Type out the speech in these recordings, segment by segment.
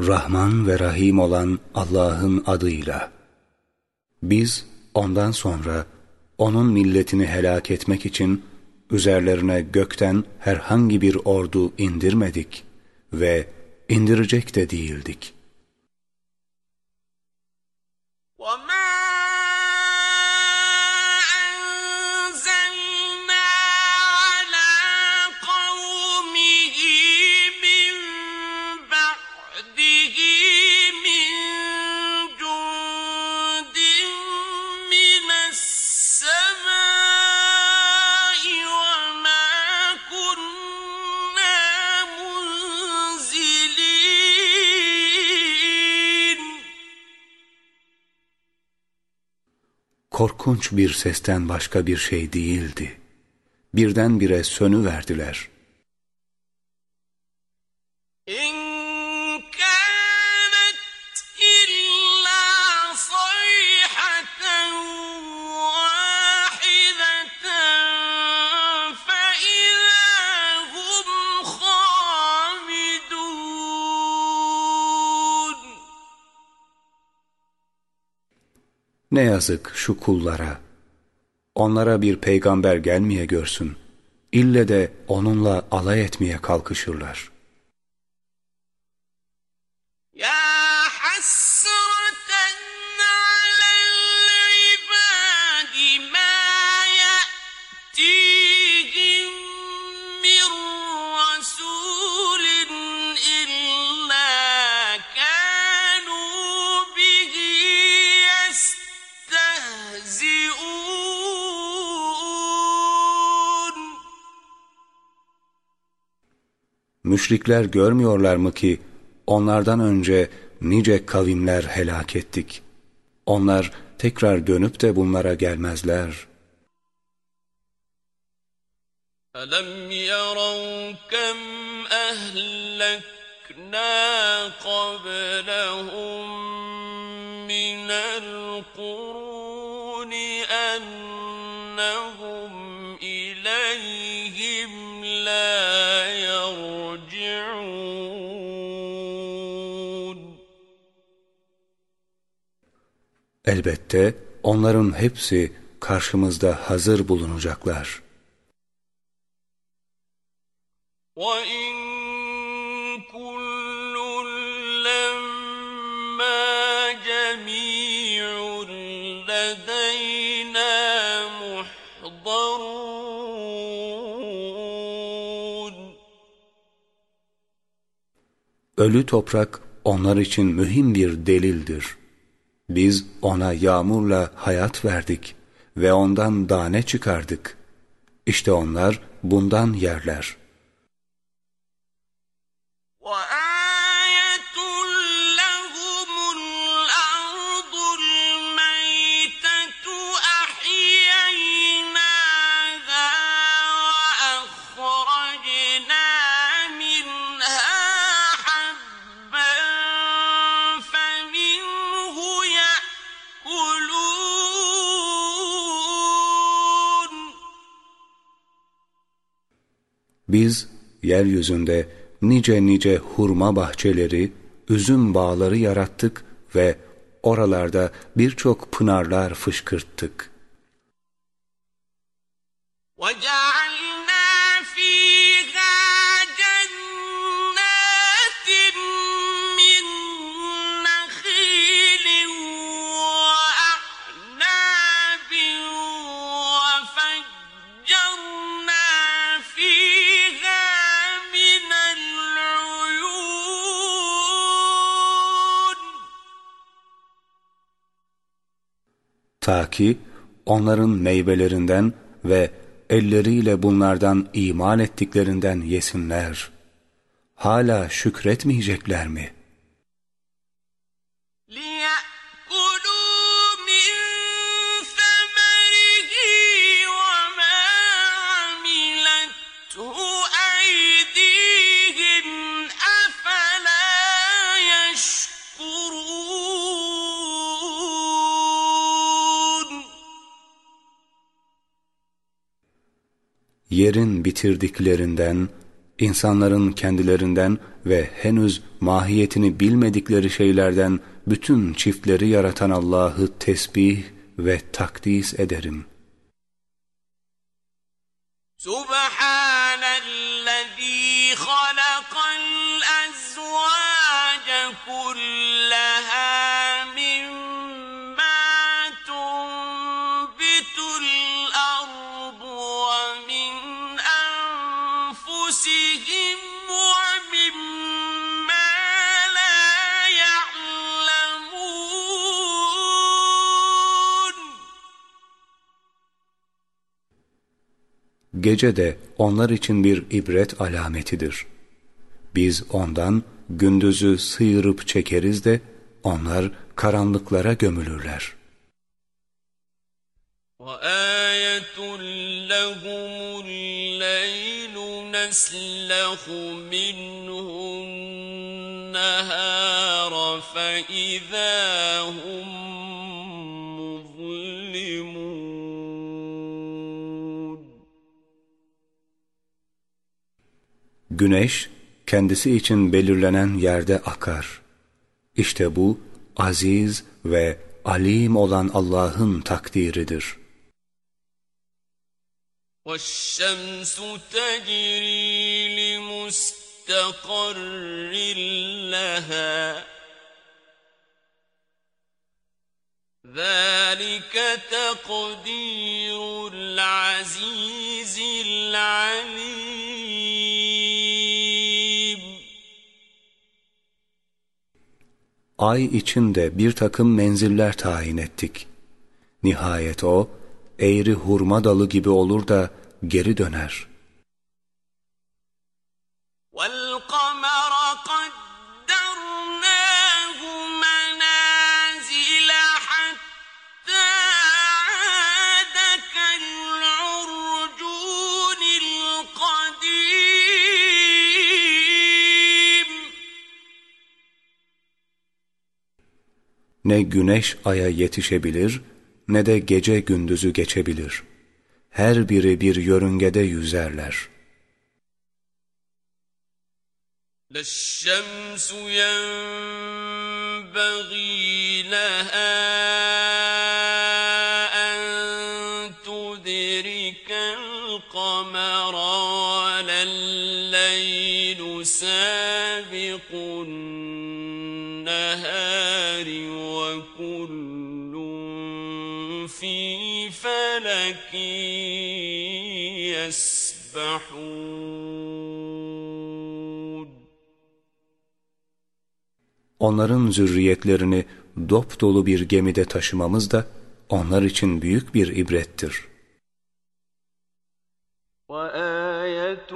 Rahman ve Rahim olan Allah'ın adıyla. Biz ondan sonra onun milletini helak etmek için üzerlerine gökten herhangi bir ordu indirmedik ve indirecek de değildik. وَمَا korkunç bir sesten başka bir şey değildi. Birdenbire sönüverdiler. İn Ne yazık şu kullara. Onlara bir peygamber gelmeye görsün. İlle de onunla alay etmeye kalkışırlar. Müşrikler görmüyorlar mı ki onlardan önce nice kavimler helak ettik. Onlar tekrar dönüp de bunlara gelmezler. أَلَمْ يَرَوْا كَمْ أَهْلَكْنَا قَبْلَهُمْ مِنَ الْقُرُونِ Elbette onların hepsi karşımızda hazır bulunacaklar. Ölü toprak onlar için mühim bir delildir. Biz ona yağmurla hayat verdik ve ondan dane çıkardık. İşte onlar bundan yerler. Biz yeryüzünde nice nice hurma bahçeleri, üzüm bağları yarattık ve oralarda birçok pınarlar fışkırttık. وَجَعَلْنَا Ta ki onların meyvelerinden ve elleriyle bunlardan iman ettiklerinden yesinler. Hala şükretmeyecekler mi?'' Yerin bitirdiklerinden, insanların kendilerinden ve henüz mahiyetini bilmedikleri şeylerden bütün çiftleri yaratan Allah'ı tesbih ve takdis ederim. Subhanellezî halakal ezvâce kullaha Gece de onlar için bir ibret alametidir. Biz ondan gündüzü sıyırıp çekeriz de onlar karanlıklara gömülürler. وَآيَةٌ لَهُمُ اللَّيْلُ نَسْلَخُ مِنْهُ النَّهَارَ فَإِذَا هُمْ Güneş kendisi için belirlenen yerde akar. İşte bu aziz ve alim olan Allah'ın takdiridir. وَالشَّمْسُ تَجْرِي لِمُسْتَقَرٍّ لَهَا ذَلِكَ تَقْدِيرُ الْعَزِيزِ الْعَلِيمِ ay içinde bir takım menziller tayin ettik. Nihayet o, eğri hurma dalı gibi olur da geri döner. وَالْقَمَرَ Ne güneş aya yetişebilir, ne de gece gündüzü geçebilir. Her biri bir yörüngede yüzerler. لَلشَّمْسُ يَنْبَغِي لَهَا أَنْ تُدْرِكَ الْقَمَرَ وَلَا اللَّيْلُ سَابِقُ Onların zürriyetlerini dop dolu bir gemide taşımamız da onlar için büyük bir ibrettir. وَآيَةٌ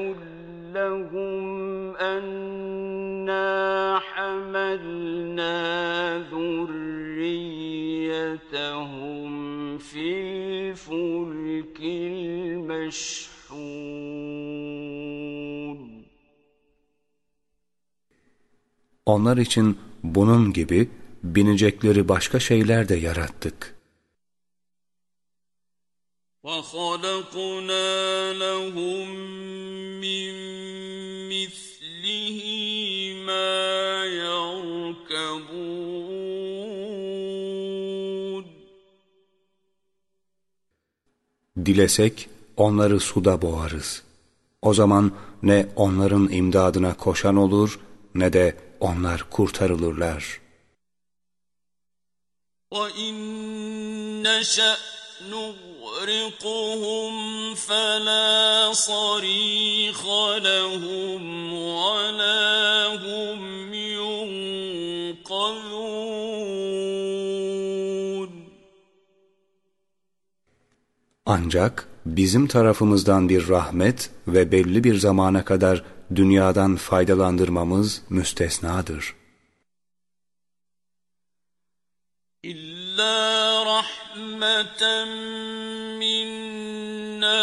لَهُمْ أَنَّا حَمَلْنَا Onlar için bunun gibi binecekleri başka şeyler de yarattık. وَخَلَقْنَا لَهُم Dilesek onları suda boğarız. O zaman ne onların imdadına koşan olur ne de onlar kurtarılırlar. وَاِنْ نَشَأْ نُغْرِقُهُمْ فَلَا صَرِيخَ لَهُمْ وَلَا هُمْ يُنْقَذُونَ Ancak bizim tarafımızdan bir rahmet ve belli bir zamana kadar dünyadan faydalandırmamız müstesnadır. İlla rahmeten minna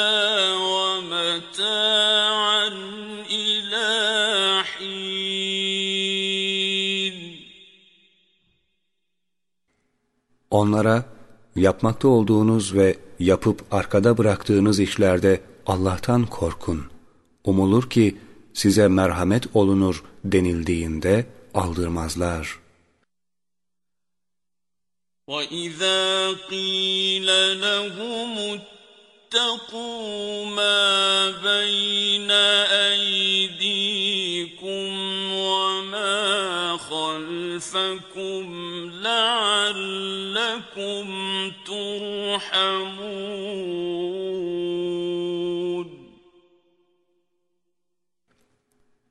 ve meta'an ilahin. Onlara yapmakta olduğunuz ve yapıp arkada bıraktığınız işlerde Allah'tan korkun. Umulur ki size merhamet olunur denildiğinde aldırmazlar. وَإِذَا قِيلَ لَهُمُ اتقوا ما بين أيديكم وما خلفكم لعلكم ترحمون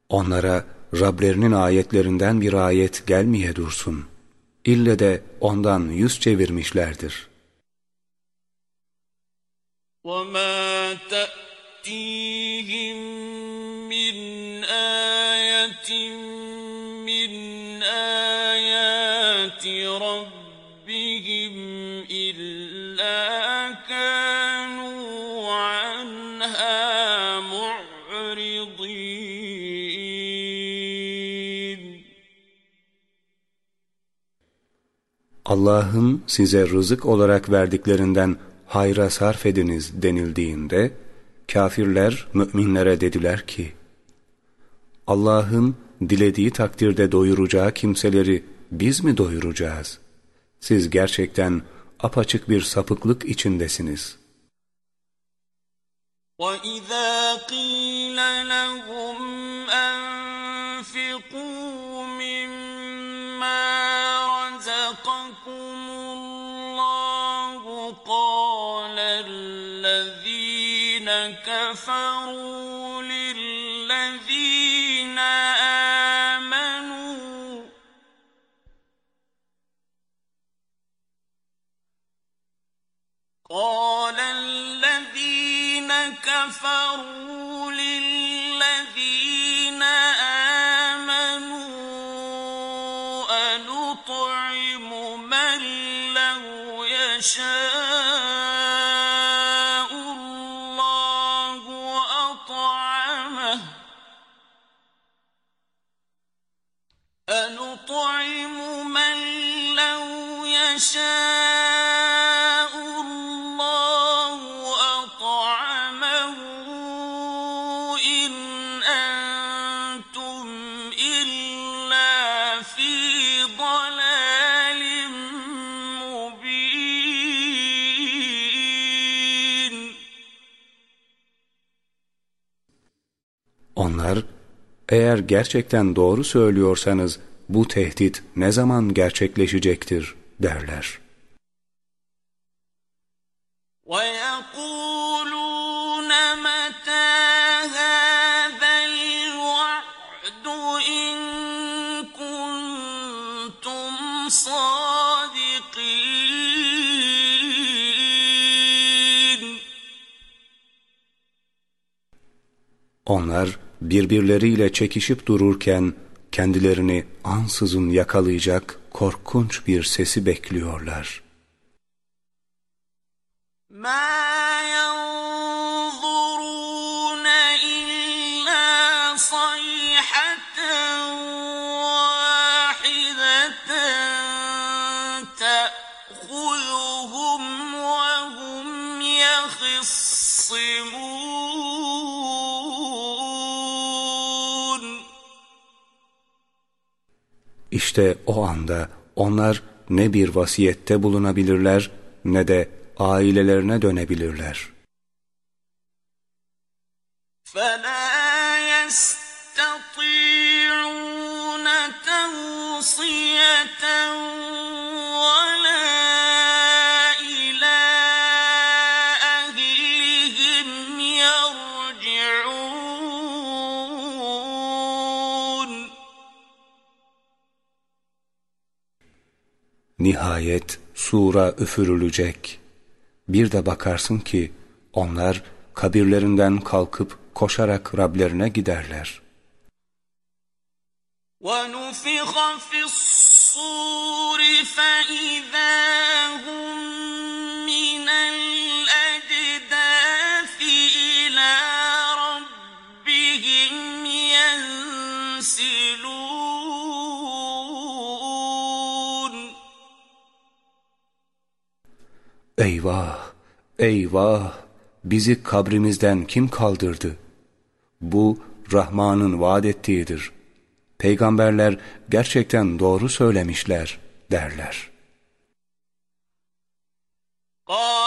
Onlara Rablerinin ayetlerinden bir ayet gelmeye dursun. İlle de ondan yüz çevirmişlerdir. وما تأتيهم من آية من آيات ربهم إلا كانوا عنها معرضين Allah'ın size rızık olarak verdiklerinden hayra sarf ediniz denildiğinde kafirler müminlere dediler ki Allah'ın dilediği takdirde doyuracağı kimseleri biz mi doyuracağız? Siz gerçekten apaçık bir sapıklık içindesiniz. وَإِذَا قِيلَ لَهُمْ أَنفِقُوا كفروا للذين آمنوا أنطعم من لو يشاء. eğer gerçekten doğru söylüyorsanız bu tehdit ne zaman gerçekleşecektir derler. وَيَقُولُونَ مَتَى هَذَا الْوَعْدُ إِن كُنتُمْ صَادِقِينَ Onlar birbirleriyle çekişip dururken kendilerini ansızın yakalayacak korkunç bir sesi bekliyorlar. İşte o anda onlar ne bir vasiyette bulunabilirler ne de ailelerine dönebilirler. فَلَا يَسْتَطِيعُونَ تَوْصِيَةً Nihayet sura üfürülecek. Bir de bakarsın ki onlar kabirlerinden kalkıp koşarak Rablerine giderler. وَنُفِخَ فِي الصُّورِ فَإِذَا هُمْ Eyvah! Eyvah! Bizi kabrimizden kim kaldırdı? Bu Rahman'ın vaad ettiğidir. Peygamberler gerçekten doğru söylemişler derler. Aa!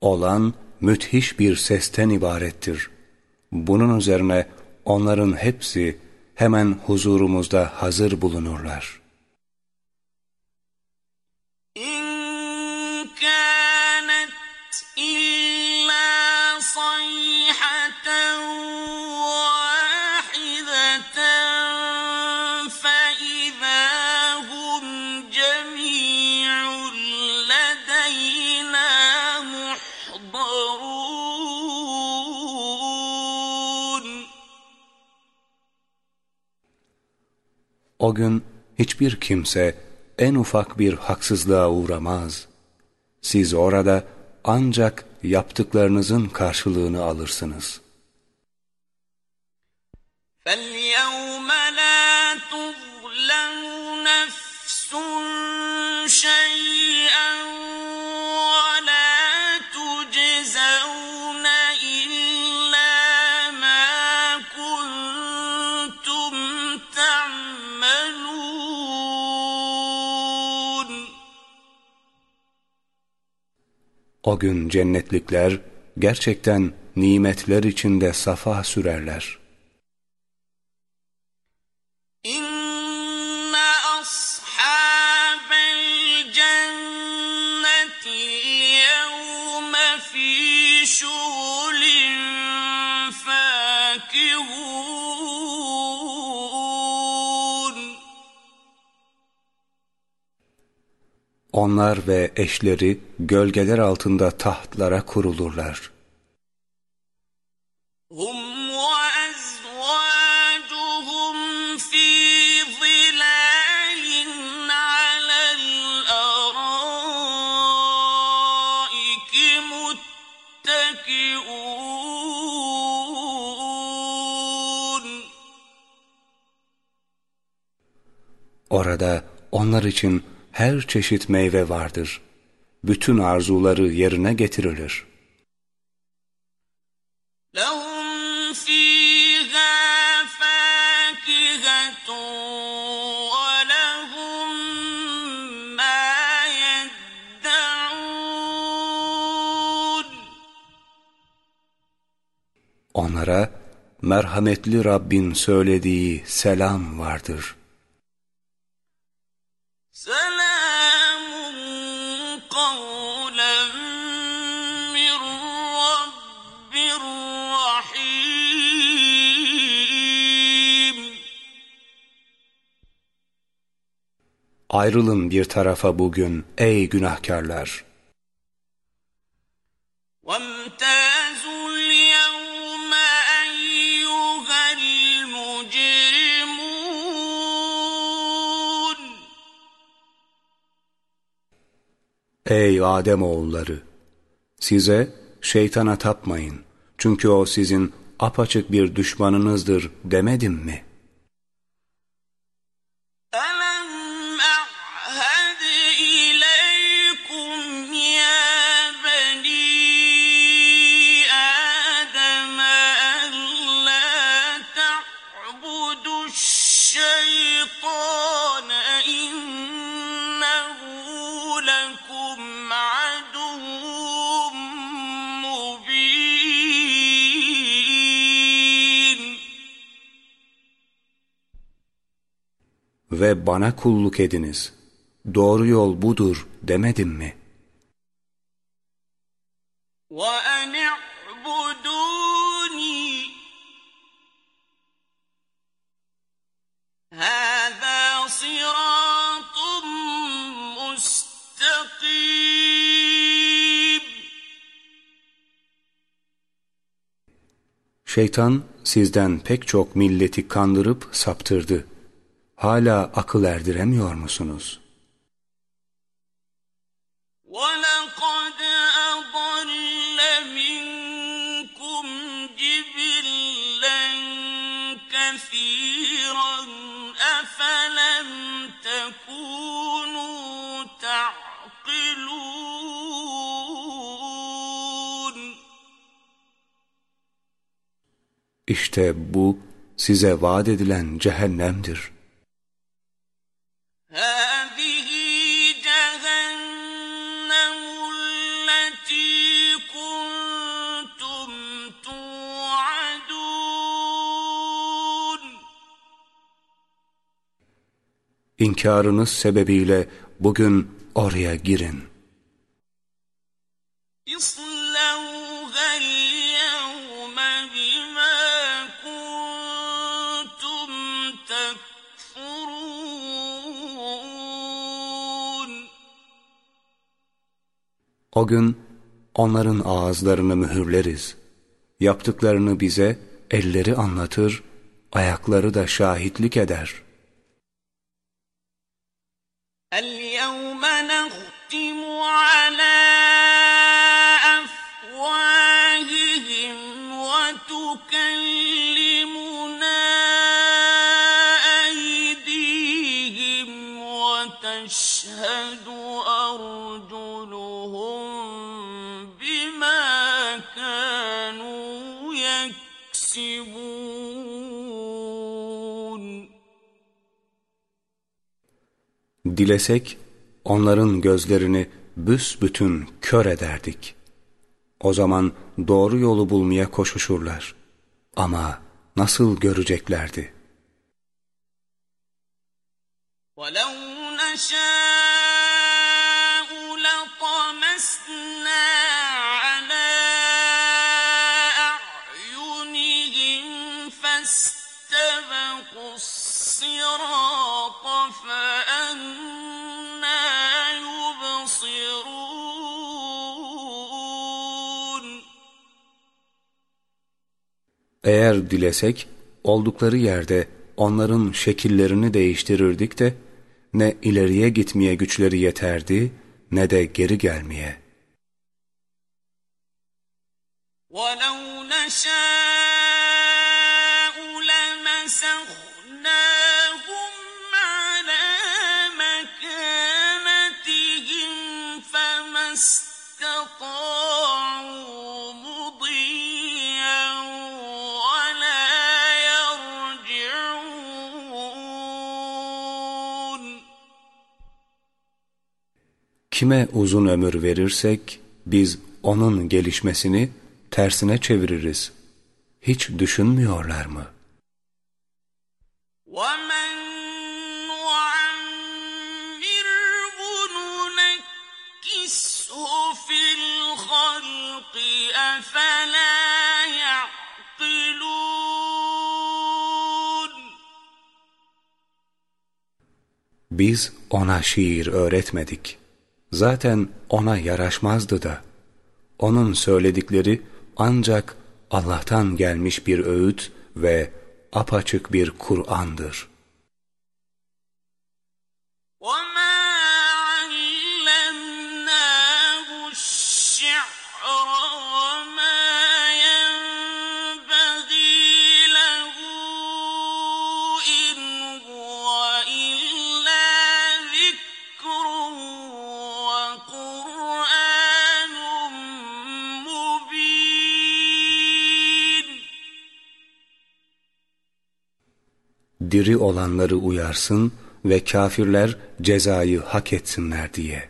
Olan müthiş bir sesten ibarettir. Bunun üzerine onların hepsi hemen huzurumuzda hazır bulunurlar. O gün hiçbir kimse en ufak bir haksızlığa uğramaz. Siz orada ancak yaptıklarınızın karşılığını alırsınız. فاليوم لا تظلم نفس شيئا O gün cennetlikler gerçekten nimetler içinde safa sürerler. İnne ashabel cenneti yevme fî şûlin fâkihûn Onlar ve eşleri gölgeler altında tahtlara kurulurlar. Orada onlar için her çeşit meyve vardır. Bütün arzuları yerine getirilir. لهم فيها فاكهة ولهم ما يدعون Onlara merhametli Rabbin söylediği selam vardır. Ayrılın bir tarafa bugün ey günahkarlar. وامتازوا اليوم أيها المجرمون Ey Adem oğulları! Size şeytana tapmayın. Çünkü o sizin apaçık bir düşmanınızdır demedim mi? Ve bana kulluk ediniz. Doğru yol budur demedim mi? وأن اعبدوني هذا صراط مستقيم Şeytan sizden pek çok milleti kandırıp saptırdı. Hala akıl erdiremiyor musunuz? وَلَقَدْ أَضَلَّ مِنكُمْ جِبِلًّا كَثِيرًا أَفَلَمْ تَكُونُوا تَعْقِلُونَ İşte bu size vaat edilen cehennemdir. İnkarınız sebebiyle bugün oraya girin. İslam O gün onların ağızlarını mühürleriz. Yaptıklarını bize elleri anlatır, ayakları da şahitlik eder. الْيَوْمَ نَخْتِمُ عَلَىٰ Dilesek onların gözlerini büsbütün kör ederdik. O zaman doğru yolu bulmaya koşuşurlar. Ama nasıl göreceklerdi? وَلَوْ نَشَاءُ Eğer dilesek oldukları yerde onların şekillerini değiştirirdik de ne ileriye gitmeye güçleri yeterdi ne de geri gelmeye. وَلَوْ نَشَاءُ Kime uzun ömür verirsek biz onun gelişmesini tersine çeviririz. Hiç düşünmüyorlar mı? وَمَن نُّعَمِّرْهُ نُنَكِّسْهُ فِي الْخَلْقِ ۖ أَفَلَا يَعْقِلُونَ Biz ona şiir öğretmedik. Zaten ona yaraşmazdı da. Onun söyledikleri ancak Allah'tan gelmiş bir öğüt ve apaçık bir Kur'an'dır. diri olanları uyarsın ve kafirler cezayı hak etsinler diye.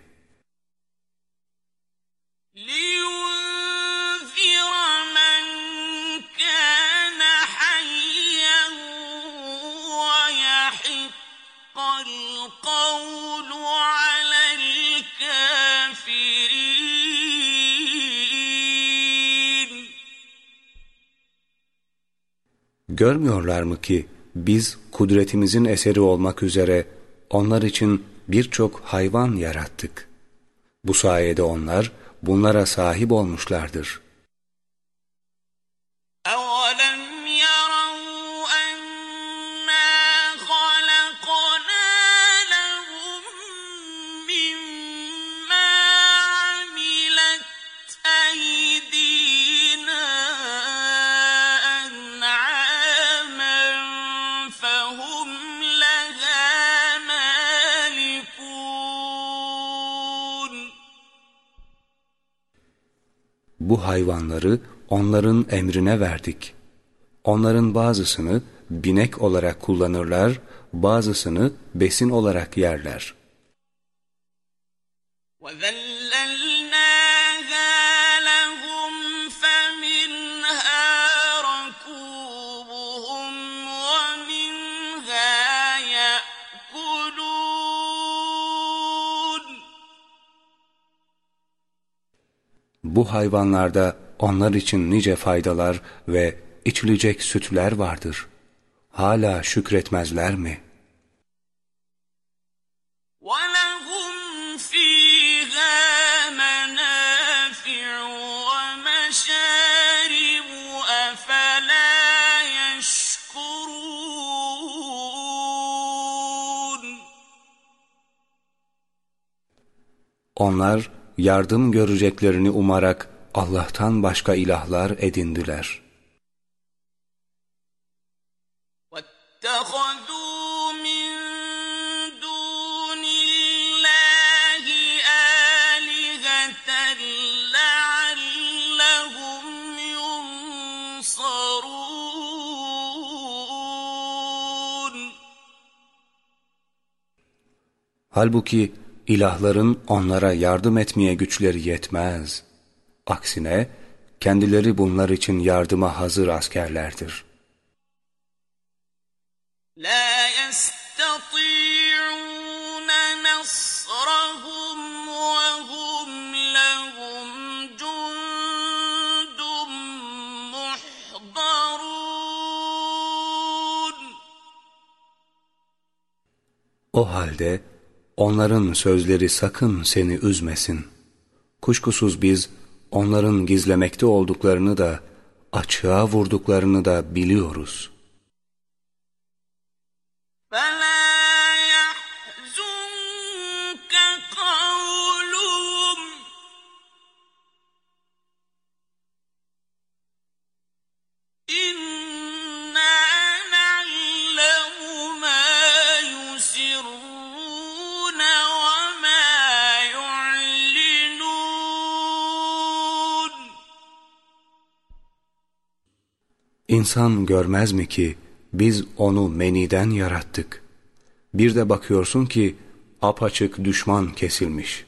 Görmüyorlar mı ki biz kudretimizin eseri olmak üzere onlar için birçok hayvan yarattık. Bu sayede onlar bunlara sahip olmuşlardır. Bu hayvanları onların emrine verdik. Onların bazısını binek olarak kullanırlar, bazısını besin olarak yerler. وَذَلَّلْنَاهَا Bu hayvanlarda onlar için nice faydalar ve içilecek sütler vardır. Hala şükretmezler mi? وَلَهُمْ فِيهَا مَنَافِعُ وَمَشَارِبُ أَفَلَا يَشْكُرُونَ Onlar yardım göreceklerini umarak Allah'tan başka ilahlar edindiler. Halbuki İlahların onlara yardım etmeye güçleri yetmez. Aksine kendileri bunlar için yardıma hazır askerlerdir. La yestati'un nasrahum ve hum lehum cundum muhdarun. O halde onların sözleri sakın seni üzmesin. Kuşkusuz biz onların gizlemekte olduklarını da açığa vurduklarını da biliyoruz. فَلَا İnsan görmez mi ki biz onu meniden yarattık. Bir de bakıyorsun ki apaçık düşman kesilmiş.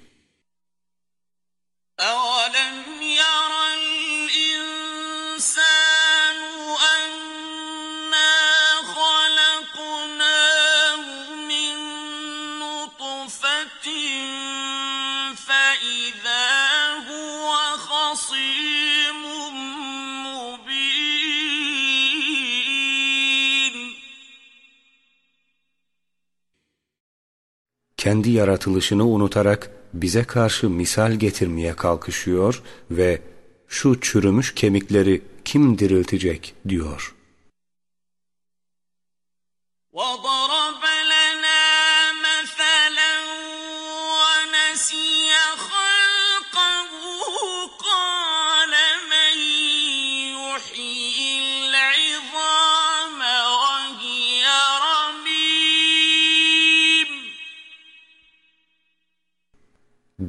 Kendi yaratılışını unutarak bize karşı misal getirmeye kalkışıyor ve şu çürümüş kemikleri kim diriltecek diyor.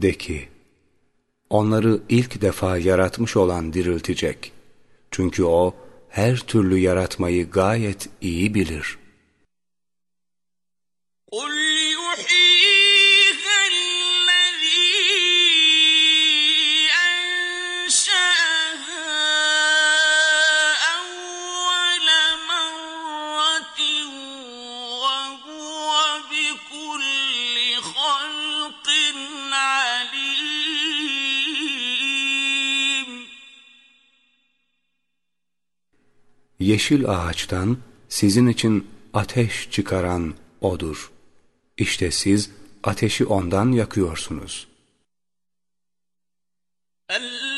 De ki, onları ilk defa yaratmış olan diriltecek. Çünkü o her türlü yaratmayı gayet iyi bilir. yeşil ağaçtan sizin için ateş çıkaran O'dur. İşte siz ateşi O'ndan yakıyorsunuz. Allah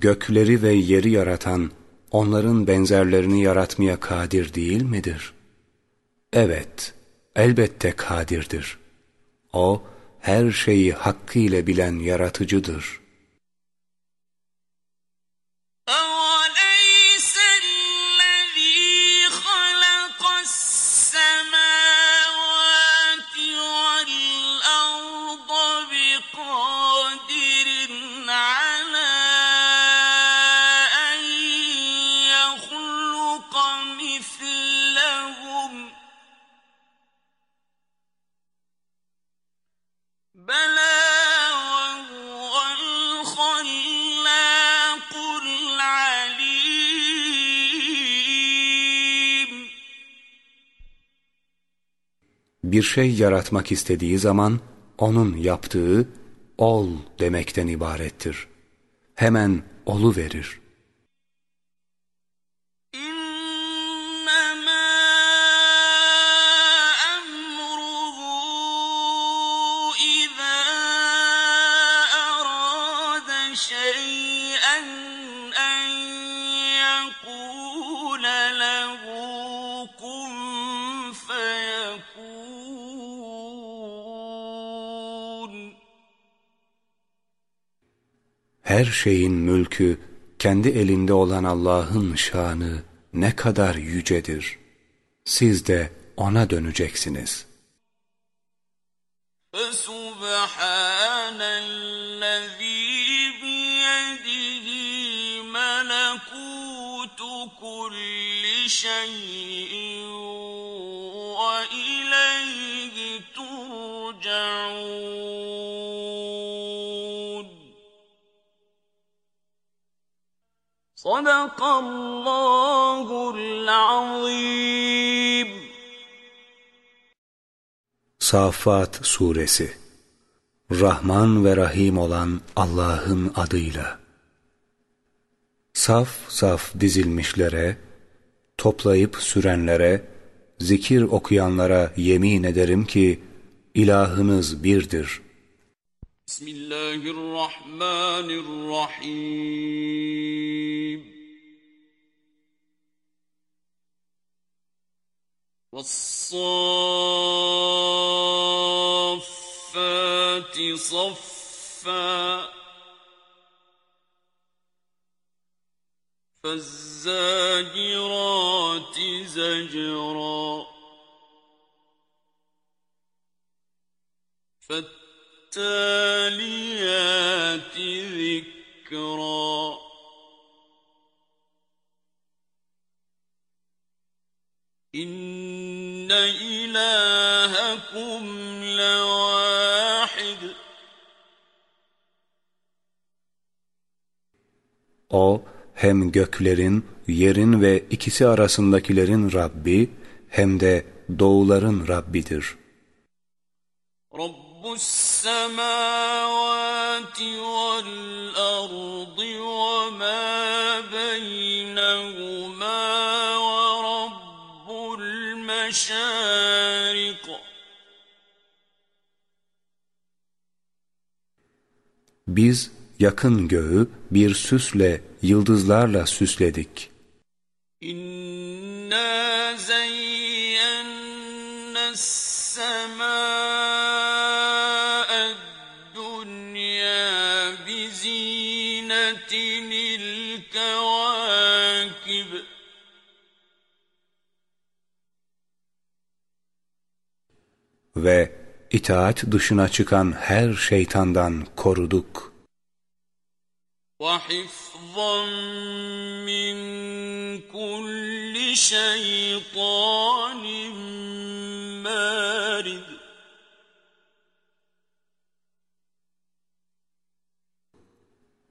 gökleri ve yeri yaratan, onların benzerlerini yaratmaya kadir değil midir? Evet, elbette kadirdir. O, her şeyi hakkıyla bilen yaratıcıdır.'' Bir şey yaratmak istediği zaman onun yaptığı ol demekten ibarettir. Hemen olu verir. Her şeyin mülkü, kendi elinde olan Allah'ın şanı ne kadar yücedir. Siz de O'na döneceksiniz. Subhanellezî biyedihi melekûtu kulli şeyin Sadakallahul azim. Safat Suresi Rahman ve Rahim olan Allah'ın adıyla Saf saf dizilmişlere, toplayıp sürenlere, zikir okuyanlara yemin ederim ki, ilahınız birdir.'' بسم الله الرحمن الرحيم. والصافات صفا. فالزاجرات زجرا. فالتاليات فالتاليات ذكرا إن إلهكم لواحد O hem göklerin, yerin ve ikisi arasındakilerin Rabbi hem de doğuların Rabbidir. Rabb رب السماوات والأرض وما بينهما ورب المشارق Biz yakın göğü bir süsle, yıldızlarla süsledik. İnna zeyyenne ve itaat dışına çıkan her şeytandan koruduk. وَحِفْظًا مِّن كُلِّ شَيْطَانٍ مَارِدٍ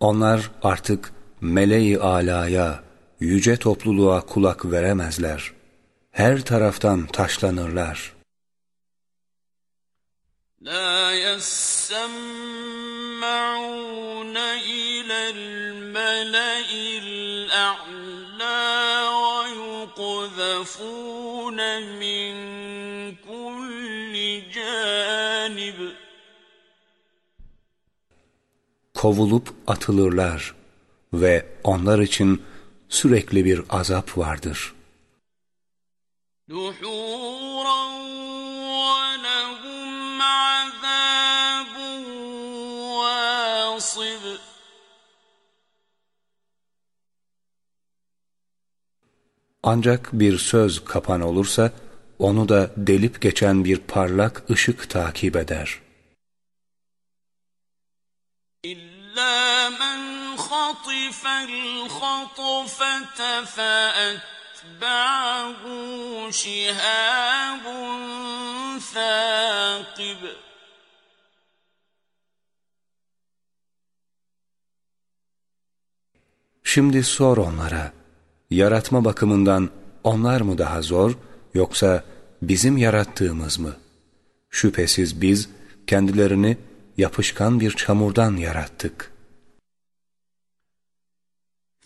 Onlar artık meleği alaya, yüce topluluğa kulak veremezler. Her taraftan taşlanırlar. لا يسمعون إلى الملأ الأعلى ويقذفون من كل جانب Kovulup atılırlar. ve onlar için sürekli bir azap vardır. Ancak bir söz kapan olursa onu da delip geçen bir parlak ışık takip eder. İlla men hatifel hatfete feetba'hu şihabun thâkib. Şimdi sor onlara yaratma bakımından onlar mı daha zor yoksa bizim yarattığımız mı? Şüphesiz biz kendilerini yapışkan bir çamurdan yarattık.''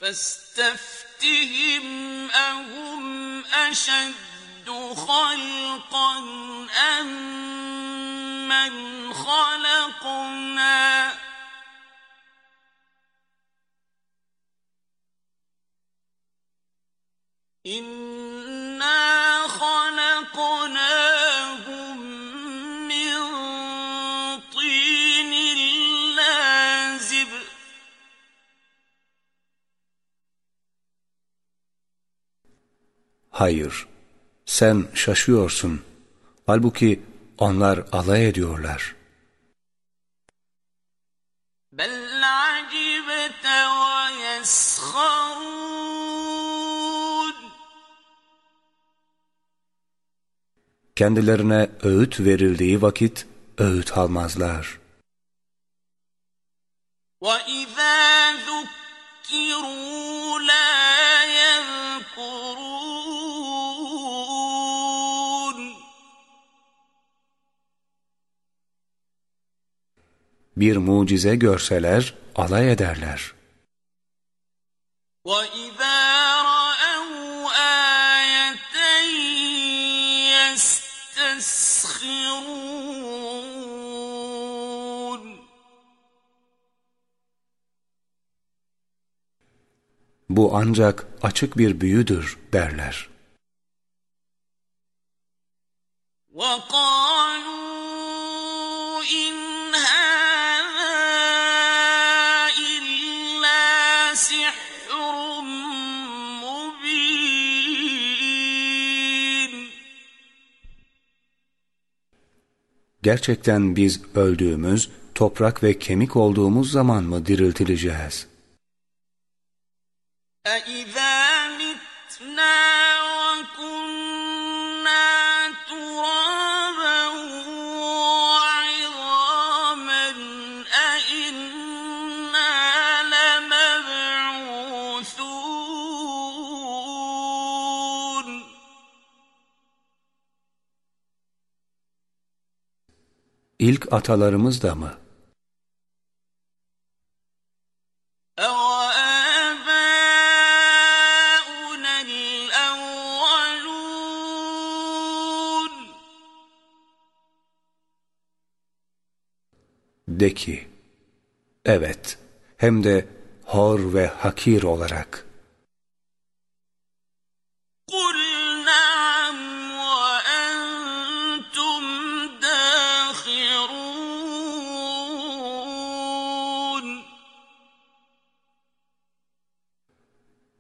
فاستفتهم أهم أشد خلقا أم من خلقنا Hayır, sen şaşıyorsun. Halbuki onlar alay ediyorlar. Bel ve yesharun Kendilerine öğüt verildiği vakit öğüt almazlar. وَإِذَا ذُكِّرُوا لَا bir mucize görseler alay ederler. Bu ancak açık bir büyüdür derler. وَقَالُوا Gerçekten biz öldüğümüz, toprak ve kemik olduğumuz zaman mı diriltileceğiz? أإذا متنا وكنا ترابا وعظاما أإنا لمبعوثون İlk atalarımız da mı? De ki, evet, hem de hor ve hakir olarak.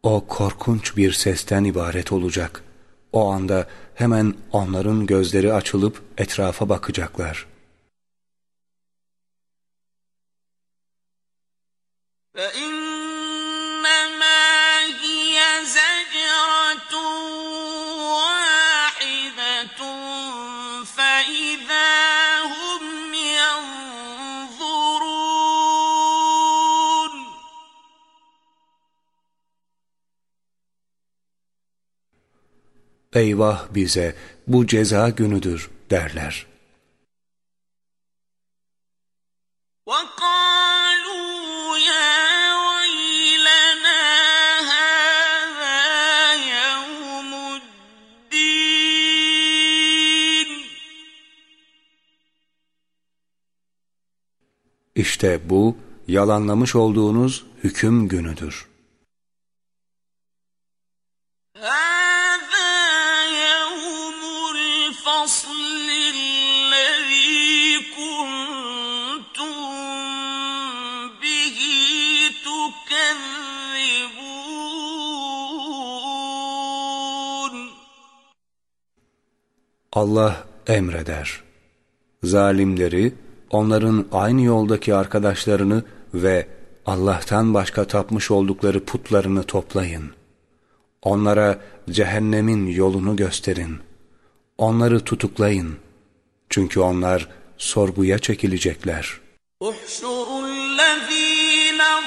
O korkunç bir sesten ibaret olacak. O anda hemen onların gözleri açılıp etrafa bakacaklar. Eyvah bize bu ceza günüdür derler. İşte bu yalanlamış olduğunuz hüküm günüdür. Allah emreder. Zalimleri, onların aynı yoldaki arkadaşlarını ve Allah'tan başka tapmış oldukları putlarını toplayın. Onlara cehennemin yolunu gösterin. Onları tutuklayın. Çünkü onlar sorguya çekilecekler. اُحْشُرُوا الَّذ۪ينَ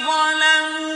وقفوهم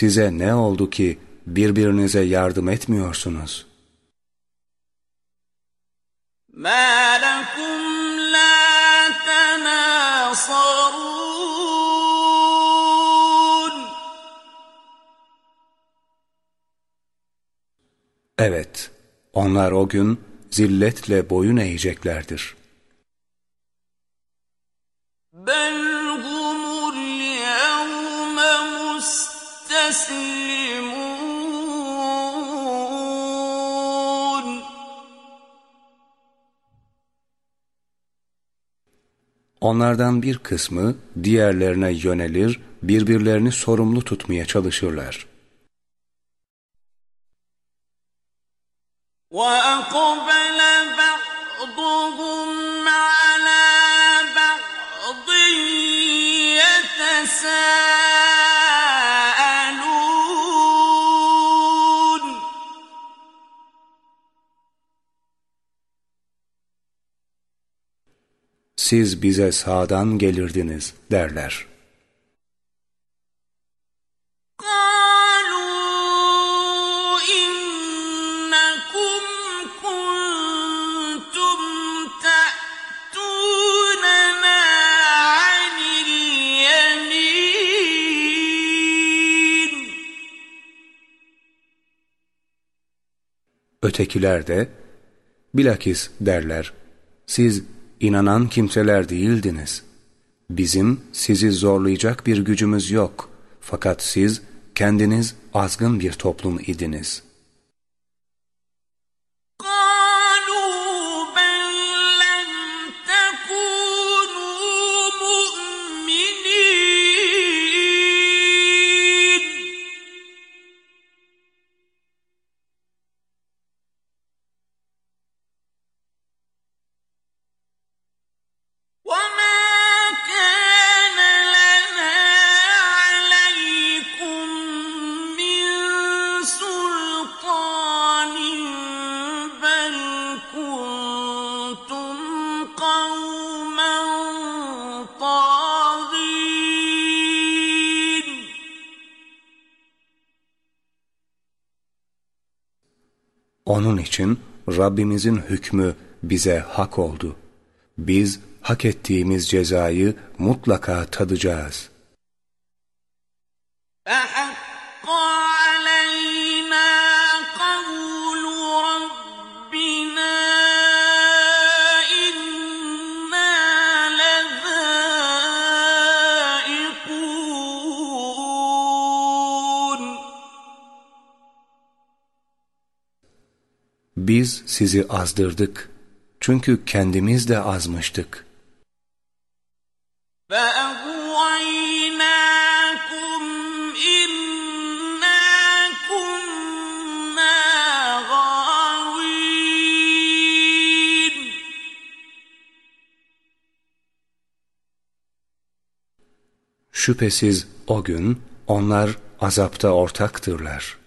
Size ne oldu ki birbirinize yardım etmiyorsunuz? مَا لَكُمْ لَا تَنَاصَرُونَ Evet, onlar o gün zilletle boyun eğeceklerdir. Onlardan bir kısmı diğerlerine yönelir, birbirlerini sorumlu tutmaya çalışırlar. وأقبل بعضهم على بعض يتساءلون Siz bize sağdan gelirdiniz derler. Ötekiler de, bilakis derler, siz inanan kimseler değildiniz. Bizim sizi zorlayacak bir gücümüz yok. Fakat siz kendiniz azgın bir toplum idiniz.'' Onun için Rabbimizin hükmü bize hak oldu. Biz hak ettiğimiz cezayı mutlaka tadacağız. Biz sizi azdırdık. Çünkü kendimiz de azmıştık. Şüphesiz o gün onlar azapta ortaktırlar.''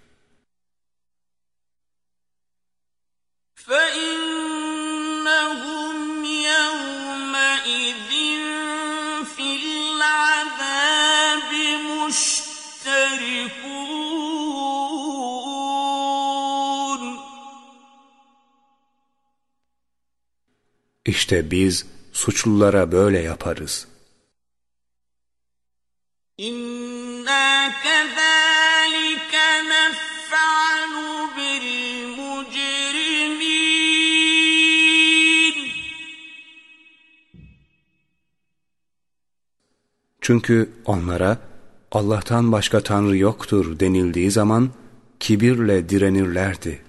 İşte biz suçlulara böyle yaparız. İnna kezalike nef'alu bil mucrimin. Çünkü onlara Allah'tan başka Tanrı yoktur denildiği zaman kibirle direnirlerdi.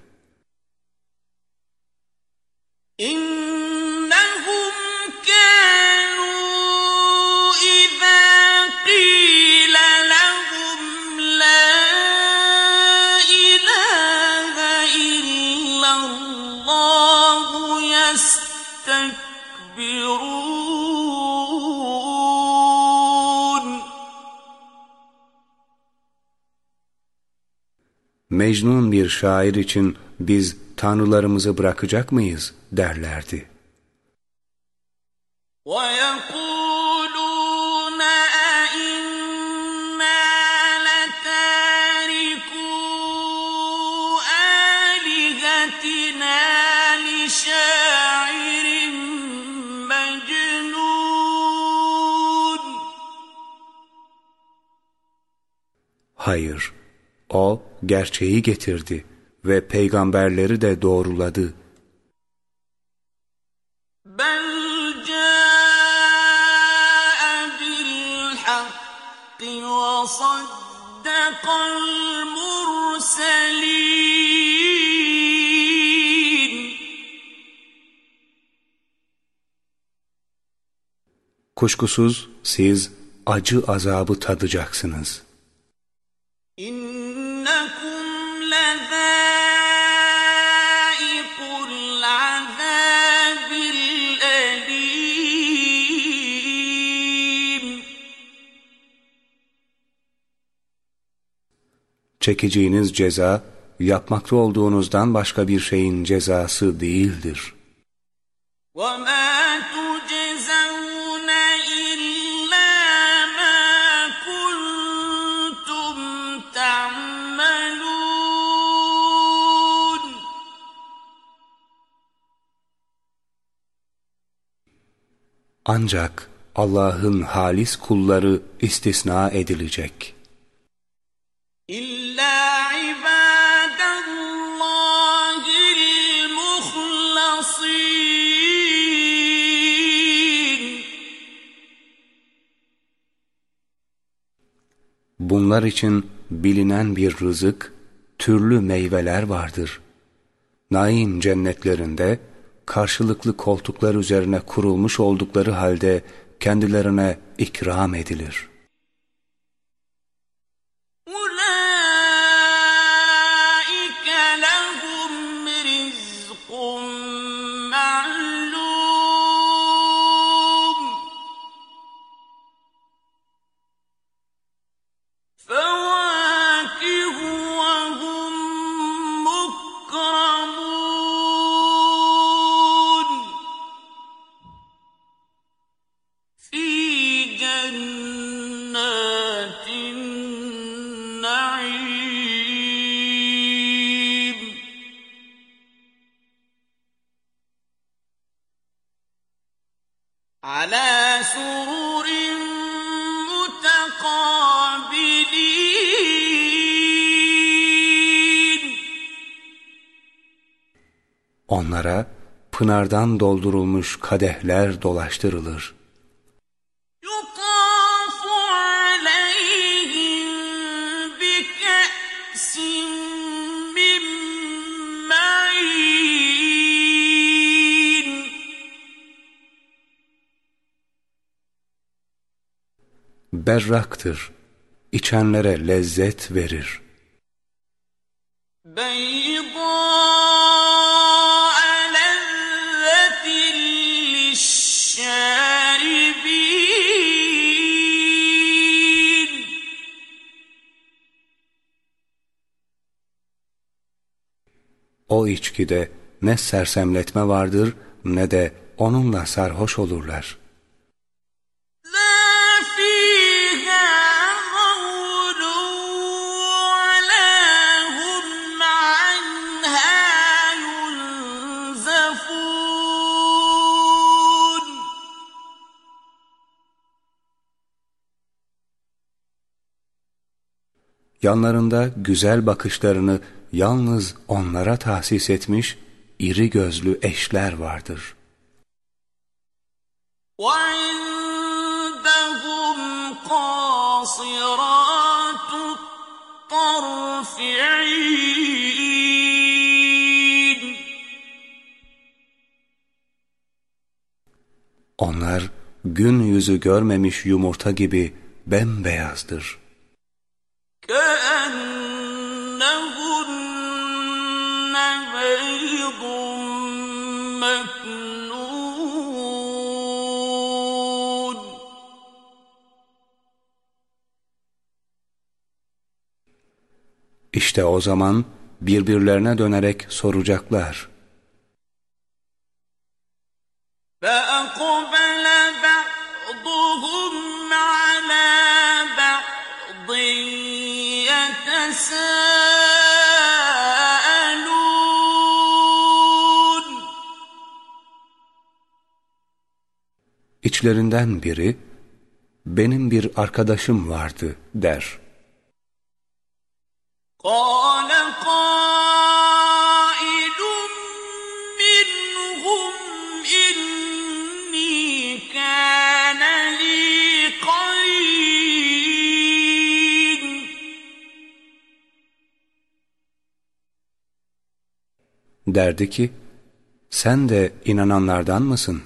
Mecnun bir şair için biz tanrılarımızı bırakacak mıyız derlerdi. Hayır, o gerçeği getirdi ve peygamberleri de doğruladı. Kuşkusuz siz acı azabı tadacaksınız. Çekeceğiniz ceza, yapmakta olduğunuzdan başka bir şeyin cezası değildir. وَمَا تُجْزَوْنَ إِلَّا مَا كُنْتُمْ تَعْمَلُونَ Ancak Allah'ın halis kulları istisna edilecek. Bunlar için bilinen bir rızık, türlü meyveler vardır. Naim cennetlerinde karşılıklı koltuklar üzerine kurulmuş oldukları halde kendilerine ikram edilir.'' Pınardan doldurulmuş kadehler dolaştırılır. berraktır, içenlere lezzet verir. O içkide ne sersemletme vardır ne de onunla sarhoş olurlar.'' yanlarında güzel bakışlarını yalnız onlara tahsis etmiş iri gözlü eşler vardır. وعندهم قاصرات الطرف عين Onlar gün yüzü görmemiş yumurta gibi bembeyazdır. كأنهن مكنون İşte o zaman birbirlerine dönerek soracaklar. فأقبل بعضهم على بعض يتساءلون İçlerinden biri, benim bir arkadaşım vardı der. قال قائل منهم إني كان لي قرين Derdi ki, sen de inananlardan mısın?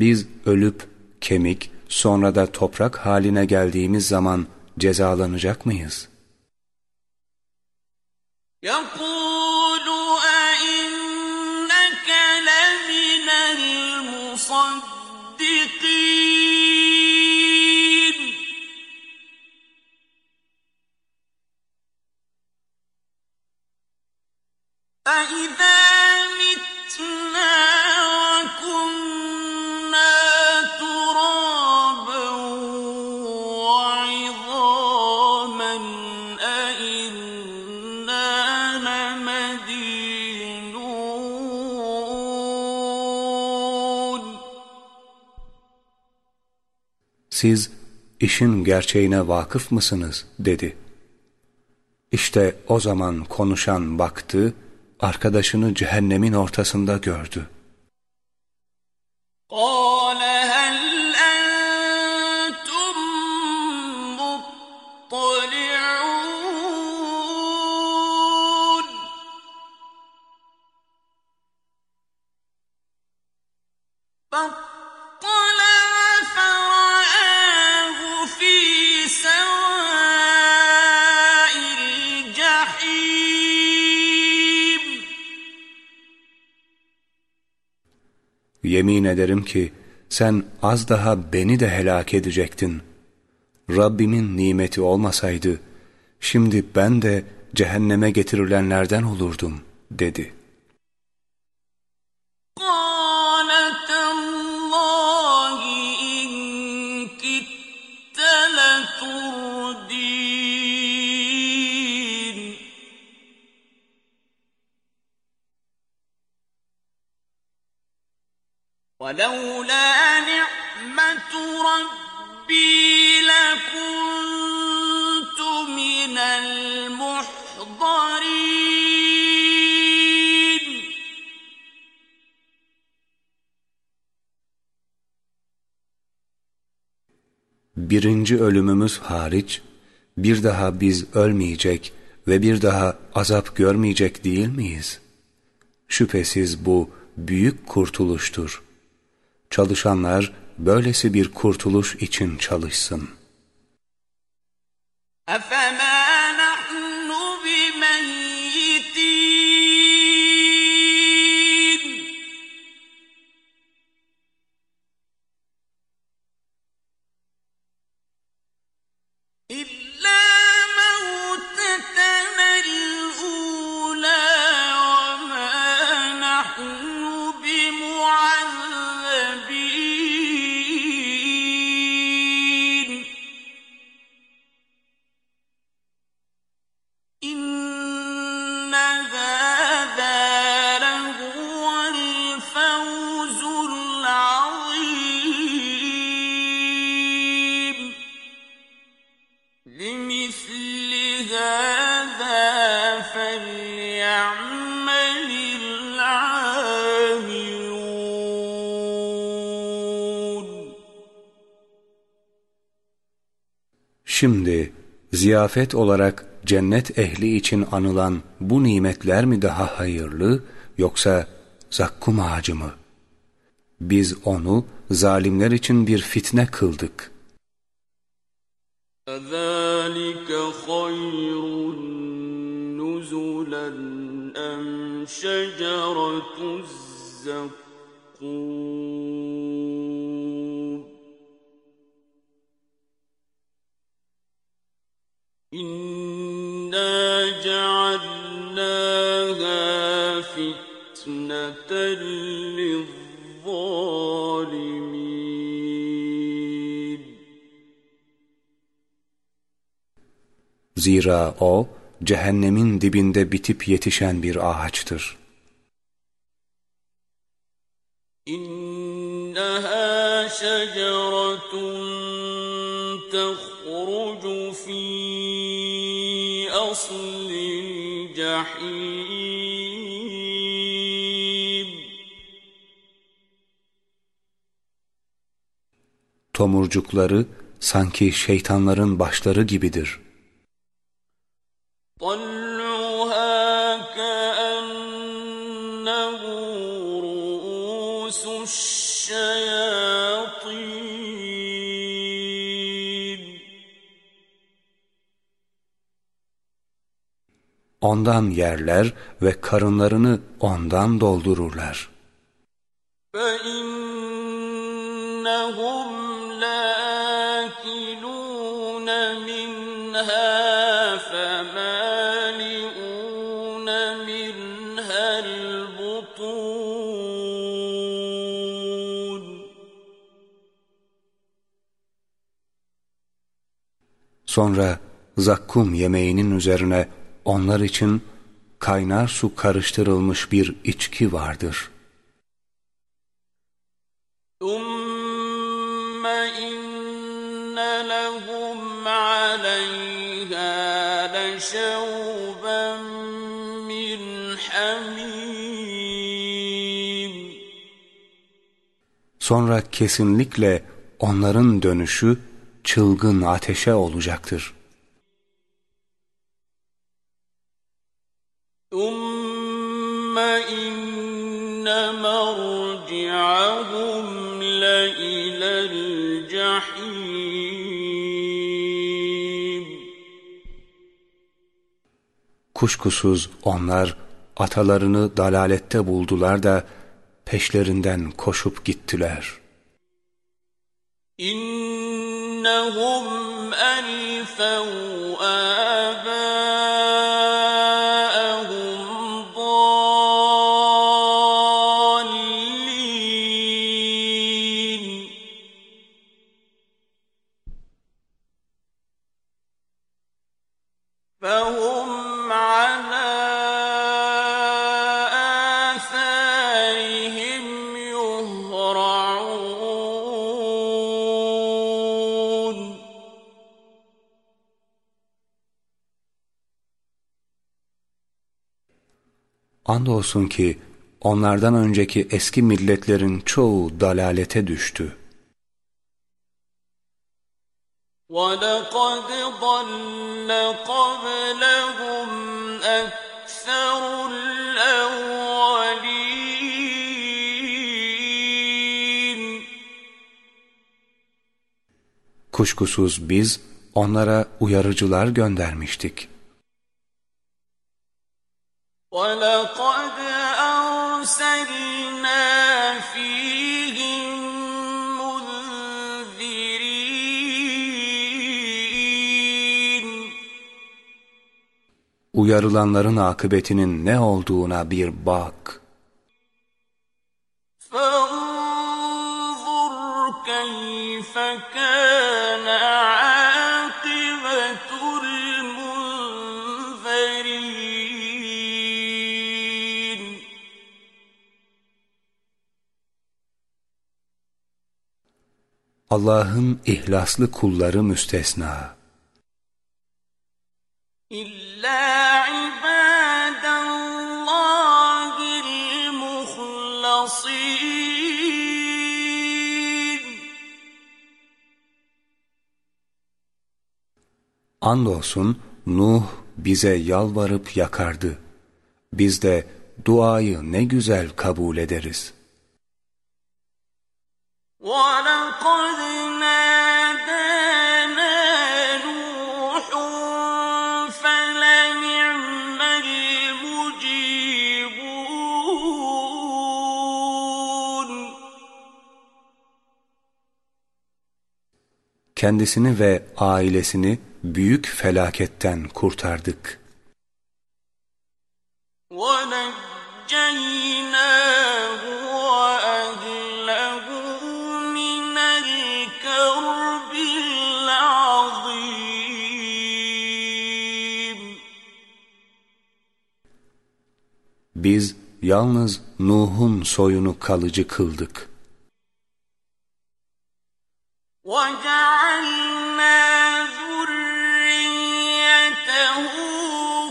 Biz ölüp kemik, sonra da toprak haline geldiğimiz zaman cezalanacak mıyız? يقول أئنك لمن المصدقين أإذا متنا Siz işin gerçeğine vakıf mısınız? dedi. İşte o zaman konuşan baktı, arkadaşını cehennemin ortasında gördü. قال هل Yemin ederim ki sen az daha beni de helak edecektin. Rabbimin nimeti olmasaydı, şimdi ben de cehenneme getirilenlerden olurdum, dedi. ولولا نعمة ربي لكنت من المحضرين Birinci ölümümüz hariç, bir daha biz ölmeyecek ve bir daha azap görmeyecek değil miyiz? Şüphesiz bu büyük kurtuluştur. Çalışanlar böylesi bir kurtuluş için çalışsın. Efendim? ziyafet olarak cennet ehli için anılan bu nimetler mi daha hayırlı yoksa zakkum ağacı mı? Biz onu zalimler için bir fitne kıldık. أذلك خير نزلا أم شجرة الزقوم إنا جعلناها فتنة للظالمين Zira o cehennemin dibinde bitip yetişen bir ağaçtır. إنها شجرة تخرج في أصل الجحيم Tomurcukları sanki şeytanların başları gibidir. طلعها كأنه رؤوس الشياطين Ondan yerler ve karınlarını ondan doldururlar. فإنهم لآكلون منها فمالئون منها البطون Sonra zakkum yemeğinin üzerine onlar için kaynar su karıştırılmış bir içki vardır. ثم إن لهم عليها لشوبا من حميم Sonra kesinlikle onların dönüşü çılgın ateşe olacaktır. ثم إن مرجعهم لإلى الجحيم Kuşkusuz onlar atalarını dalalette buldular da peşlerinden koşup gittiler. إنهم ألفوا Andolsun ki onlardan önceki eski milletlerin çoğu dalalete düştü. ولقد ضل قبلهم أكثر الأولين Kuşkusuz biz onlara uyarıcılar göndermiştik. ولقد أرسلنا فيهم منذرين Uyarılanların akıbetinin ne olduğuna bir bak. فانظر كيف كان Allah'ın ihlaslı kulları müstesna. İlla ibadallahil muhlasin. Andolsun Nuh bize yalvarıp yakardı. Biz de duayı ne güzel kabul ederiz.'' Kendisini ve ailesini büyük felaketten kurtardık. وَنَجَّيْنَاهُ Biz yalnız Nuh'un soyunu kalıcı kıldık. وَجَعَلْنَا ذُرِّيَّتَهُ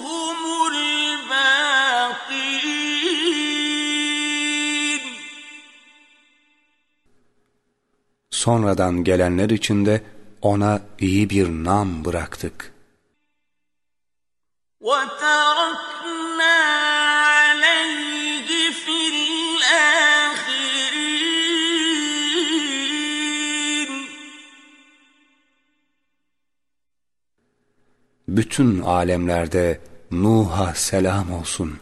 هُمُ الْبَاقِينَ Sonradan gelenler için de ona iyi bir nam bıraktık. وَتَرَكْنَا عَلَيْهِ فِي الْآخِرِينَ bütün alemlerde Nuh'a selam olsun.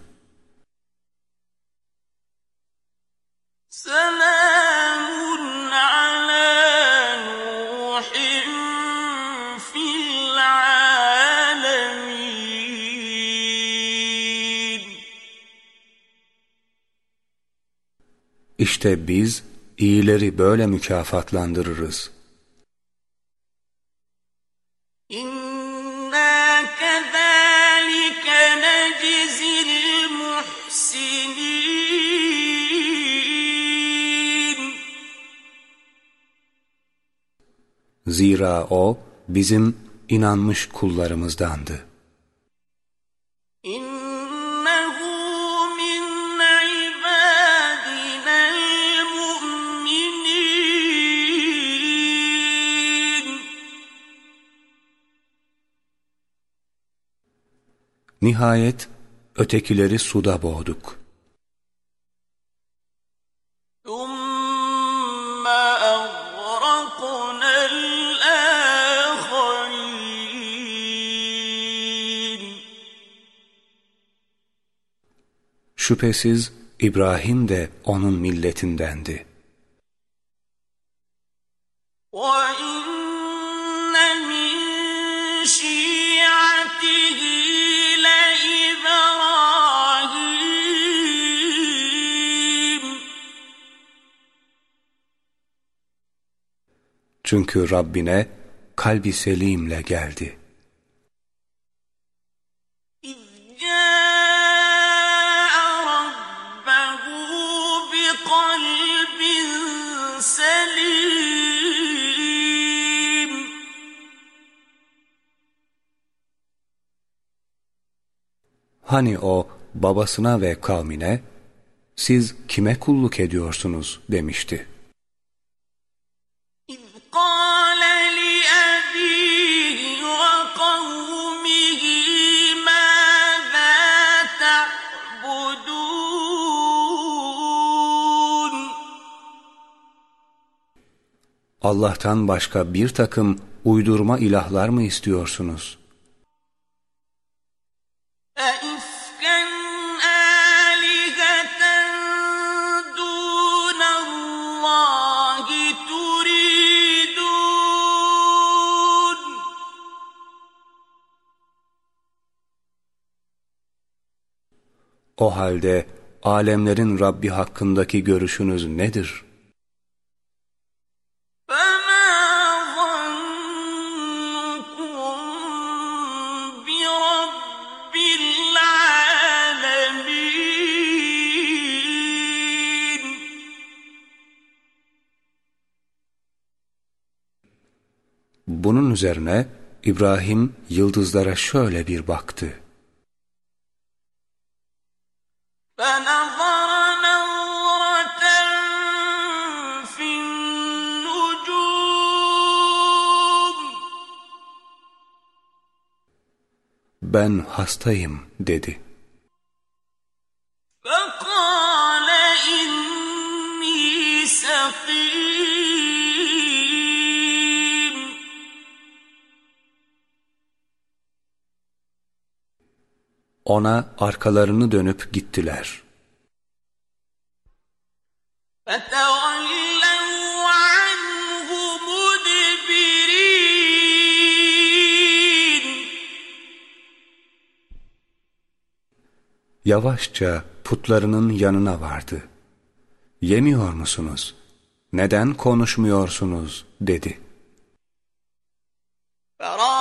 Selam. İşte biz iyileri böyle mükafatlandırırız. İnna kezalike necizil muhsinin. Zira o bizim inanmış kullarımızdandı. Nihayet ötekileri suda boğduk. ثُمَّ أَغْرَقْنَا الْآخَرِينَ Şüphesiz İbrahim de onun milletindendi. وَإِنَّ Çünkü Rabbine kalbi selimle geldi. Hani o babasına ve kavmine siz kime kulluk ediyorsunuz demişti. Allah'tan başka bir takım uydurma ilahlar mı istiyorsunuz? O halde alemlerin Rabbi hakkındaki görüşünüz nedir?'' Bunun üzerine İbrahim yıldızlara şöyle bir baktı. فنظر نظرة في النجوم Ben hastayım dedi. ona arkalarını dönüp gittiler. Yavaşça putlarının yanına vardı. Yemiyor musunuz? Neden konuşmuyorsunuz? dedi. Ferah!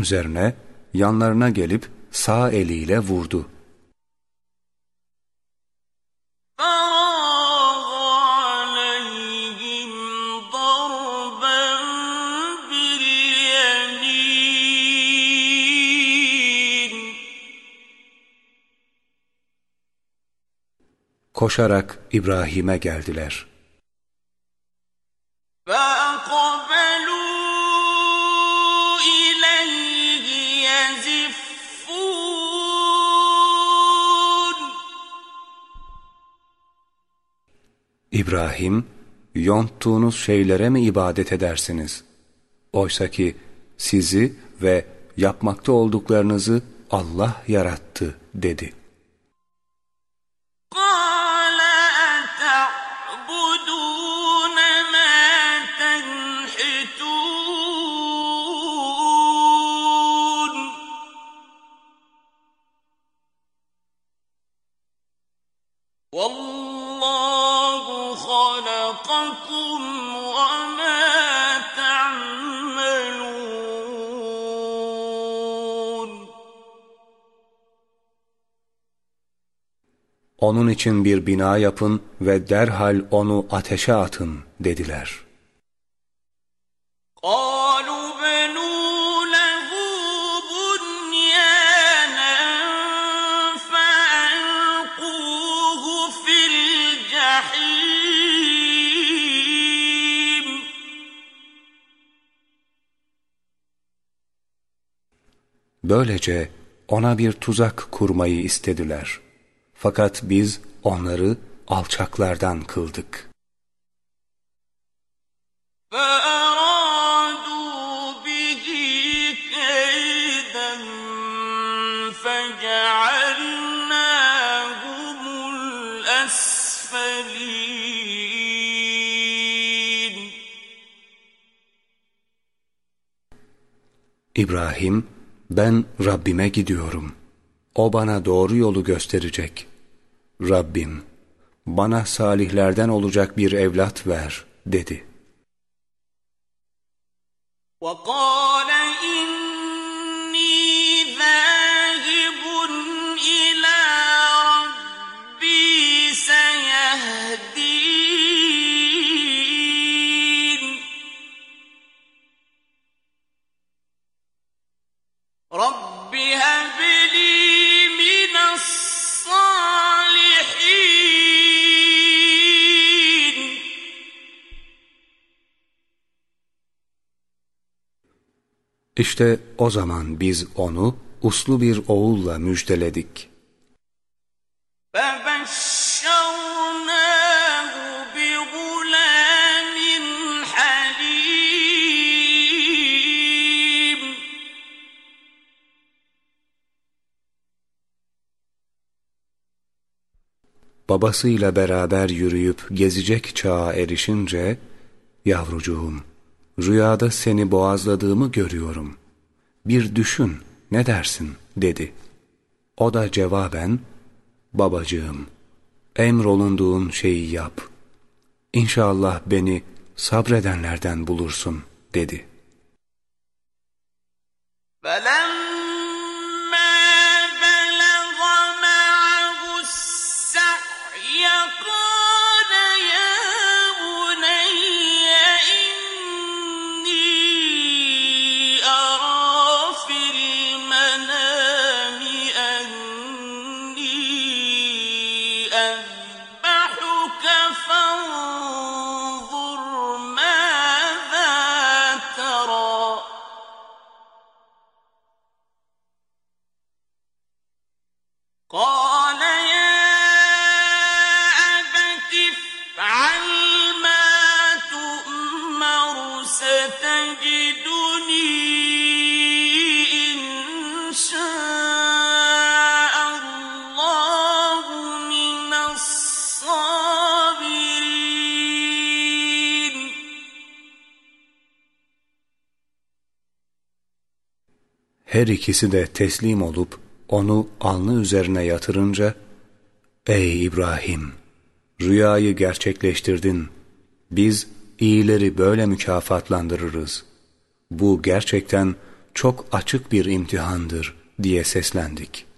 üzerine yanlarına gelip sağ eliyle vurdu. Koşarak İbrahim'e geldiler.'' İbrahim, yonttuğunuz şeylere mi ibadet edersiniz? Oysa ki sizi ve yapmakta olduklarınızı Allah yarattı dedi. Onun için bir bina yapın ve derhal onu ateşe atın dediler. قالوا بنوا له بنيانا فألقوه في الجحيم Böylece ona bir tuzak kurmayı istediler. Fakat biz onları alçaklardan kıldık. İbrahim, ben Rabbime gidiyorum. O bana doğru yolu gösterecek.'' Rabbim, bana salihlerden olacak bir evlat ver, dedi. وقال إني İşte o zaman biz onu uslu bir oğulla müjdeledik. Babasıyla beraber yürüyüp gezecek çağa erişince, yavrucuğum rüyada seni boğazladığımı görüyorum. Bir düşün, ne dersin dedi. O da cevaben, babacığım, emrolunduğun şeyi yap. İnşallah beni sabredenlerden bulursun dedi. فَلَمَّا Her ikisi de teslim olup onu alnı üzerine yatırınca Ey İbrahim! Rüyayı gerçekleştirdin. Biz iyileri böyle mükafatlandırırız. Bu gerçekten çok açık bir imtihandır diye seslendik.''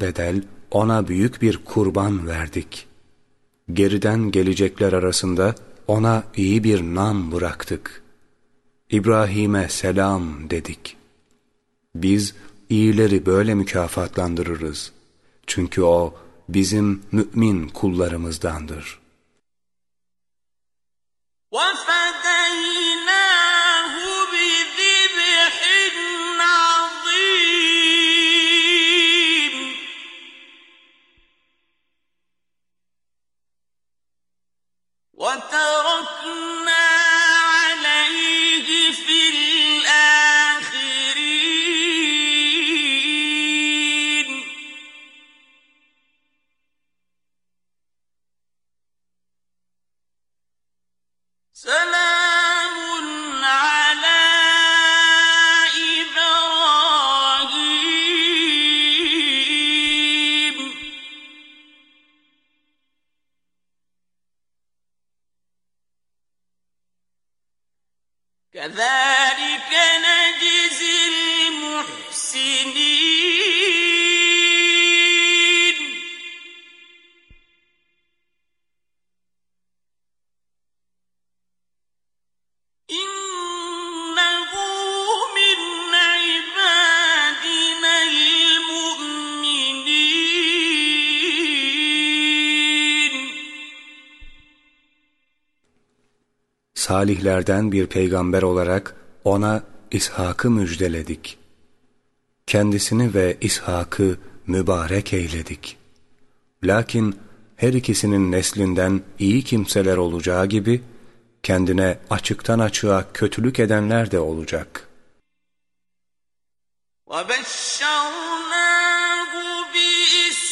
Bedel ona büyük bir kurban verdik. Geriden gelecekler arasında ona iyi bir nam bıraktık. İbrahim'e selam dedik. Biz iyileri böyle mükafatlandırırız. Çünkü o bizim mümin kullarımızdandır. وَفَ كذلك نجزي المحسنين. salihlerden bir peygamber olarak ona İshak'ı müjdeledik. Kendisini ve İshak'ı mübarek eyledik. Lakin her ikisinin neslinden iyi kimseler olacağı gibi, kendine açıktan açığa kötülük edenler de olacak. وَبَشَّرْنَاهُ بِإِسْحَاقَ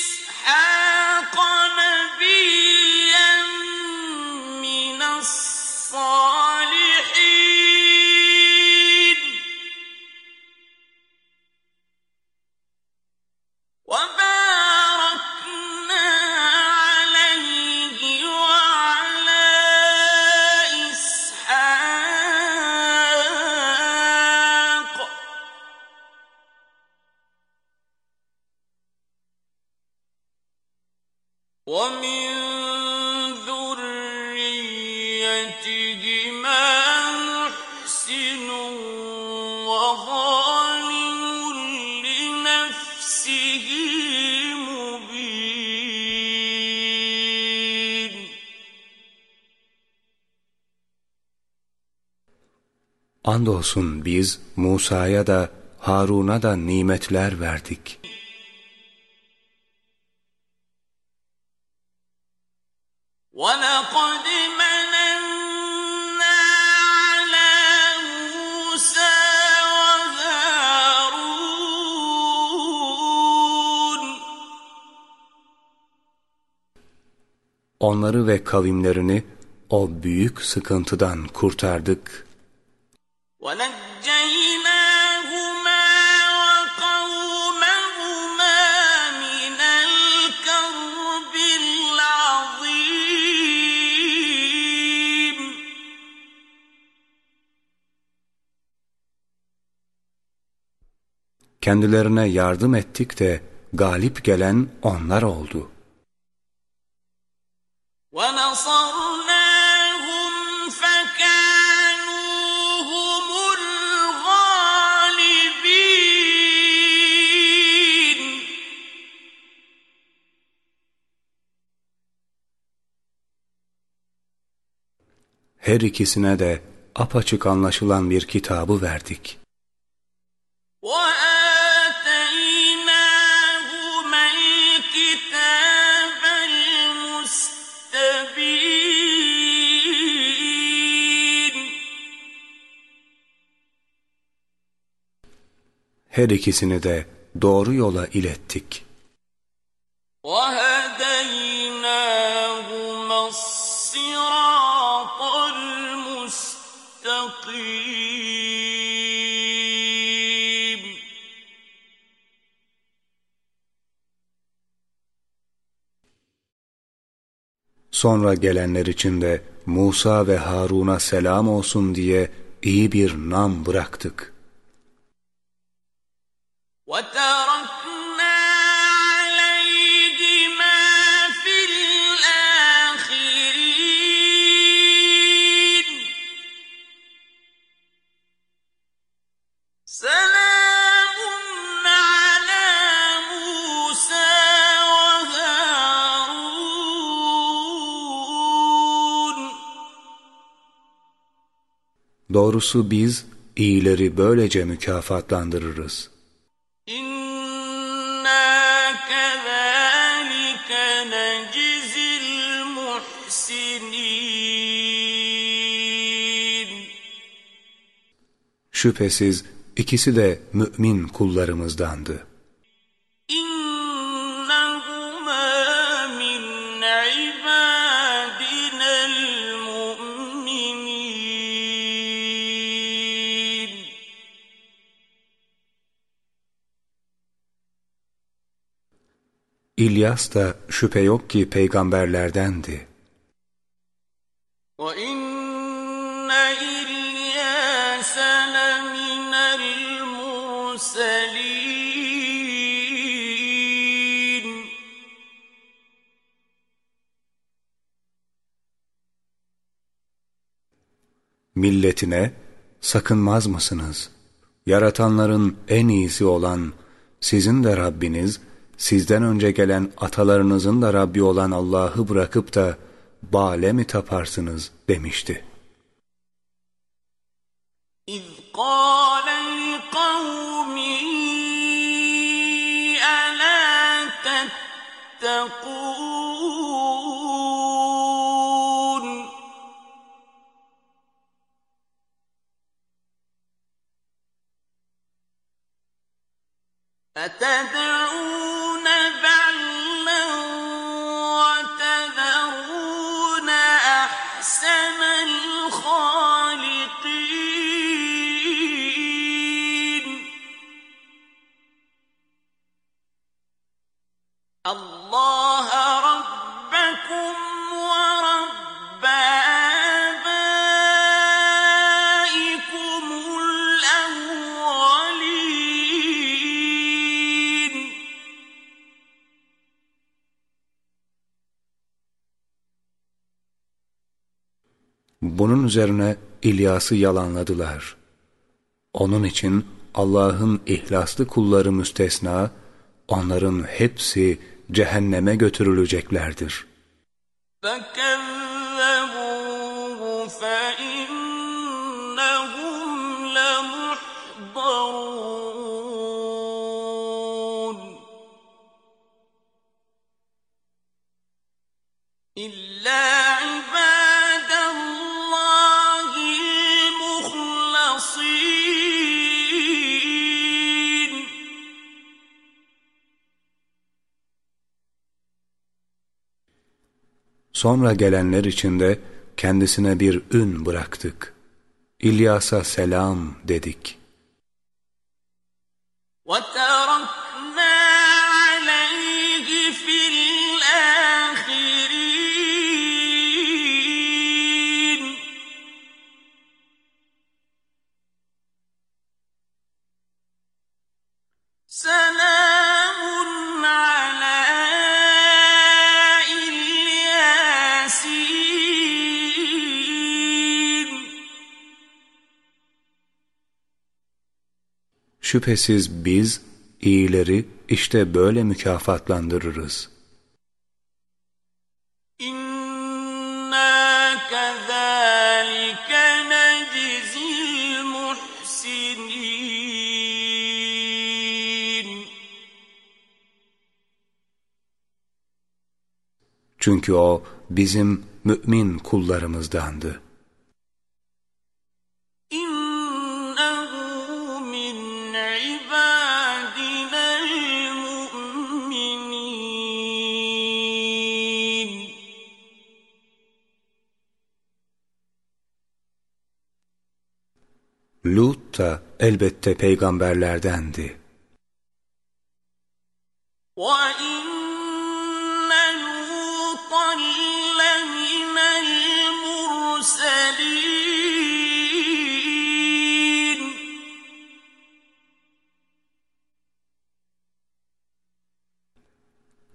Andolsun biz Musa'ya da Harun'a da nimetler verdik. وَلَقَدْ مَنَنَّا عَلَىٰ مُوسَىٰ وَهَارُونَ Onları ve kavimlerini o büyük sıkıntıdan kurtardık. Kendilerine yardım ettik de galip gelen onlar oldu. Her ikisine de apaçık anlaşılan bir kitabı verdik. وَآتَيْنَاهُمَا الْكِتَابَ الْمُسْتَبِينَ Her ikisini de doğru yola ilettik. وَهَدَيْنَاهُمَا Sonra gelenler için de Musa ve Harun'a selam olsun diye iyi bir nam bıraktık. وَتَ Doğrusu biz iyileri böylece mükafatlandırırız. Şüphesiz ikisi de mümin kullarımızdandı. İlyas da şüphe yok ki peygamberlerdendi. Milletine sakınmaz mısınız? Yaratanların en iyisi olan sizin de Rabbiniz, sizden önce gelen atalarınızın da Rabbi olan Allah'ı bırakıp da bale mi taparsınız demişti. إِذْ قَالَ لِقَوْمِهِ أَلَا تَتَّقُونَ أَتَدْعُونَ üzerine İlyas'ı yalanladılar. Onun için Allah'ın ihlaslı kulları müstesna, onların hepsi cehenneme götürüleceklerdir. فَكَذَّبُوهُ فَإِنَّهُمْ Sonra gelenler içinde kendisine bir ün bıraktık. İlyas'a selam dedik. وَتَرَكْنَا Şüphesiz biz iyileri işte böyle mükafatlandırırız. Çünkü o bizim mümin kullarımızdandı. Da elbette peygamberlerdendi.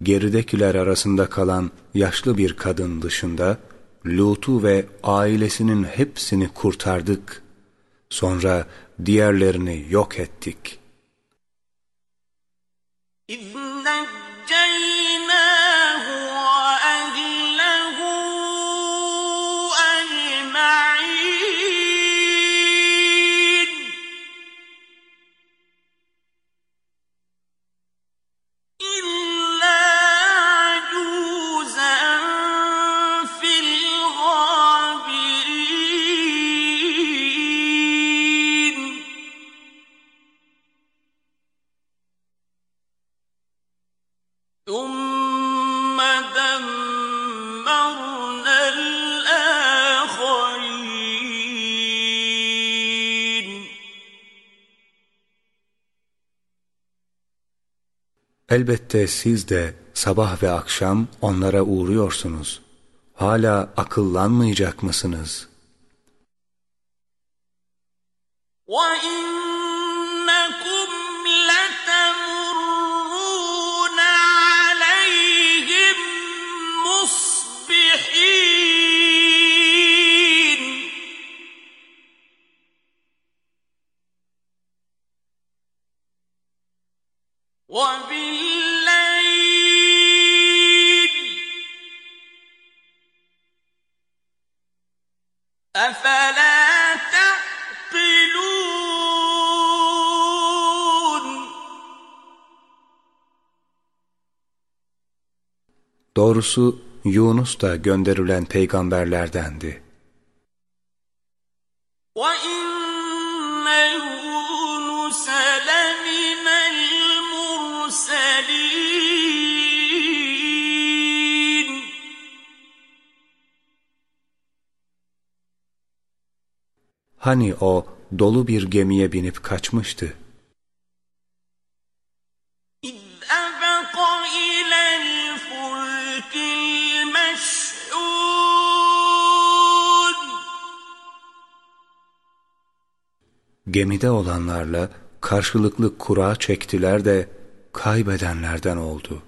Geridekiler arasında kalan yaşlı bir kadın dışında Lut'u ve ailesinin hepsini kurtardık. Sonra diğerlerini yok ettik. إِذْ Elbette siz de sabah ve akşam onlara uğruyorsunuz. Hala akıllanmayacak mısınız? وَإِنَّكُمْ Doğrusu Yunus da gönderilen peygamberlerdendi. Hani o dolu bir gemiye binip kaçmıştı. gemide olanlarla karşılıklı kura çektiler de kaybedenlerden oldu.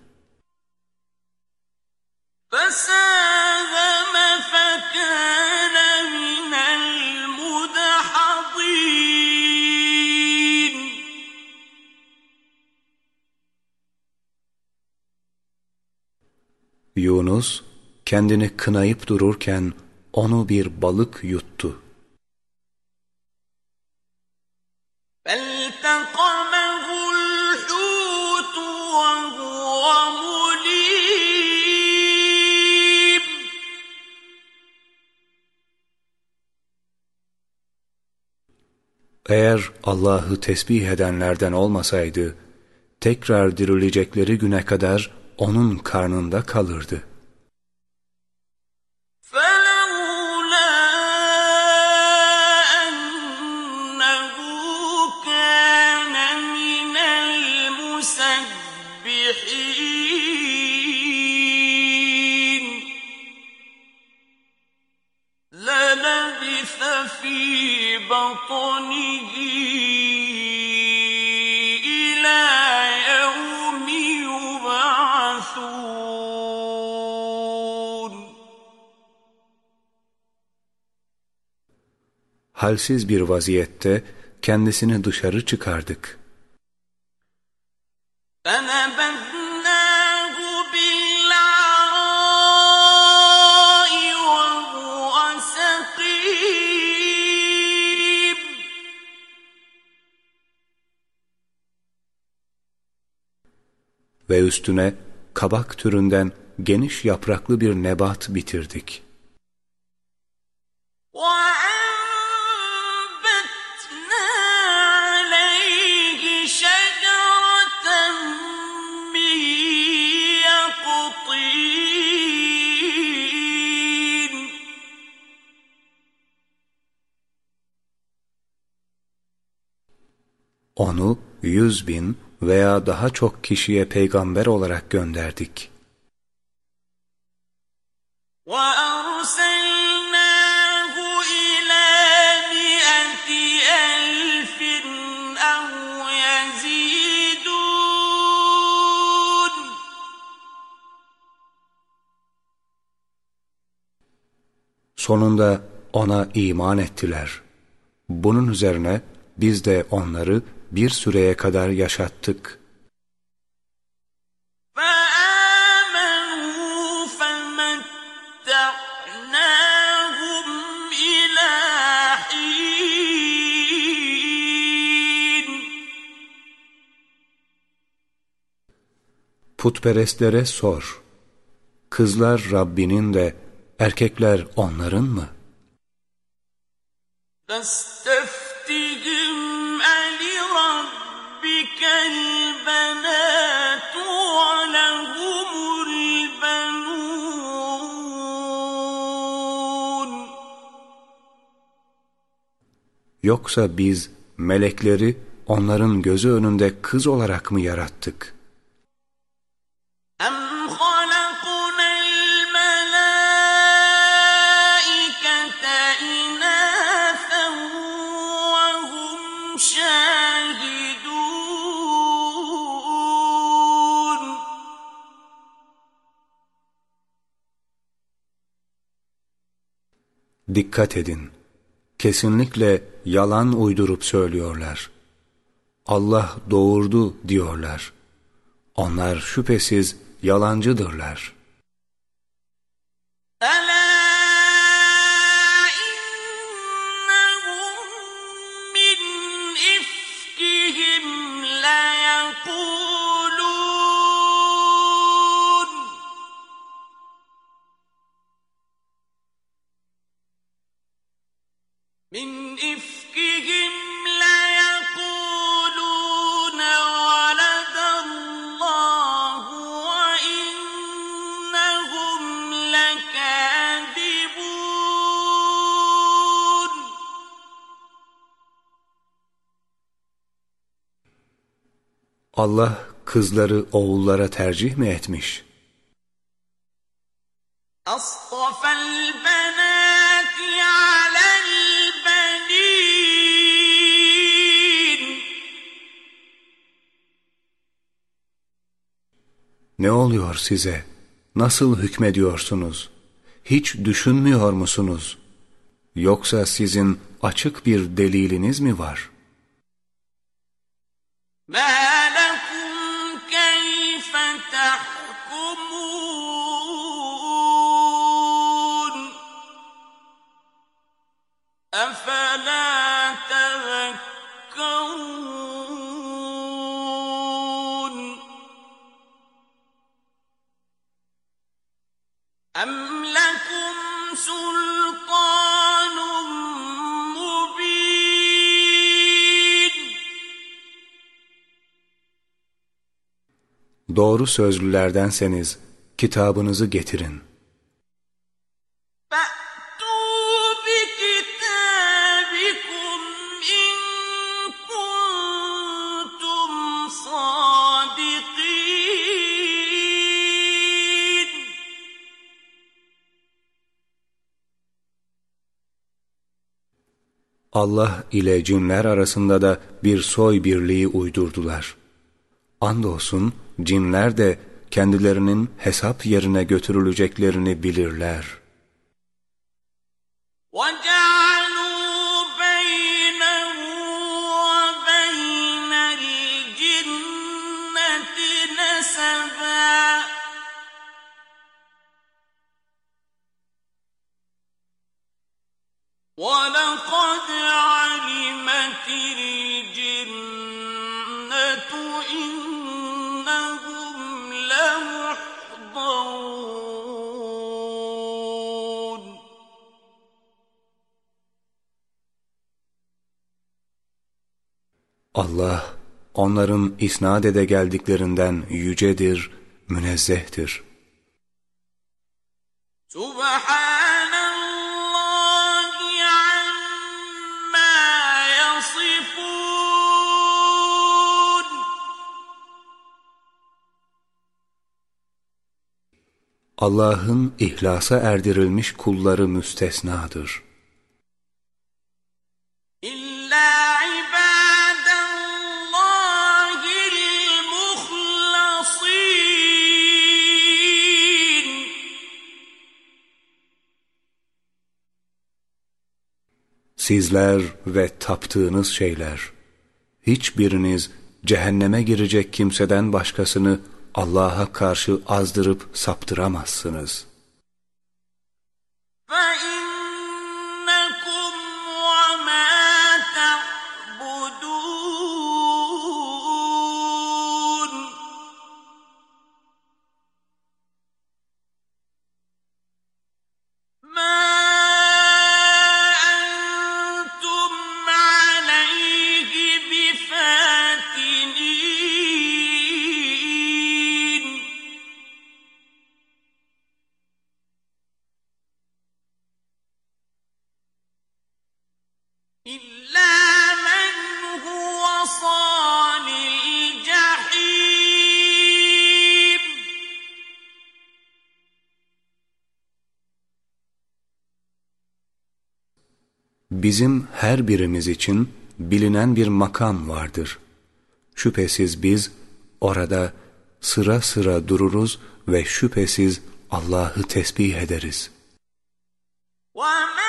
Yunus kendini kınayıp dururken onu bir balık yuttu. Eğer Allah'ı tesbih edenlerden olmasaydı, tekrar dirilecekleri güne kadar onun karnında kalırdı. halsiz bir vaziyette kendisini dışarı çıkardık. ve üstüne kabak türünden geniş yapraklı bir nebat bitirdik.'' Onu yüz bin veya daha çok kişiye peygamber olarak gönderdik. وأرسلناه إلى مئة ألف أو يزيدون Sonunda ona iman ettiler. Bunun üzerine biz de onları bir süreye kadar yaşattık. Putperestlere sor. Kızlar Rabbinin de, erkekler onların mı? Nasıl? Yoksa biz melekleri onların gözü önünde kız olarak mı yarattık?'' Dikkat edin! kesinlikle yalan uydurup söylüyorlar. Allah doğurdu diyorlar. Onlar şüphesiz yalancıdırlar. Allah! Allah kızları oğullara tercih mi etmiş? Ne oluyor size? Nasıl hükmediyorsunuz? Hiç düşünmüyor musunuz? Yoksa sizin açık bir deliliniz mi var? Ben أفلا تذكرون أم لكم سلطان مبين Doğru sözlülerdenseniz kitabınızı getirin. فأتوا Allah ile cinler arasında da bir soy birliği uydurdular. Andolsun cinler de kendilerinin hesap yerine götürüleceklerini bilirler. Allah onların isnat ede geldiklerinden yücedir, münezzehtir. Subhan Allah'ın ihlasa erdirilmiş kulları müstesnadır. İlla Sizler ve taptığınız şeyler, hiçbiriniz cehenneme girecek kimseden başkasını Allah'a karşı azdırıp saptıramazsınız. Bizim her birimiz için bilinen bir makam vardır. Şüphesiz biz orada sıra sıra dururuz ve şüphesiz Allah'ı tesbih ederiz. وما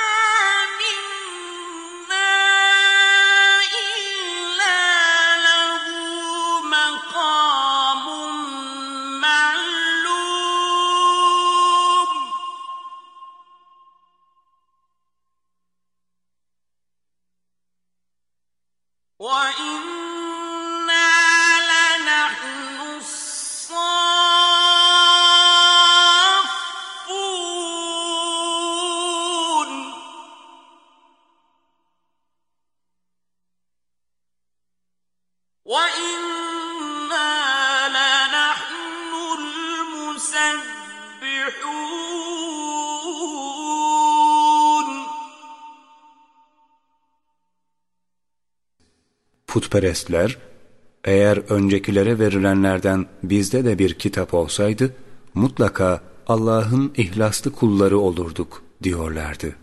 Putperestler, eğer öncekilere verilenlerden bizde de bir kitap olsaydı, mutlaka Allah'ın ihlaslı kulları olurduk diyorlardı.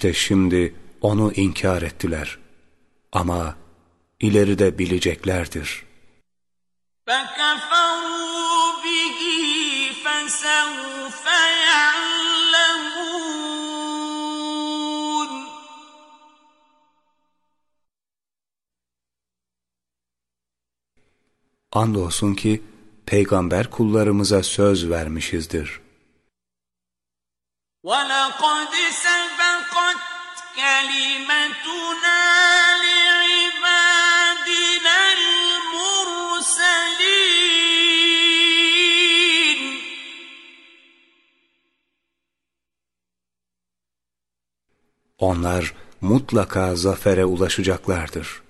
İşte şimdi onu inkar ettiler. Ama ileride bileceklerdir. فَكَفَرُوا بِهِ فَسَوْفَ يَعْلَمُونَ Andolsun ki peygamber kullarımıza söz vermişizdir. وَلَقَدْ سَبَقَتْ كَلِمَتُنَا لِعِبَادِنَا الْمُرْسَلِينَ onlar mutlaka zafere ulaşacaklardır.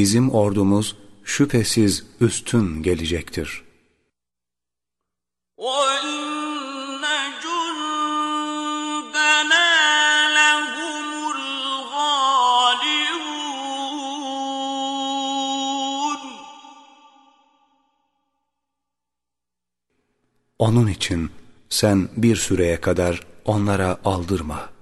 bizim ordumuz şüphesiz üstün gelecektir. Onun için sen bir süreye kadar onlara aldırma.''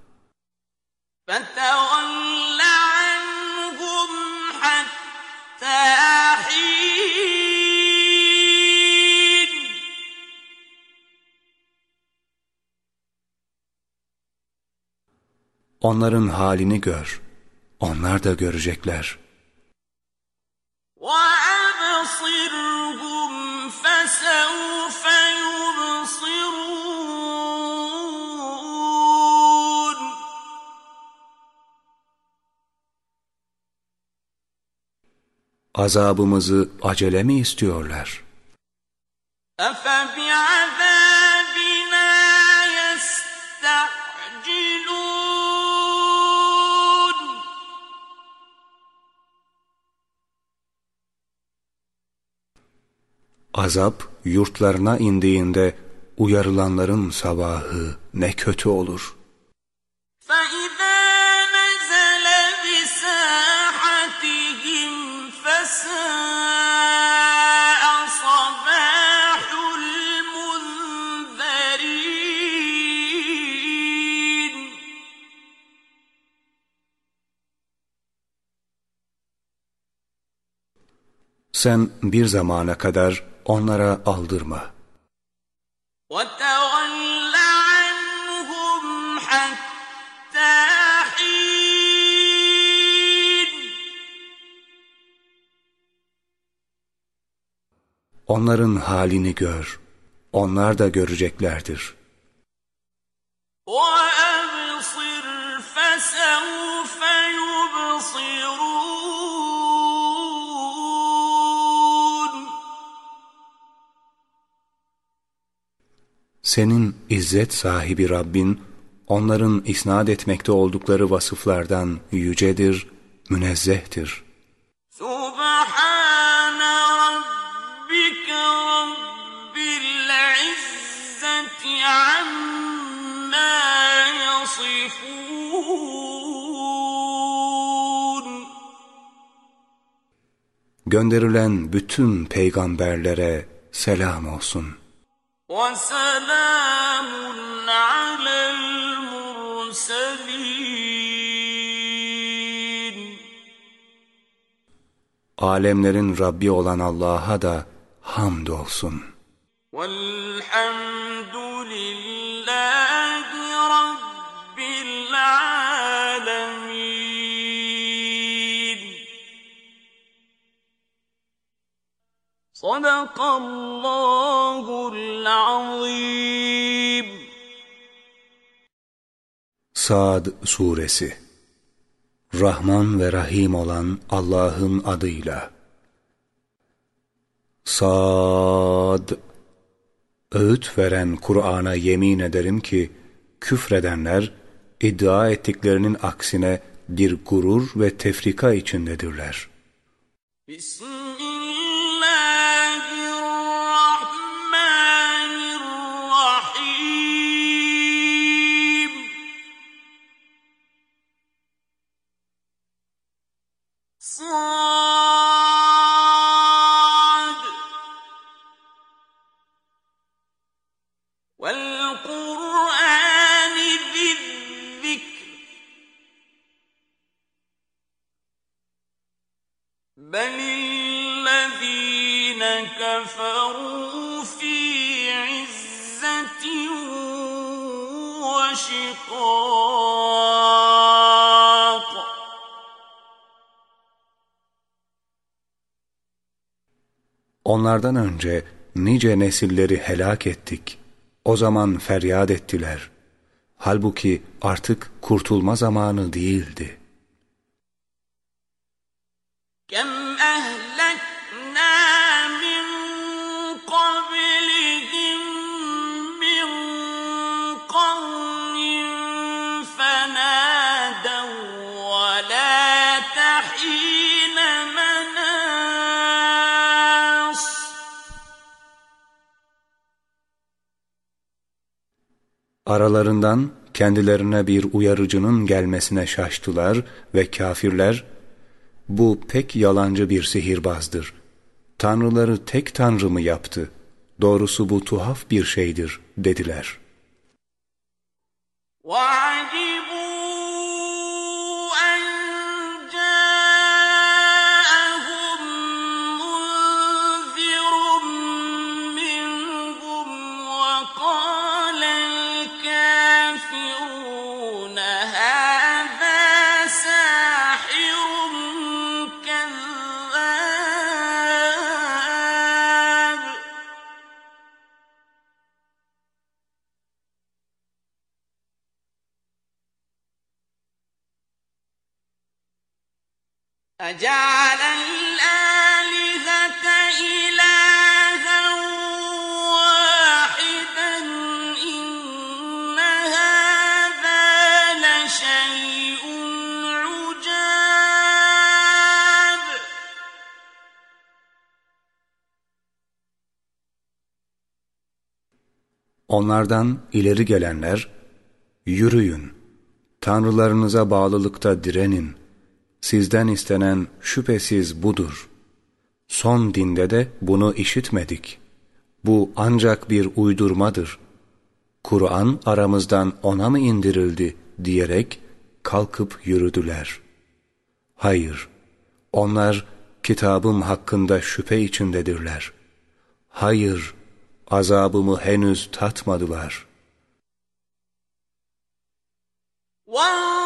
Onların halini gör. Onlar da görecekler. وَأَبْصِرْهُمْ فَسَوْفَ يُبْصِرُونَ Azabımızı acele mi istiyorlar? أَفَبِعَذَابِنَا Azap yurtlarına indiğinde uyarılanların sabahı ne kötü olur. Sen bir zamana kadar onlara aldırma. وَتَوَلَّ عَنْهُمْ حَتَّىٰ حِينٍ Onların halini gör. Onlar da göreceklerdir. وَأَبْصِرْ فَسَوْفَ يُبْصِرُونَ Senin izzet sahibi Rabbin, onların isnat etmekte oldukları vasıflardan yücedir, münezzehtir. Subhane Rabbike Rabbil İzzeti amma yasifun. Gönderilen bütün peygamberlere selam olsun. وَسَلَامٌ عَلَى الْمُرْسَلِينَ Alemlerin Rabbi olan Allah'a da hamdolsun. وَالْحَمْدُ Sadakallahu'l-azim. Sad Suresi Rahman ve Rahim olan Allah'ın adıyla. Sad Öğüt veren Kur'an'a yemin ederim ki küfredenler iddia ettiklerinin aksine bir gurur ve tefrika içindedirler. Bismillah والقرآن ذي الذكر. بل الذين كفروا في عزة وشقاق. Onlardan önce nice nesilleri helak ettik. O zaman feryat ettiler. Halbuki artık kurtulma zamanı değildi. Aralarından kendilerine bir uyarıcının gelmesine şaştılar ve kafirler, bu pek yalancı bir sihirbazdır. Tanrıları tek tanrı mı yaptı? Doğrusu bu tuhaf bir şeydir dediler. وعجبوا الكافرون Onlardan ileri gelenler, yürüyün, tanrılarınıza bağlılıkta direnin, sizden istenen şüphesiz budur. Son dinde de bunu işitmedik. Bu ancak bir uydurmadır. Kur'an aramızdan ona mı indirildi diyerek kalkıp yürüdüler. Hayır, onlar kitabım hakkında şüphe içindedirler. Hayır, azabımı henüz tatmadılar. Wow!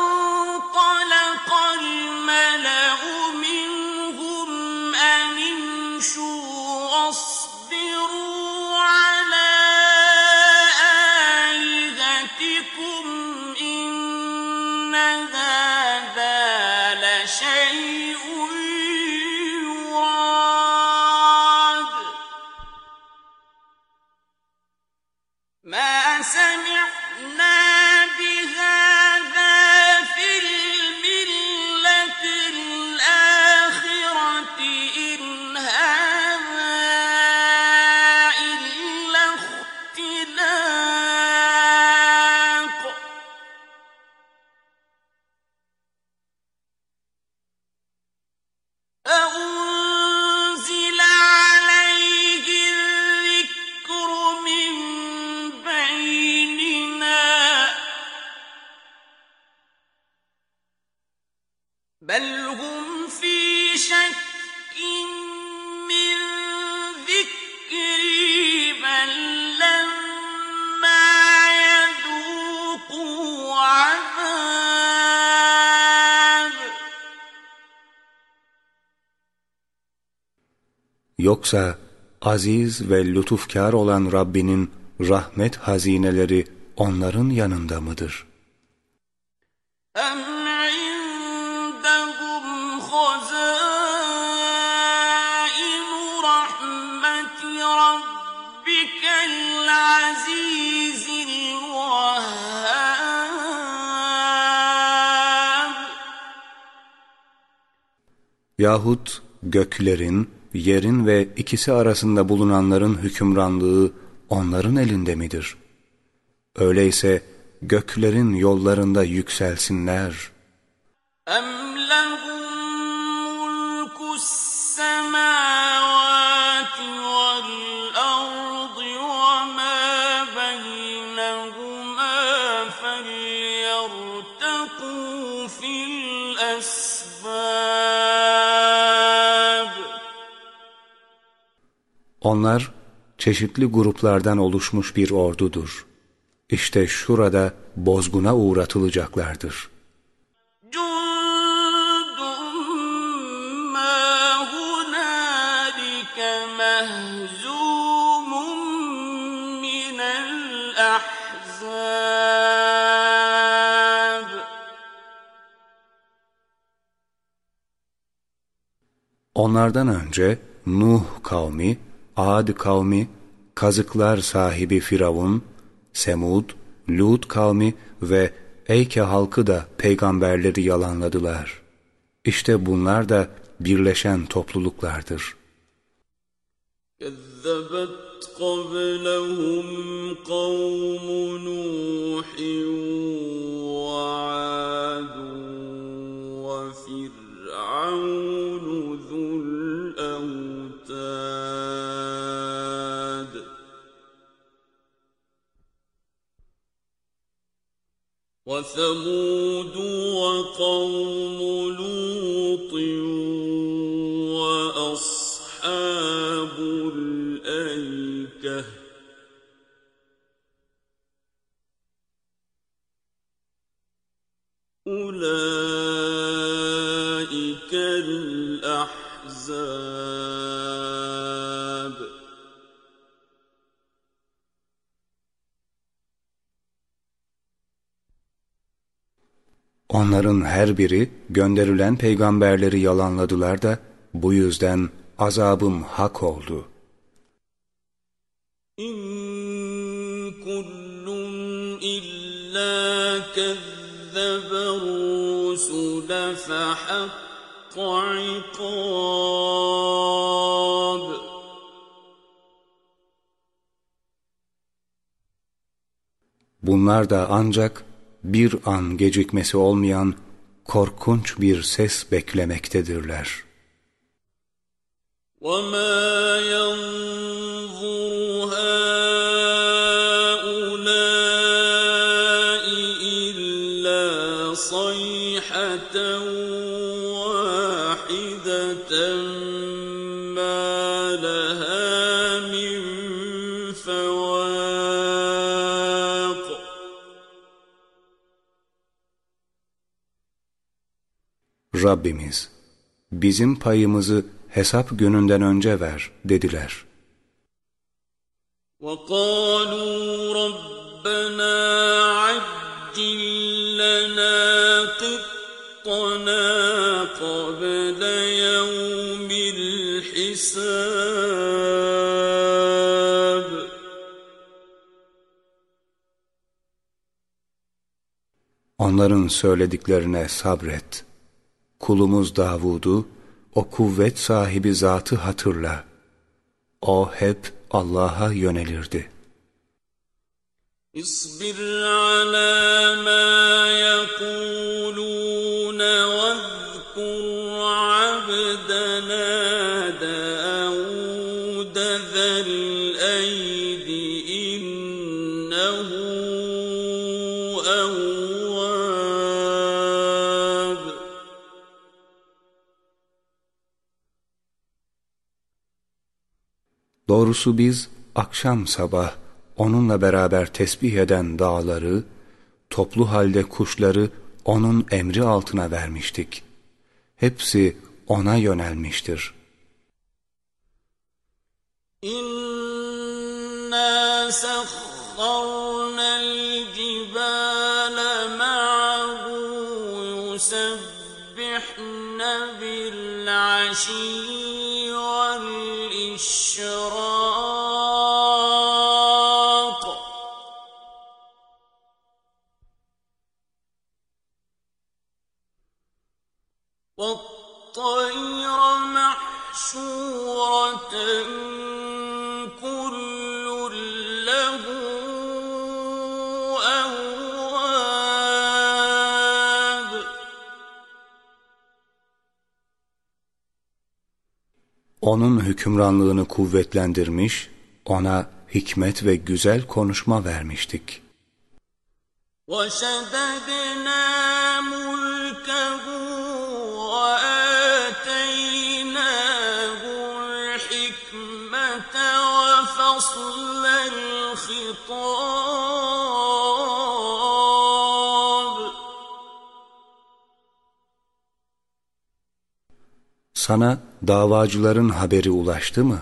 Yoksa aziz ve lütufkar olan Rabbinin rahmet hazineleri onların yanında mıdır? Yahut göklerin, yerin ve ikisi arasında bulunanların hükümranlığı onların elinde midir? Öyleyse göklerin yollarında yükselsinler. أم لهم السماوات Onlar çeşitli gruplardan oluşmuş bir ordudur. İşte şurada bozguna uğratılacaklardır. Onlardan önce Nuh kavmi Ad kavmi, kazıklar sahibi Firavun, Semud, Lut kavmi ve Eyke halkı da peygamberleri yalanladılar. İşte bunlar da birleşen topluluklardır. كذبت قبلهم قوم نوح وعاد وفرعون وثمود وقوم لوط وأصحاب الأيكة أولئك الأحزاب Onların her biri gönderilen peygamberleri yalanladılar da bu yüzden azabım hak oldu. İn kullun illa kezzebe rusule. Bunlar da ancak bir an gecikmesi olmayan korkunç bir ses beklemektedirler. وما ينظر Rabbimiz, bizim payımızı hesap gününden önce ver dediler. وقالوا ربنا عجل لنا قطنا قبل يوم الحساب Onların söylediklerine sabret. kulumuz Davud'u, o kuvvet sahibi zatı hatırla. O hep Allah'a yönelirdi. İsbir ala ma yakul Doğrusu biz akşam sabah onunla beraber tesbih eden dağları, toplu halde kuşları onun emri altına vermiştik. Hepsi ona yönelmiştir. İnna sahharna al-cibale ma'ahu yusabbihna bil-aşiyy والإشراق والطير محشورة Onun hükümranlığını kuvvetlendirmiş, ona hikmet ve güzel konuşma vermiştik. وَشَدَدْنَا مُلْكَهُ وَآتَيْنَاهُ الْحِكْمَةَ وَفَصْلَ الْخِطَابِ Sana davacıların haberi ulaştı mı?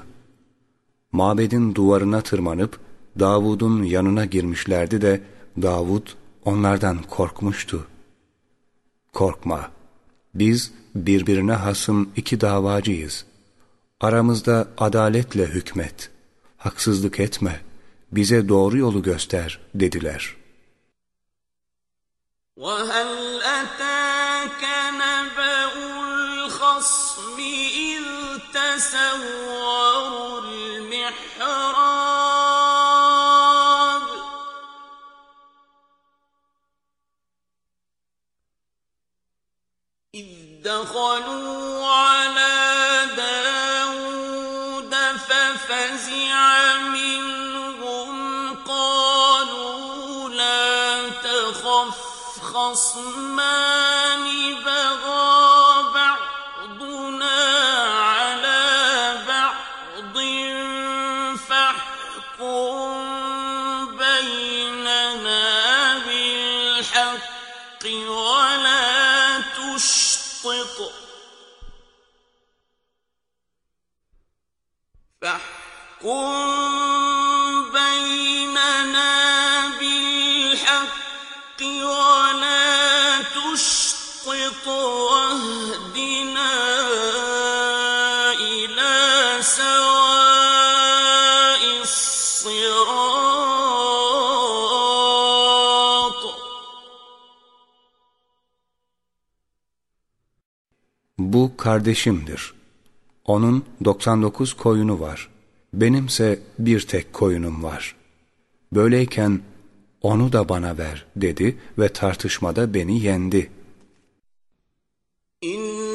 Mabedin duvarına tırmanıp Davud'un yanına girmişlerdi de Davud onlardan korkmuştu. Korkma, biz birbirine hasım iki davacıyız. Aramızda adaletle hükmet, haksızlık etme, bize doğru yolu göster dediler. وَهَلْ أَتَاكَ نَبَأُ تَسَوَّرُوا الْمِحْرَابَ. إِذْ دَخَلُوا عَلَىٰ دَاوُودَ فَفَزِعَ مِنْهُمْ قَالُوا لَا تَخَفْ خَصْمَانِ بَغَىٰ. Bu kardeşimdir. Onun 99 koyunu var. Benimse bir tek koyunum var. Böyleyken onu da bana ver dedi ve tartışmada beni yendi. إن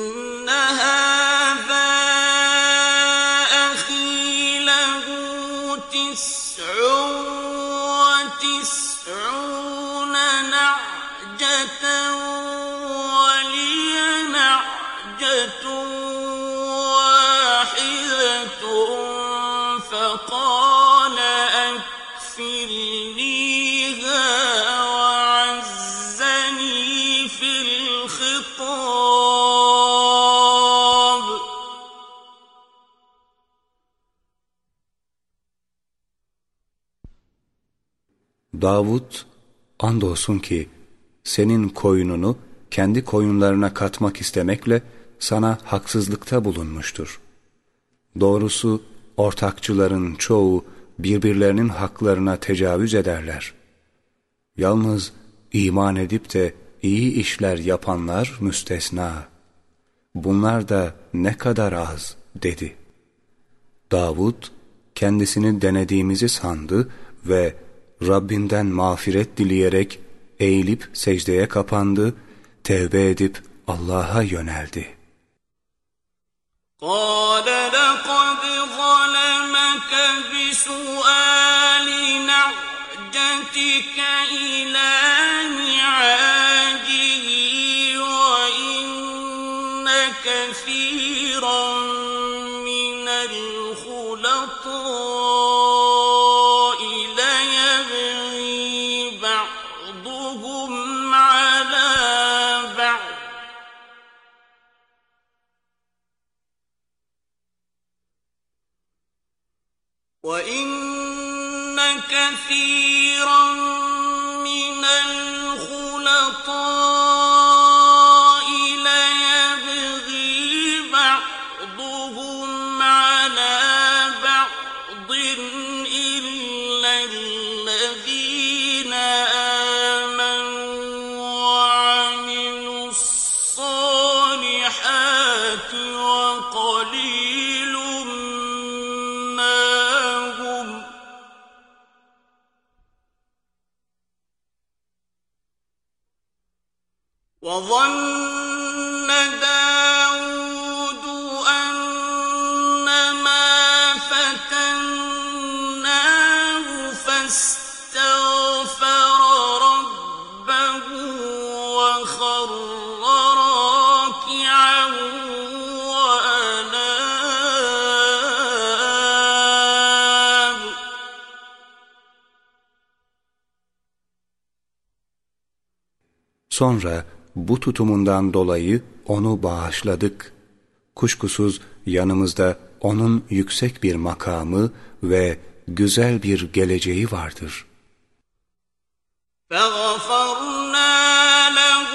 Davud, andolsun ki senin koyununu kendi koyunlarına katmak istemekle sana haksızlıkta bulunmuştur. Doğrusu ortakçıların çoğu birbirlerinin haklarına tecavüz ederler. Yalnız iman edip de iyi işler yapanlar müstesna. Bunlar da ne kadar az dedi. Davud kendisini denediğimizi sandı ve Rabbinden mağfiret dileyerek eğilip secdeye kapandı, tevbe edip Allah'a yöneldi. قال لقد ظلمك بسؤال نعجتك إلى نعاجه وإن كثيرا وإن كثيرا من الخلطاء وظن داود أنما فتناه فاستغفر ربه وخر Sonra bu tutumundan dolayı onu bağışladık. Kuşkusuz yanımızda onun yüksek bir makamı ve güzel bir geleceği vardır. فغفرنا له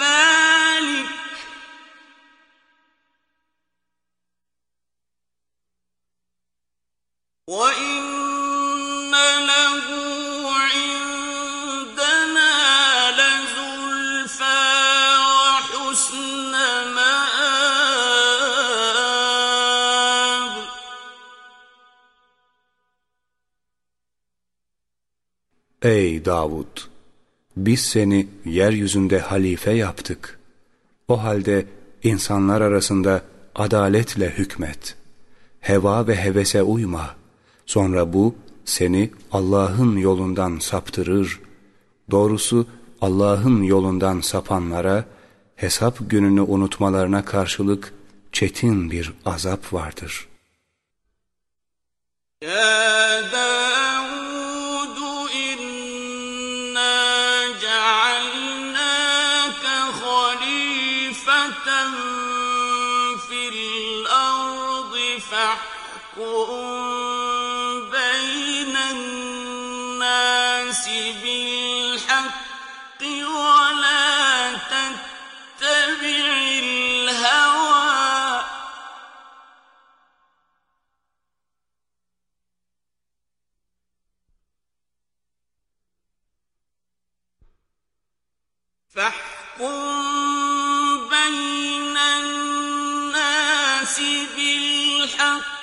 ذلك وإن Ey Davud! Biz seni yeryüzünde halife yaptık. O halde insanlar arasında adaletle hükmet. Heva ve hevese uyma. Sonra bu seni Allah'ın yolundan saptırır. Doğrusu Allah'ın yolundan sapanlara hesap gününü unutmalarına karşılık çetin bir azap vardır.'' يا فاحكم بين الناس بالحق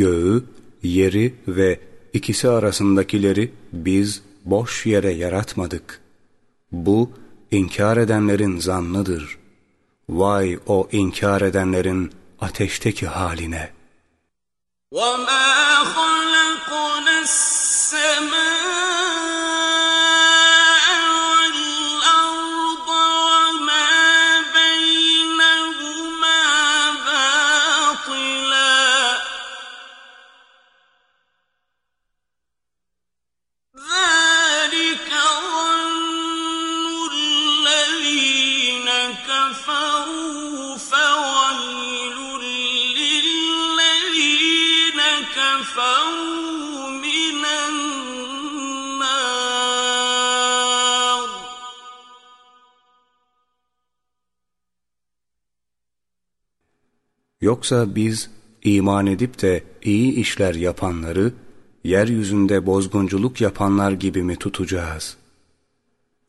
Göğü, yeri ve ikisi arasındakileri biz boş yere yaratmadık. Bu inkar edenlerin zannıdır. Vay o inkar edenlerin ateşteki haline. وما خلقنا السماء كفروا فويل للذين كفروا من النار Yoksa biz iman edip de iyi işler yapanları, yeryüzünde bozgunculuk yapanlar gibi mi tutacağız?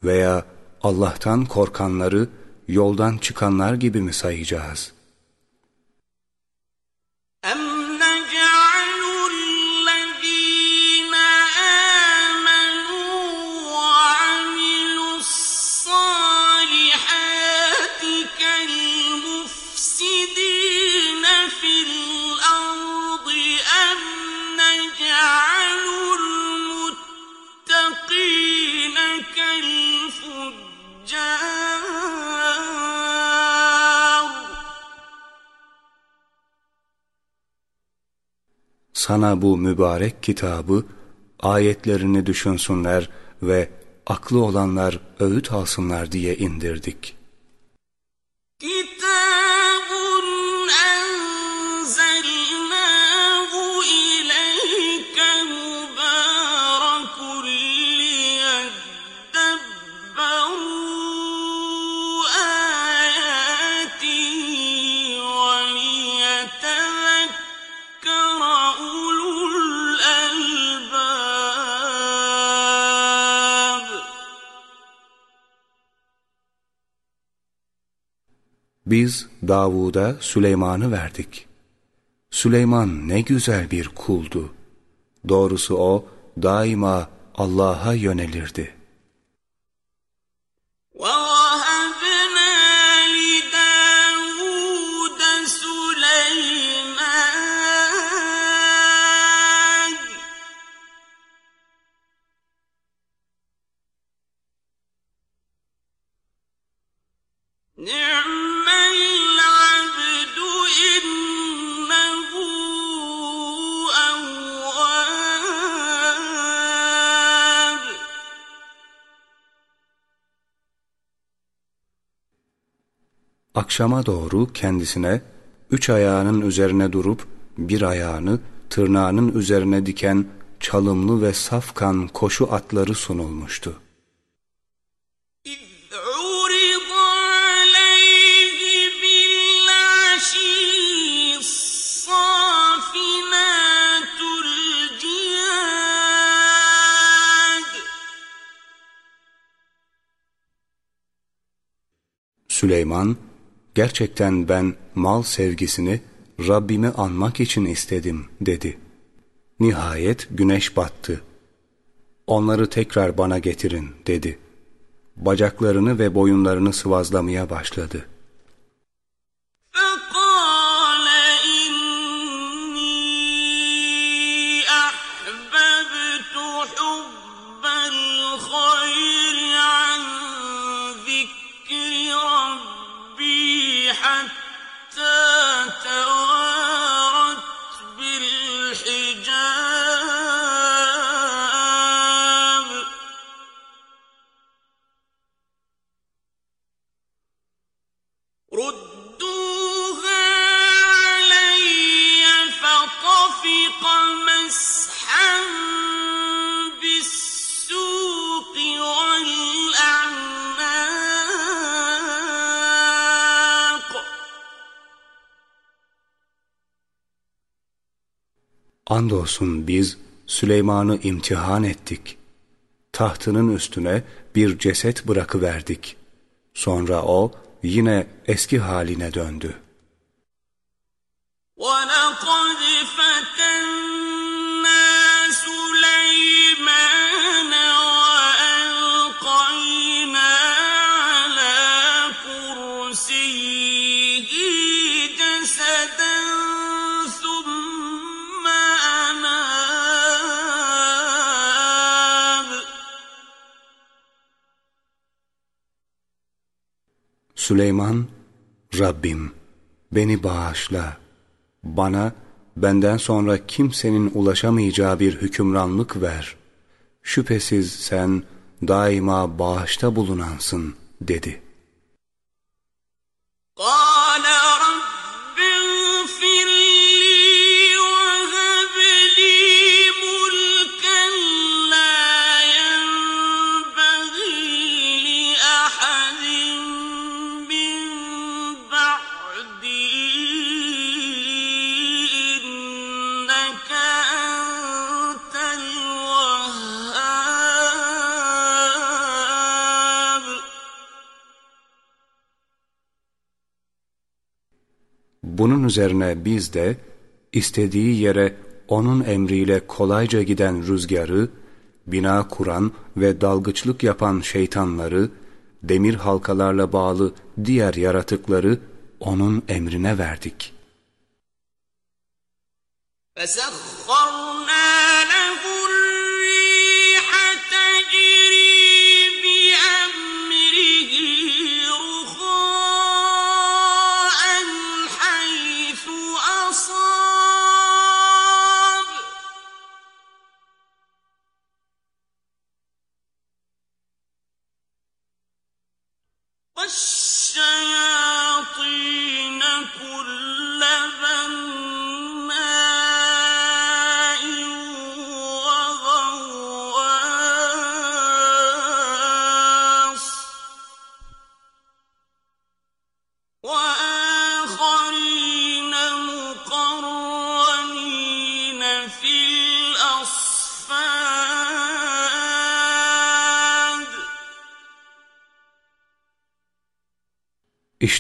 Veya Allah'tan korkanları yoldan çıkanlar gibi mi sayacağız? Sana bu mübarek kitabı, ayetlerini düşünsünler ve aklı olanlar öğüt alsınlar diye indirdik. Biz Davud'a Süleyman'ı verdik. Süleyman ne güzel bir kuldu. Doğrusu o daima Allah'a yönelirdi. Wow! Akşama doğru kendisine üç ayağının üzerine durup bir ayağını tırnağının üzerine diken çalımlı ve safkan koşu atları sunulmuştu. Süleyman gerçekten ben mal sevgisini Rabbimi anmak için istedim dedi. Nihayet güneş battı. Onları tekrar bana getirin dedi. Bacaklarını ve boyunlarını sıvazlamaya başladı. Andolsun biz Süleyman'ı imtihan ettik. Tahtının üstüne bir ceset bırakıverdik. Sonra o yine eski haline döndü. ولقد فتنا Süleyman, Rabbim beni bağışla. Bana benden sonra kimsenin ulaşamayacağı bir hükümranlık ver. Şüphesiz sen daima bağışta bulunansın dedi. Bunun üzerine biz de istediği yere onun emriyle kolayca giden rüzgarı, bina kuran ve dalgıçlık yapan şeytanları, demir halkalarla bağlı diğer yaratıkları onun emrine verdik. فسخرنا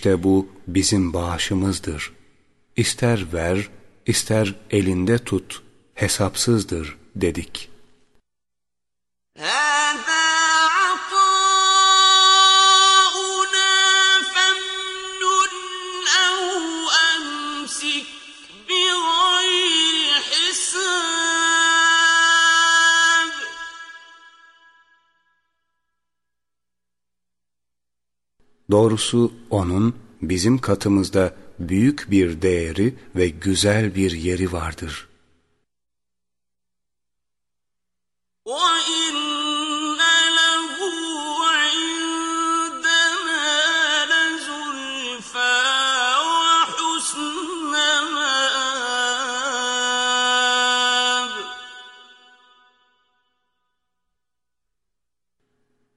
İşte bu bizim bağışımızdır. İster ver, ister elinde tut, hesapsızdır dedik. Doğrusu onun bizim katımızda büyük bir değeri ve güzel bir yeri vardır. وإن له عندنا لزلفى وحسن مآب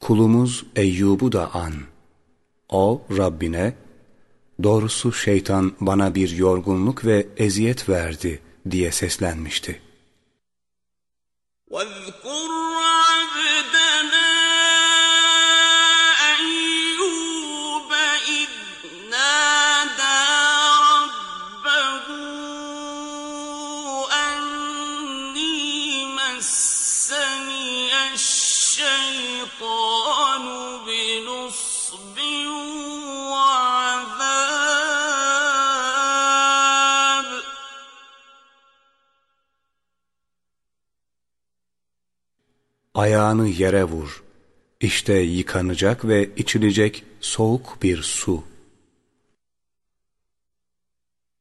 Kulumuz Eyyub'u da an. O Rabbine, doğrusu şeytan bana bir yorgunluk ve eziyet verdi diye seslenmişti. واذكر ayağını yere vur. İşte yıkanacak ve içilecek soğuk bir su.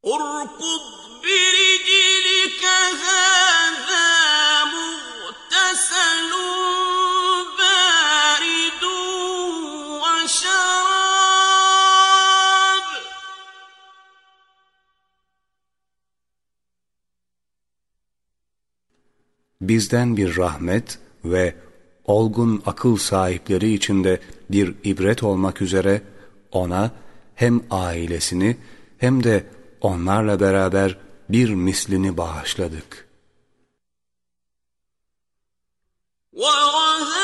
Urkud biricilike bizden bir rahmet ve olgun akıl sahipleri içinde bir ibret olmak üzere ona hem ailesini hem de onlarla beraber bir mislini bağışladık. ووهبنا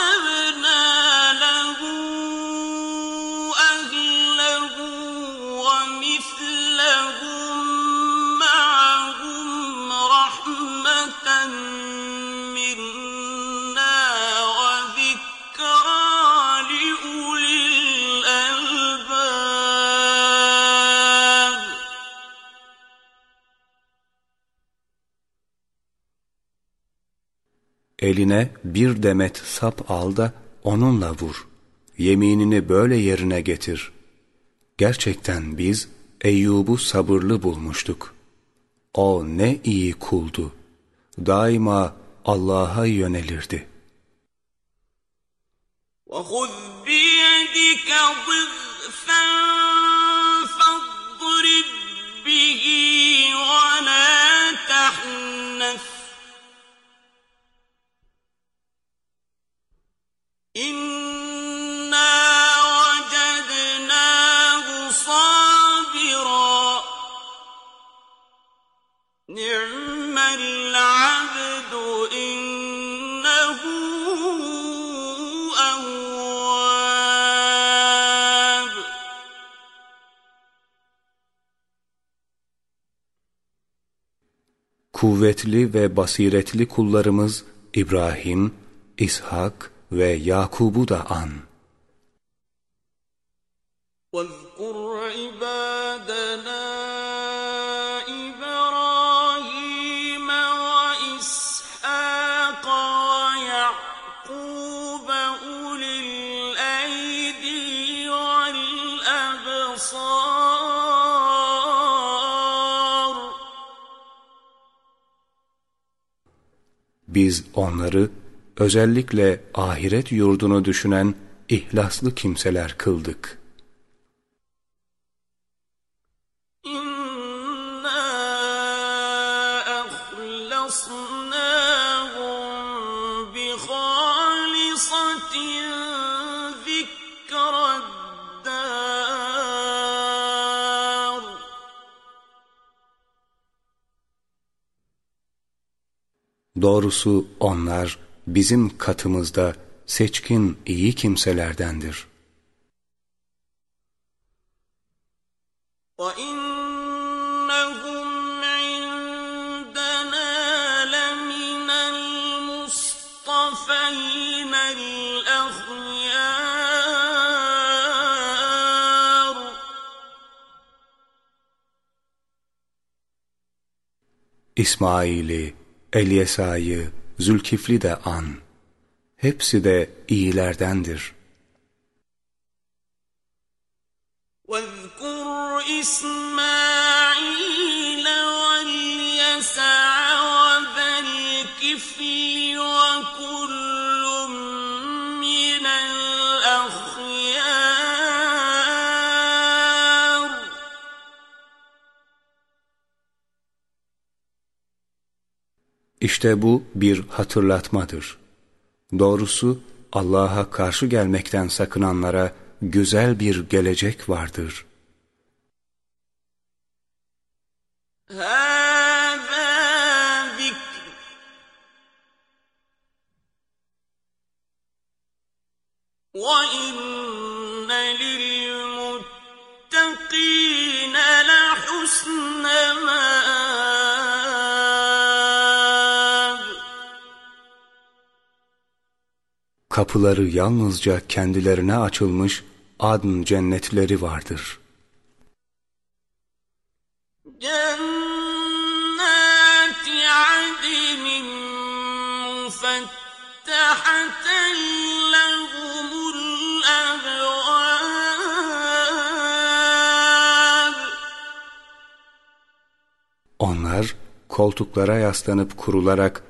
Eline bir demet sap al da onunla vur. Yeminini böyle yerine getir. Gerçekten biz Eyyub'u sabırlı bulmuştuk. O ne iyi kuldu. Daima Allah'a yönelirdi. وخذ بيدك ضغثا Kuvvetli ve basiretli kullarımız İbrahim, İshak ve Yakub'u da an. واذكر عبادنا إبراهيم وإسحاق ويعقوب أولي الأيدي والأبصار Biz onları özellikle ahiret yurdunu düşünen ihlaslı kimseler kıldık.'' Doğrusu onlar bizim katımızda seçkin iyi kimselerdendir. İsmail'i, Elyesa'yı, Zülkifli de an. Hepsi de iyilerdendir. واذكر إسماعيل İşte bu bir hatırlatmadır. Doğrusu Allah'a karşı gelmekten sakınanlara güzel bir gelecek vardır. هذا ذكر وإن Kapıları yalnızca kendilerine açılmış adn cennetleri vardır. Cennet adnin müfettahaten Onlar koltuklara yaslanıp kurularak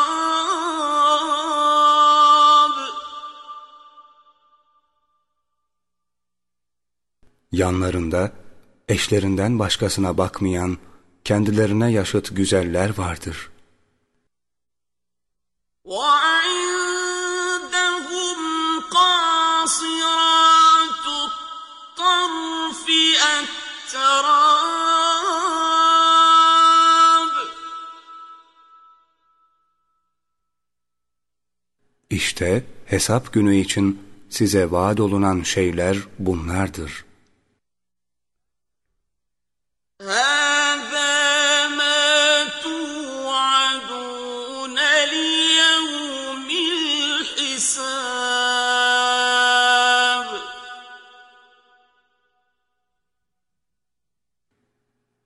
Yanlarında eşlerinden başkasına bakmayan kendilerine yaşıt güzeller vardır. وعندهم قاصرات الطرف أتراب İşte hesap günü için size vaat olunan şeyler bunlardır.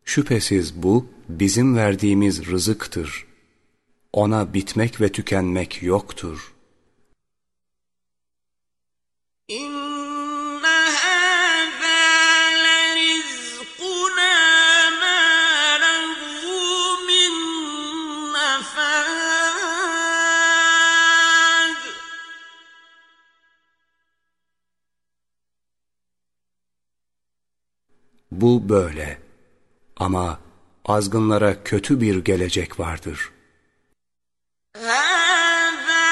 Şüphesiz bu bizim verdiğimiz rızıktır. Ona bitmek ve tükenmek yoktur. إن Bu böyle. Ama azgınlara kötü bir gelecek vardır. هذا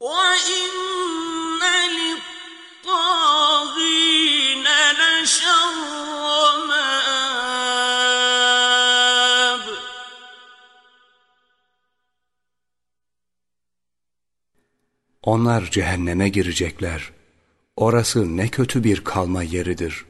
وإن للطاغين لشر مآب Onlar cehenneme girecekler. Orası ne kötü bir kalma yeridir.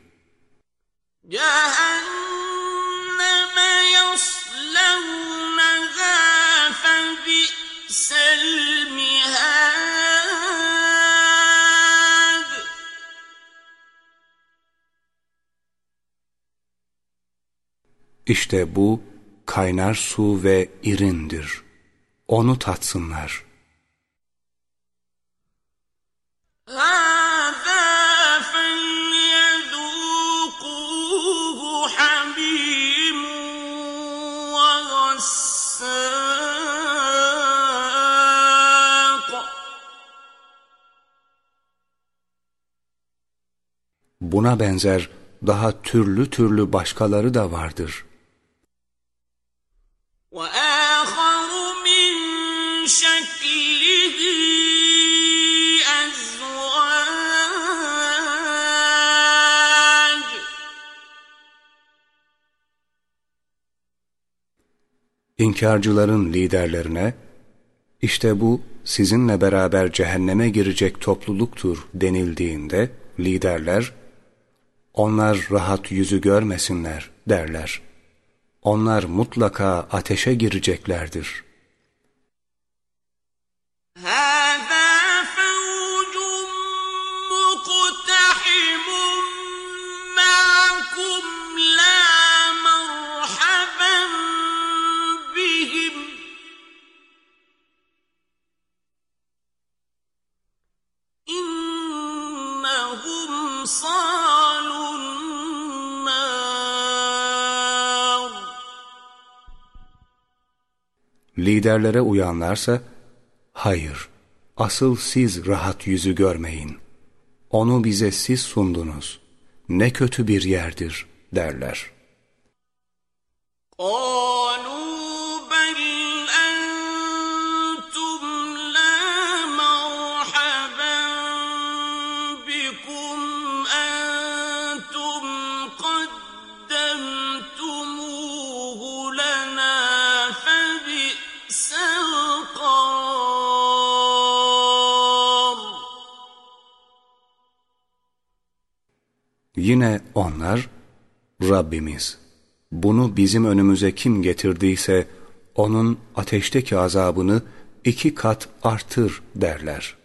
İşte bu kaynar su ve irindir. Onu tatsınlar.'' Buna benzer daha türlü türlü başkaları da vardır. وآخر من شكله أزواج İnkarcıların liderlerine İşte bu sizinle beraber cehenneme girecek topluluktur denildiğinde liderler onlar rahat yüzü görmesinler derler. Onlar mutlaka ateşe gireceklerdir. هذا Liderlere uyanlarsa, hayır, asıl siz rahat yüzü görmeyin. Onu bize siz sundunuz. Ne kötü bir yerdir derler. Oh! Yine onlar, Rabbimiz, bunu bizim önümüze kim getirdiyse, onun ateşteki azabını iki kat artır derler.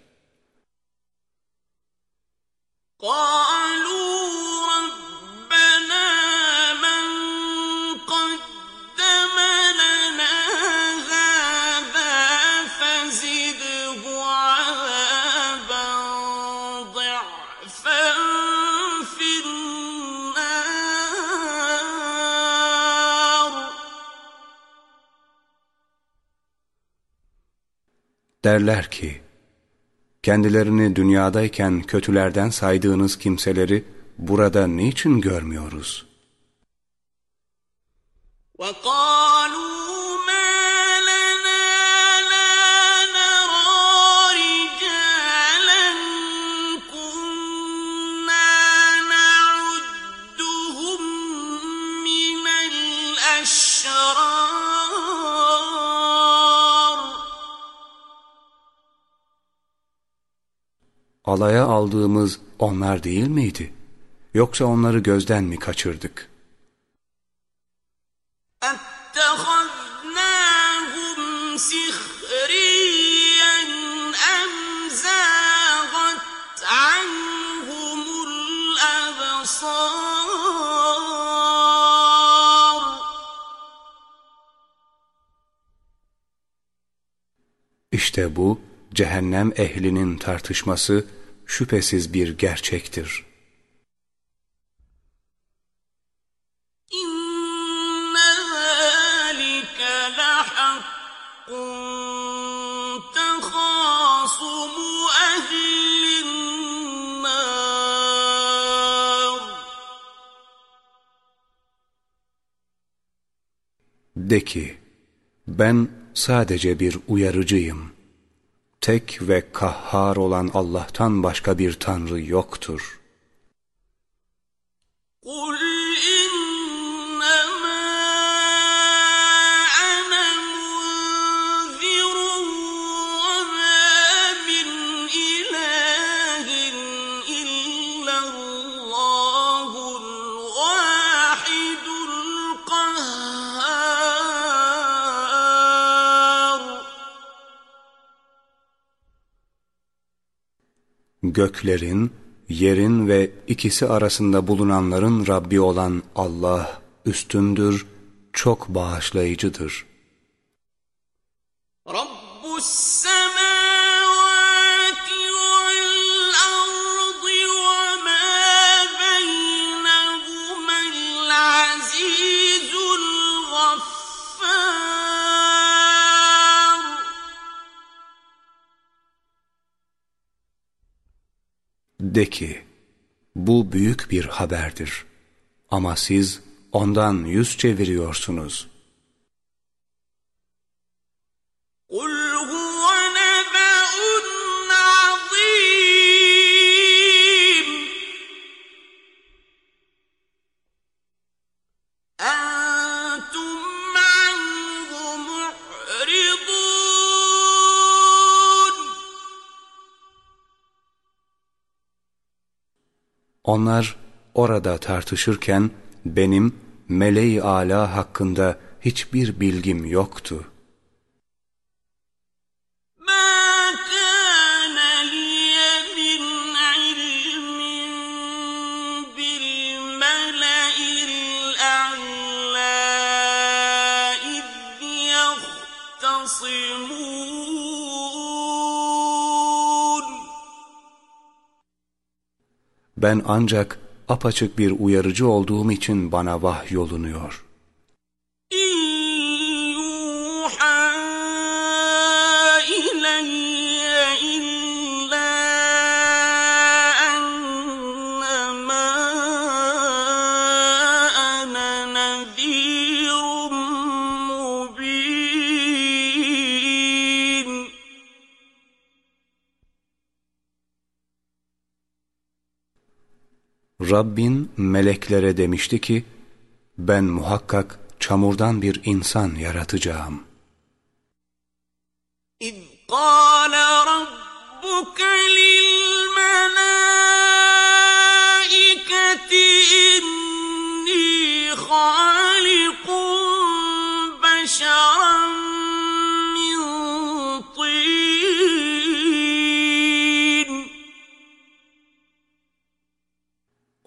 قالوا Derler ki, kendilerini dünyadayken kötülerden saydığınız kimseleri burada niçin görmüyoruz? وقالوا Alaya aldığımız onlar değil miydi? Yoksa onları gözden mi kaçırdık? أتخذناهم سخريا أم زاغت عنهم الأبصار İşte bu cehennem ehlinin tartışması şüphesiz bir gerçektir. De ki, ben sadece bir uyarıcıyım.'' Tek ve kahhar olan Allah'tan başka bir tanrı yoktur. قل Göklerin, yerin ve ikisi arasında bulunanların Rabbi olan Allah üstündür, çok bağışlayıcıdır. رب De ki, bu büyük bir haberdir. Ama siz ondan yüz çeviriyorsunuz. Onlar orada tartışırken benim meleği ala hakkında hiçbir bilgim yoktu. Ben ancak apaçık bir uyarıcı olduğum için bana vahyolunuyor. Rabbin meleklere demişti ki, ben muhakkak çamurdan bir insan yaratacağım. İz qâle rabbuke lil melâiketi inni hâlikun beşeran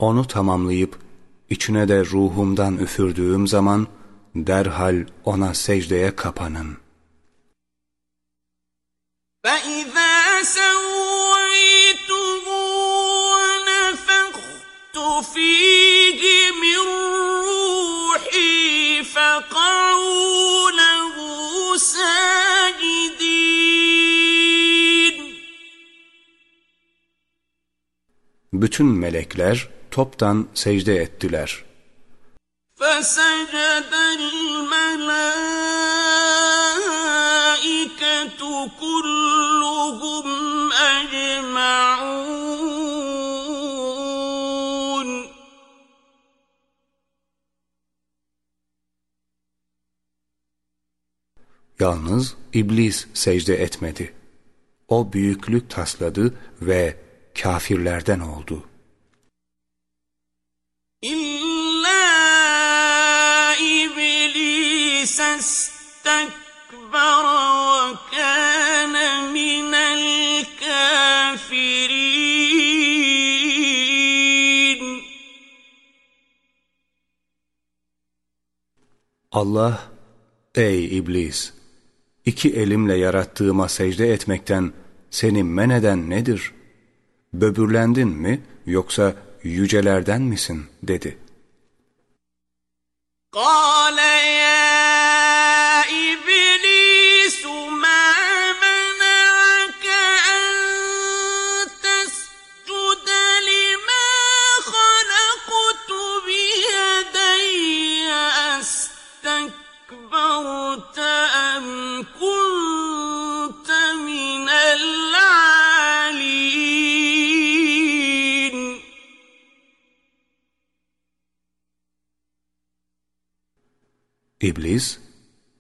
Onu tamamlayıp içine de ruhumdan üfürdüğüm zaman derhal ona secdeye kapanın. فَإِذَا سَوَّيْتُهُ وَنَفَخْتُ فِيهِ مِنْ رُوحِي فَقَعُوا لَهُ سَاجِدِينَ Bütün melekler toptan secde ettiler. فَسَجَدَ الْمَلَائِكَةُ كُلُّهُمْ أَجْمَعُونَ Yalnız iblis secde etmedi. O büyüklük tasladı ve kafirlerden oldu.'' استكبر وكان من الكافرين Allah, ey iblis! iki elimle yarattığıma secde etmekten seni men eden nedir? Böbürlendin mi yoksa yücelerden misin dedi. قال يا İblis,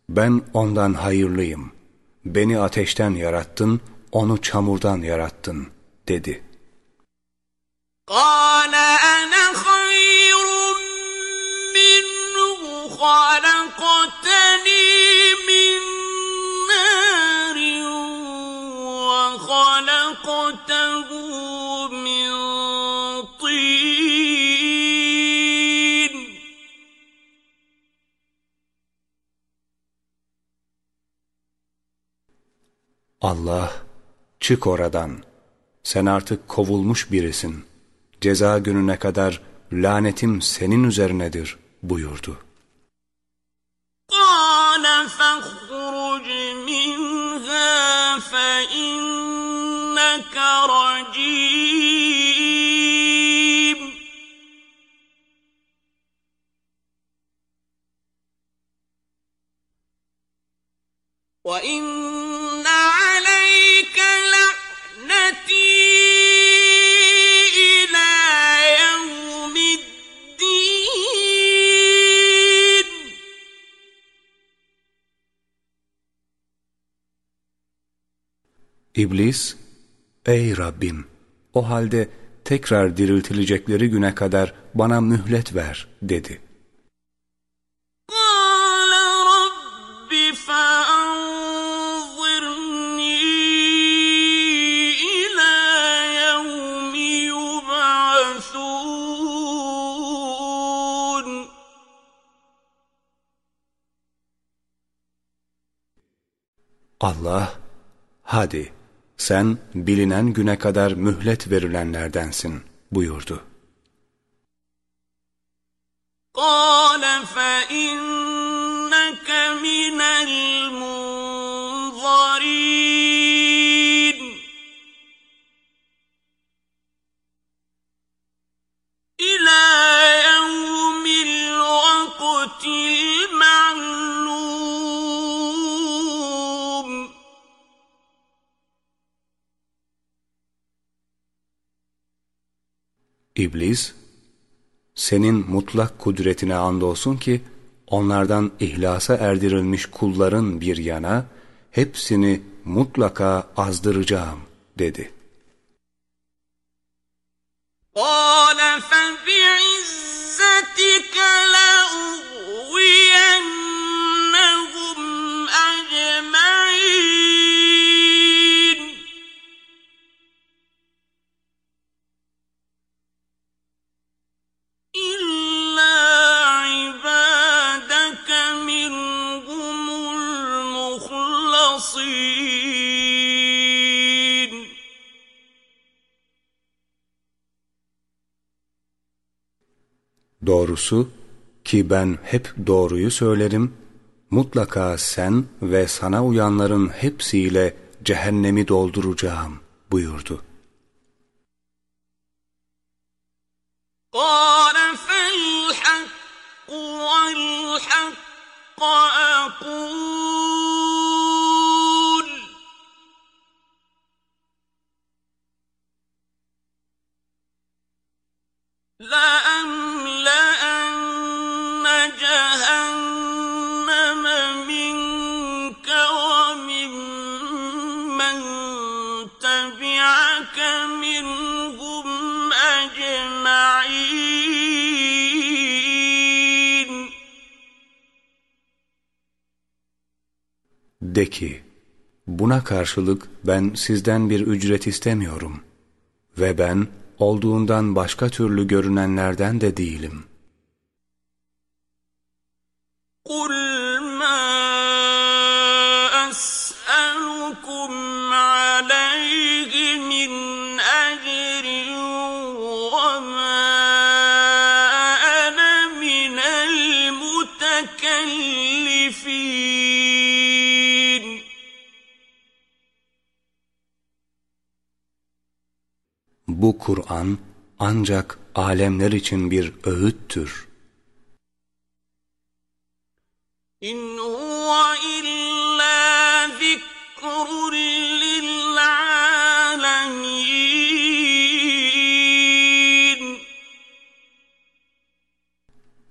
ben ondan hayırlıyım. Beni ateşten yarattın, onu çamurdan yarattın, dedi. قال أنا خير منه خلقتني من نار وخلقته Allah, çık oradan. Sen artık kovulmuş birisin. Ceza gününe kadar lanetim senin üzerinedir buyurdu. قال فاخرج منها فإنك رجيم وإن İblis, ey Rabbim, o halde tekrar diriltilecekleri güne kadar bana mühlet ver dedi. Allah, hadi sen bilinen güne kadar mühlet verilenlerdensin buyurdu. قَالَ فَإِنَّكَ مِنَ الْمُنظَرِينَ إِلَى يَوْمِ الْوَقْتِ İblis, senin mutlak kudretine andolsun ki, onlardan ihlasa erdirilmiş kulların bir yana, hepsini mutlaka azdıracağım, dedi. قَالَ فَبِعِزَّتِكَ لَأُغْوِيَنَّهُمْ Doğrusu ki ben hep doğruyu söylerim, mutlaka sen ve sana uyanların hepsiyle cehennemi dolduracağım buyurdu. قال فالحق والحق أقول لأملأن De ki, buna karşılık ben sizden bir ücret istemiyorum ve ben olduğundan başka türlü görünenlerden de değilim. Bu Kur'an ancak alemler için bir öğüttür. İn huve illa zikrun lil alemin.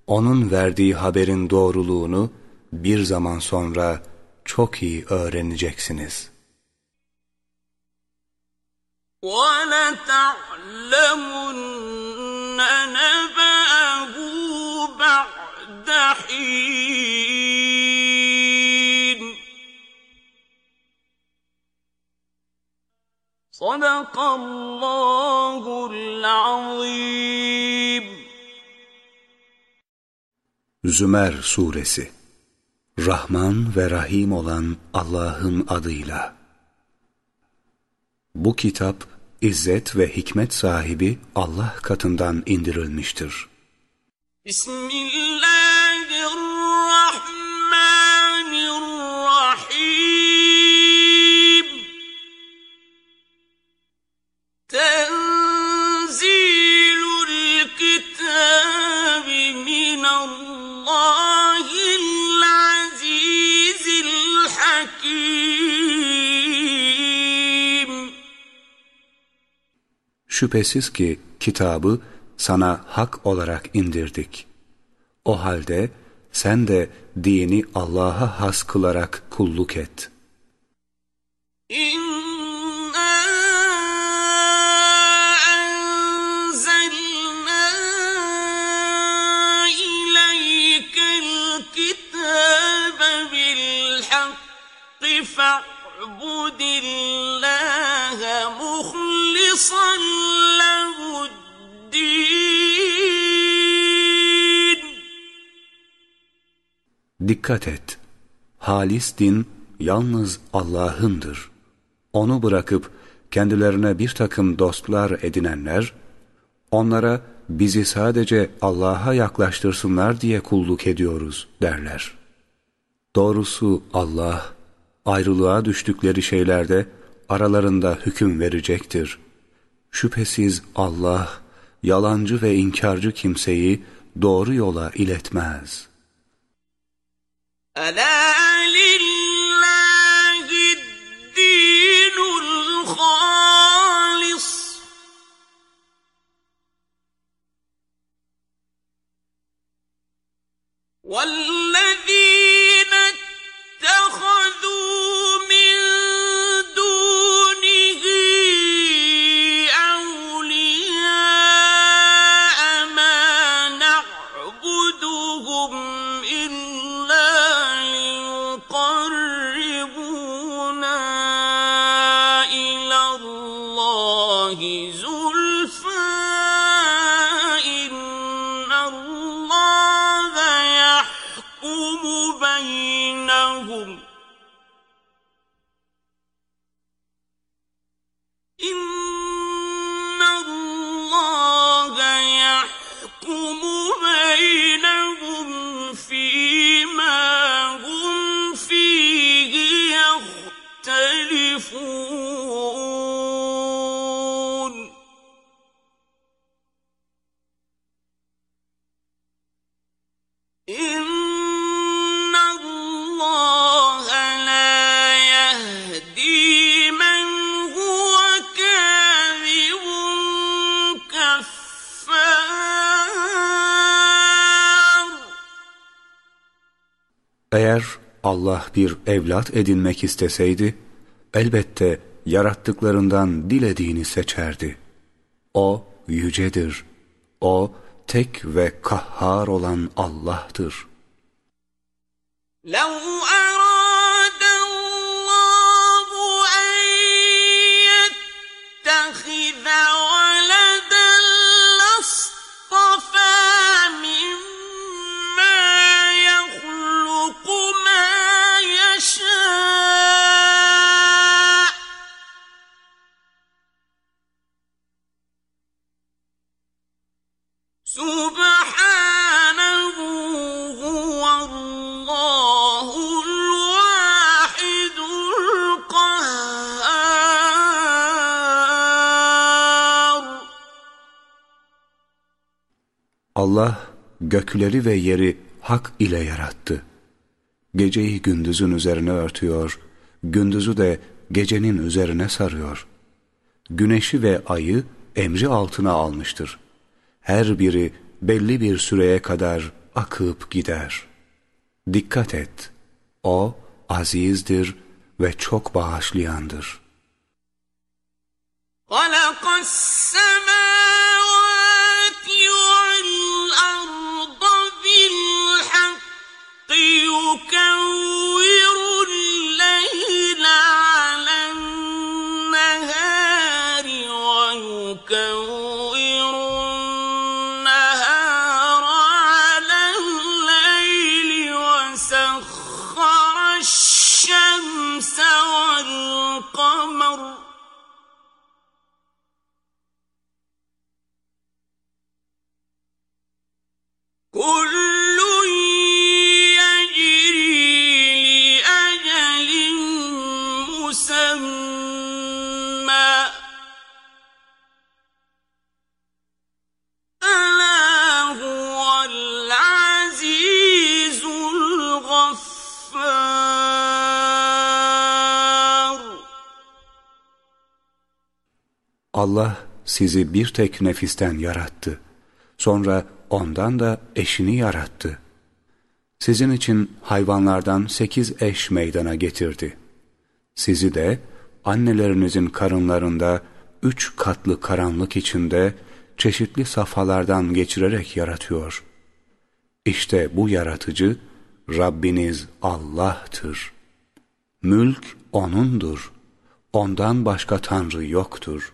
Onun verdiği haberin doğruluğunu bir zaman sonra çok iyi öğreneceksiniz. وَلَتَعْلَمُنَّ نَبَأَهُ بَعْدَ حِينٍ صَدَقَ اللّٰهُ الْعَظِيمُ Zümer Suresi Rahman ve Rahim olan Allah'ın adıyla Bu kitap izzet ve hikmet sahibi Allah katından indirilmiştir. Bismillahirrahmanirrahim. Şüphesiz ki kitabı sana hak olarak indirdik. O halde sen de dini Allah'a has kılarak kulluk et. İnna Dikkat et! Halis din yalnız Allah'ındır. Onu bırakıp kendilerine bir takım dostlar edinenler, onlara bizi sadece Allah'a yaklaştırsınlar diye kulluk ediyoruz derler. Doğrusu Allah, ayrılığa düştükleri şeylerde aralarında hüküm verecektir. Şüphesiz Allah, yalancı ve inkarcı kimseyi doğru yola iletmez. ألا لله الدين الخالص؟ والذين Allah bir evlat edinmek isteseydi, elbette yarattıklarından dilediğini seçerdi. O yücedir. O tek ve kahhar olan Allah'tır. لو Allah gökleri ve yeri hak ile yarattı. Geceyi gündüzün üzerine örtüyor, gündüzü de gecenin üzerine sarıyor. Güneşi ve ayı emri altına almıştır. Her biri belli bir süreye kadar akıp gider. Dikkat et, O azizdir ve çok bağışlayandır. خلق السماوات يكون Allah sizi bir tek nefisten yarattı. Sonra ondan da eşini yarattı. Sizin için hayvanlardan sekiz eş meydana getirdi. Sizi de annelerinizin karınlarında üç katlı karanlık içinde çeşitli safhalardan geçirerek yaratıyor. İşte bu yaratıcı Rabbiniz Allah'tır. Mülk O'nundur. Ondan başka Tanrı yoktur.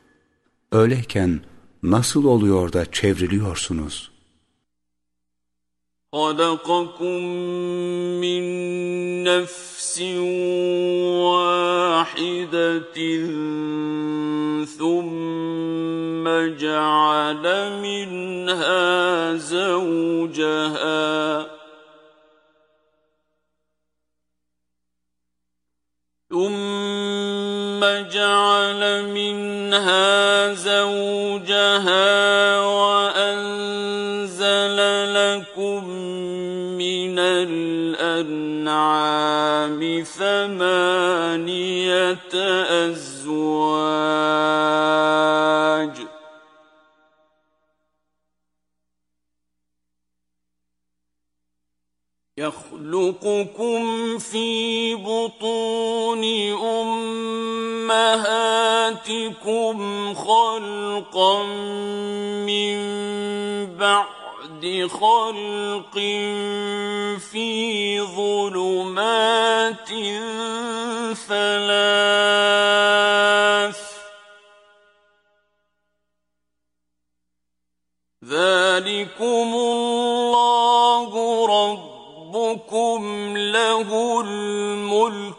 Öyleyken nasıl oluyor da çevriliyorsunuz? خَلَقَكُم مِّن نَّفْسٍ وَاحِدَةٍ ثُمَّ جَعَلَ مِنْهَا زَوْجَهَا ثم جعل منها زوجها وأنزل لكم من الأنعام ثمانية أزواج. يخلقكم في بطون أمهاتكم خلقا من بعد خلق في ظلمات ثلاث ذلكم الله ربكم له الملك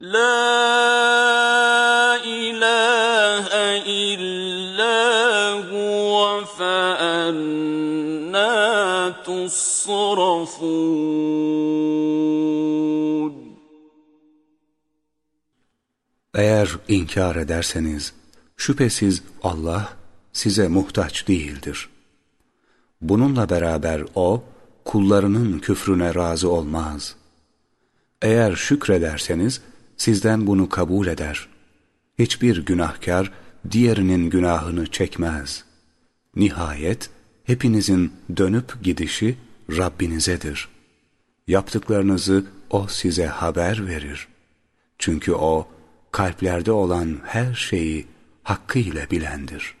لا إله إلا هو فأنا تصرفون Eğer inkar ederseniz Şüphesiz Allah size muhtaç değildir. Bununla beraber O, kullarının küfrüne razı olmaz. Eğer şükrederseniz sizden bunu kabul eder. Hiçbir günahkar diğerinin günahını çekmez. Nihayet hepinizin dönüp gidişi Rabbinizedir. Yaptıklarınızı O size haber verir. Çünkü O, kalplerde olan her şeyi hakkıyla bilendir.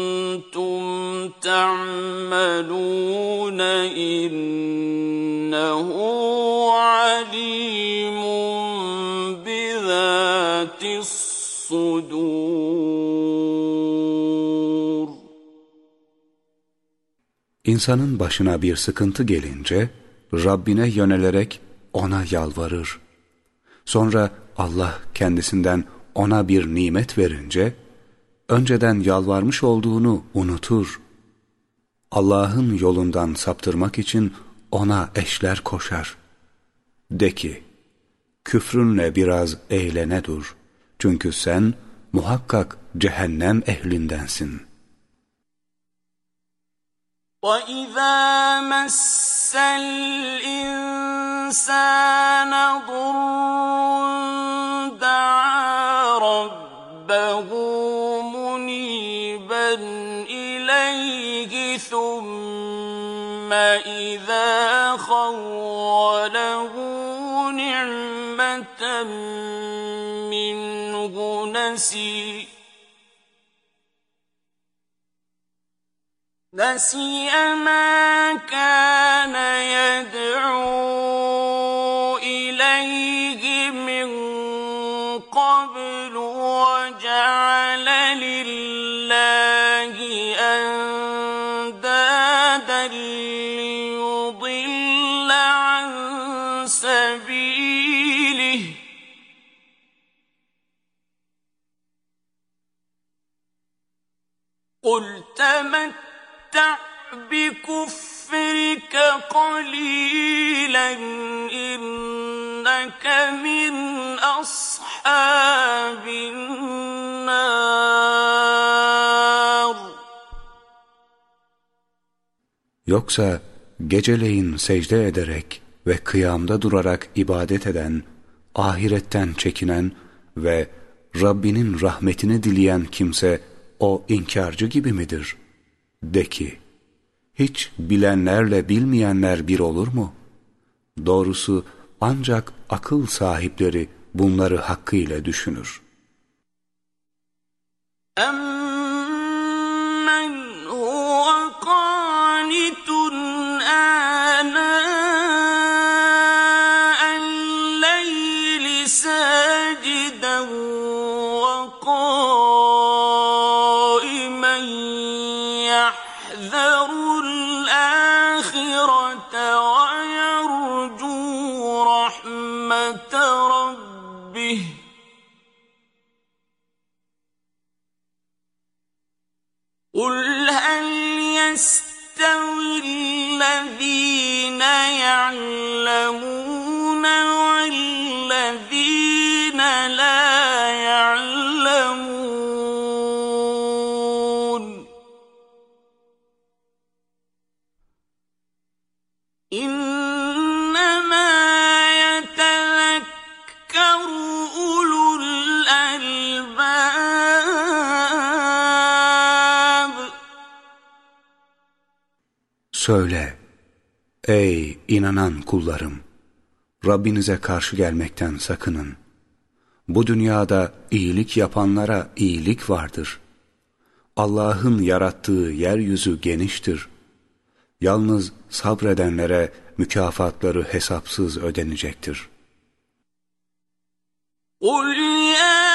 تعملون إنه عليم بذات الصدور İnsanın başına bir sıkıntı gelince Rabbine yönelerek ona yalvarır. Sonra Allah kendisinden ona bir nimet verince önceden yalvarmış olduğunu unutur. Allah'ın yolundan saptırmak için ona eşler koşar. De ki, küfrünle biraz eğlene dur. Çünkü sen muhakkak cehennem ehlindensin. وَإِذَا مَسَّ الْإِنسَانَ ضُرٌّ خَوَّلَهُ نِعْمَةً مِّنْهُ نَسِيَ. نسي ما كان يدعو Yoksa geceleyin secde ederek ve kıyamda durarak ibadet eden, ahiretten çekinen ve Rabbinin rahmetini dileyen kimse o inkarcı gibi midir? De ki, hiç bilenlerle bilmeyenler bir olur mu? Doğrusu ancak akıl sahipleri bunları hakkıyla düşünür. Amma يَسْتَوِي الَّذِينَ يَعْلَمُونَ وَالَّذِينَ لَا Söyle, ey inanan kullarım! Rabbinize karşı gelmekten sakının. Bu dünyada iyilik yapanlara iyilik vardır. Allah'ın yarattığı yeryüzü geniştir. Yalnız sabredenlere mükafatları hesapsız ödenecektir. قُلْ يَا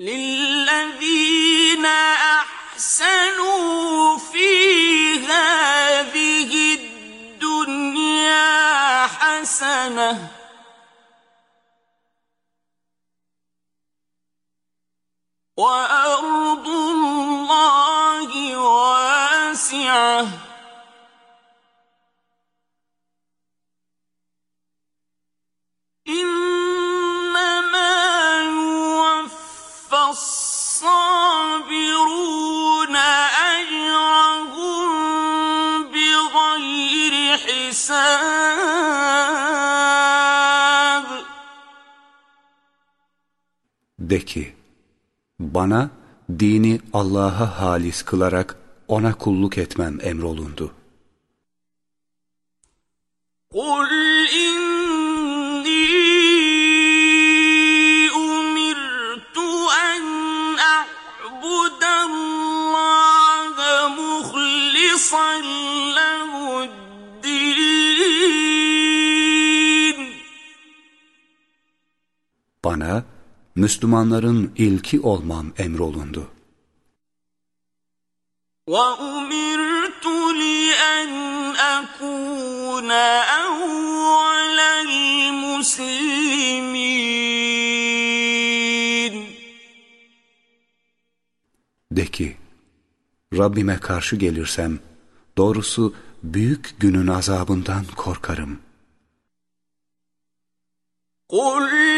للذين احسنوا في هذه الدنيا حسنه وارض الله واسعه إن الصَّابِرُونَ أَجْرَهُم بِغَيْرِ حِسَابٍ De ki, bana dini Allah'a halis kılarak ona kulluk etmem emrolundu. قُلْ إِنِّي Bana Müslümanların ilki olmam emrolundu. وَأُمِرْتُ لِأَنْ أَكُونَ أَوَّلَ الْمُسْلِمِينَ De ki, Rabbime karşı gelirsem, doğrusu büyük günün azabından korkarım. قُلْ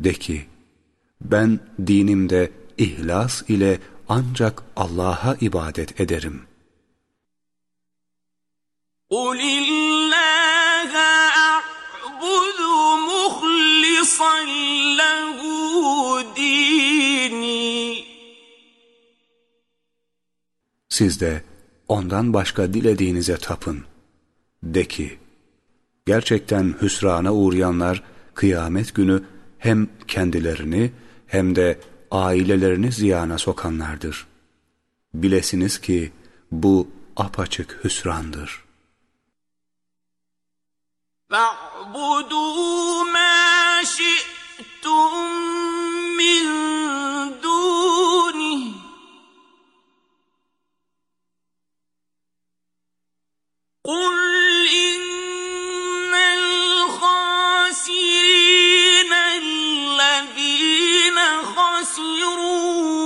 De ki, ben dinimde ihlas ile ancak Allah'a ibadet ederim. قُلِ اللَّهَ أَعْبُدُ مُخْلِصًا لَهُ دِينِي Siz de ondan başka dilediğinize tapın. De ki, gerçekten hüsrana uğrayanlar kıyamet günü hem kendilerini hem de ailelerini ziyana sokanlardır. Bilesiniz ki bu apaçık hüsrandır.'' فاعبدوا ما شئتم من دونه قل تبصرون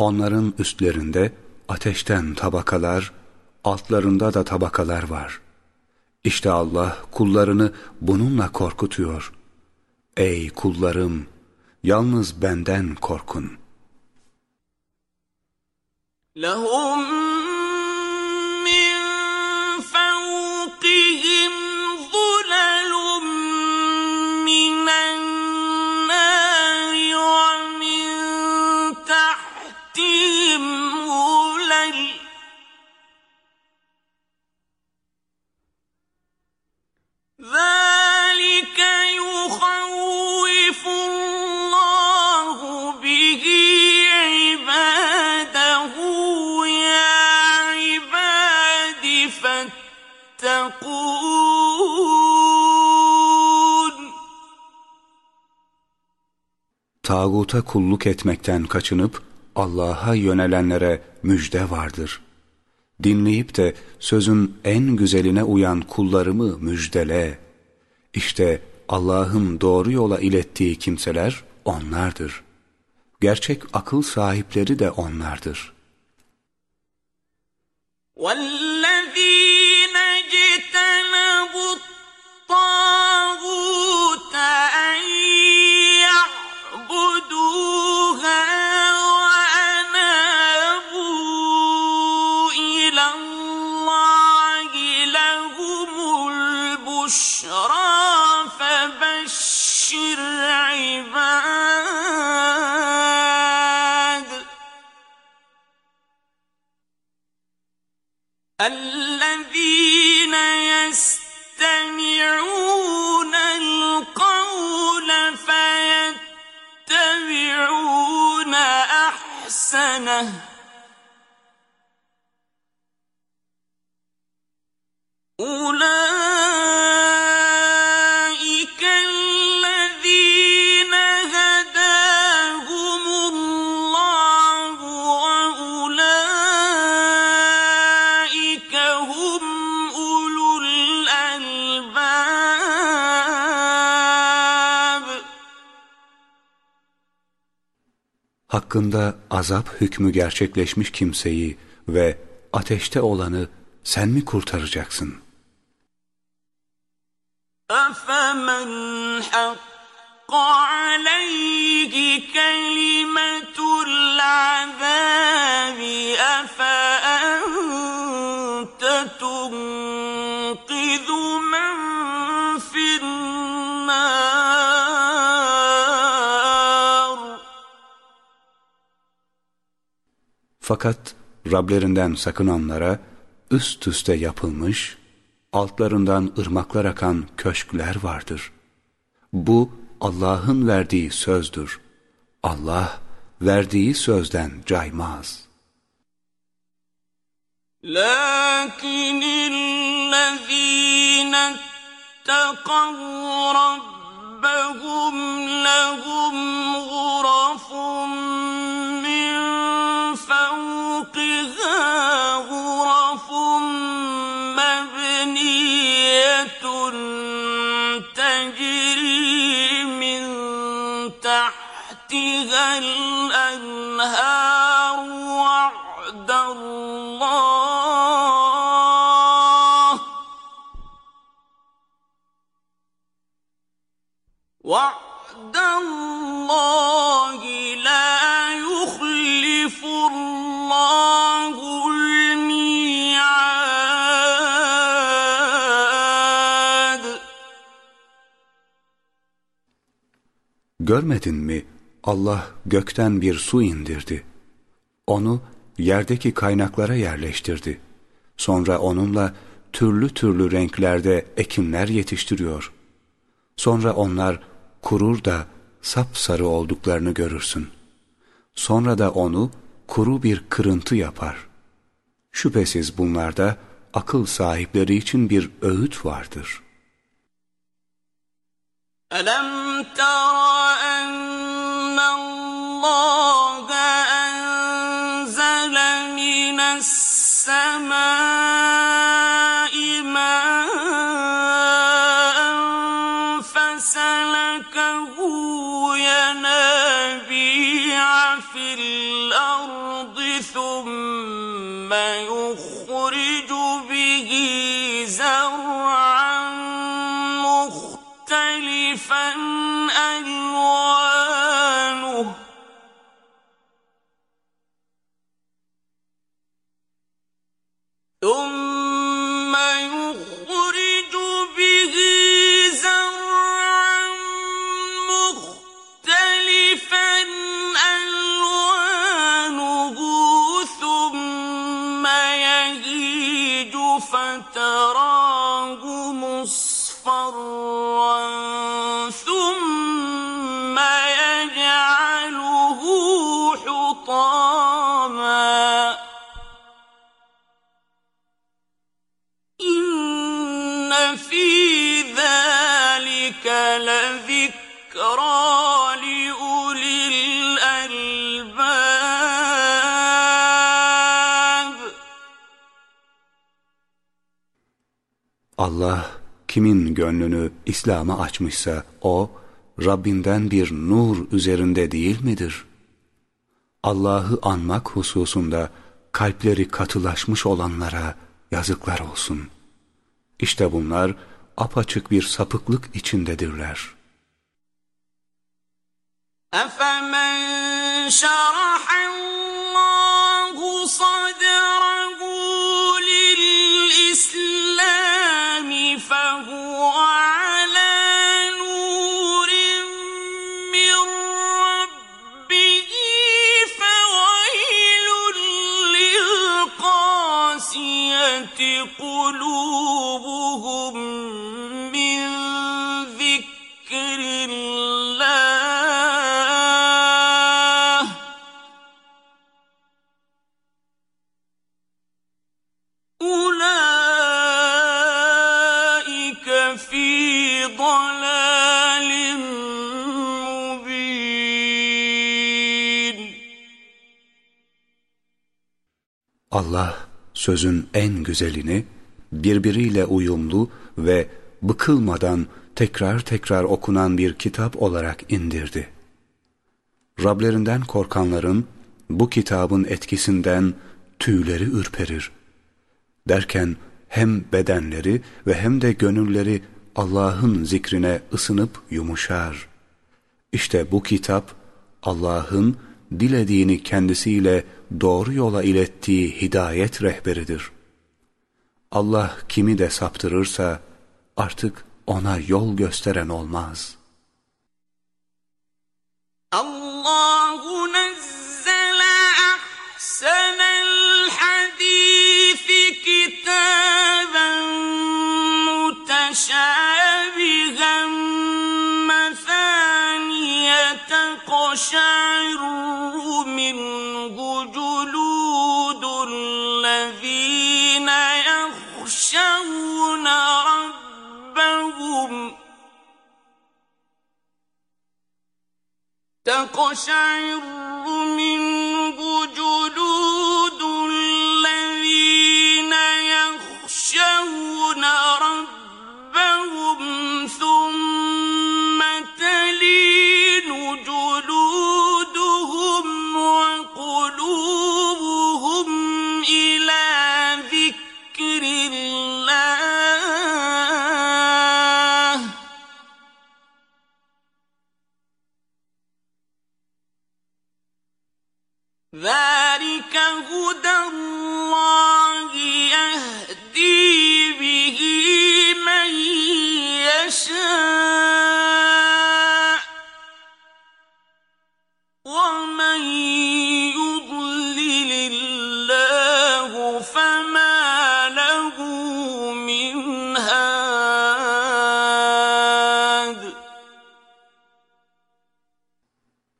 Onların üstlerinde ateşten tabakalar, altlarında da tabakalar var. İşte Allah kullarını bununla korkutuyor. Ey kullarım! Yalnız benden korkun. لَهُمْ tağuta kulluk etmekten kaçınıp Allah'a yönelenlere müjde vardır. Dinleyip de sözün en güzeline uyan kullarımı müjdele. İşte Allah'ın doğru yola ilettiği kimseler onlardır. Gerçek akıl sahipleri de onlardır. وَالَّذ۪ينَ أولئك hakkında azap hükmü gerçekleşmiş kimseyi ve ateşte olanı sen mi kurtaracaksın? أَفَمَنْ حَقَّ عَلَيْهِ كَلِمَةُ Fakat Rablerinden sakınanlara üst üste yapılmış, altlarından ırmaklar akan köşkler vardır. Bu Allah'ın verdiği sözdür. Allah verdiği sözden caymaz. لكن الذين اتقوا Görmedin mi Allah gökten bir su indirdi. Onu yerdeki kaynaklara yerleştirdi. Sonra onunla türlü türlü renklerde ekinler yetiştiriyor. Sonra onlar kurur da sapsarı olduklarını görürsün. Sonra da onu kuru bir kırıntı yapar. Şüphesiz bunlarda akıl sahipleri için bir öğüt vardır. أَلَمْ تَرَ أَنَّ اللَّهَ أَنزَلَ مِنَ السَّمَاءِ ثم يخرج به زرعا مختلفا ألوانه ثم يهيج فتراه مصفرا ثم Allah kimin gönlünü İslam'a açmışsa o Rabbinden bir nur üzerinde değil midir? Allah'ı anmak hususunda kalpleri katılaşmış olanlara yazıklar olsun. İşte bunlar apaçık bir sapıklık içindedirler. أفمن شرح الله صدره للإسلام فهو على نور من ربه فويل للقاسية قلوبهم Allah sözün en güzelini birbiriyle uyumlu ve bıkılmadan tekrar tekrar okunan bir kitap olarak indirdi. Rablerinden korkanların bu kitabın etkisinden tüyleri ürperir. Derken hem bedenleri ve hem de gönülleri Allah'ın zikrine ısınıp yumuşar. İşte bu kitap Allah'ın dilediğini kendisiyle doğru yola ilettiği hidayet rehberidir. Allah kimi de saptırırsa artık ona yol gösteren olmaz. Allahu nezzele ahsenel hadifi kitaben muteşâ تقشعر منه جلود الذين يخشون ربهم. تقشعر منه جلود الذين يخشون ربهم ثم ذلك هدى الله يهدي به من يشاء ومن يضلل الله فما له من هاد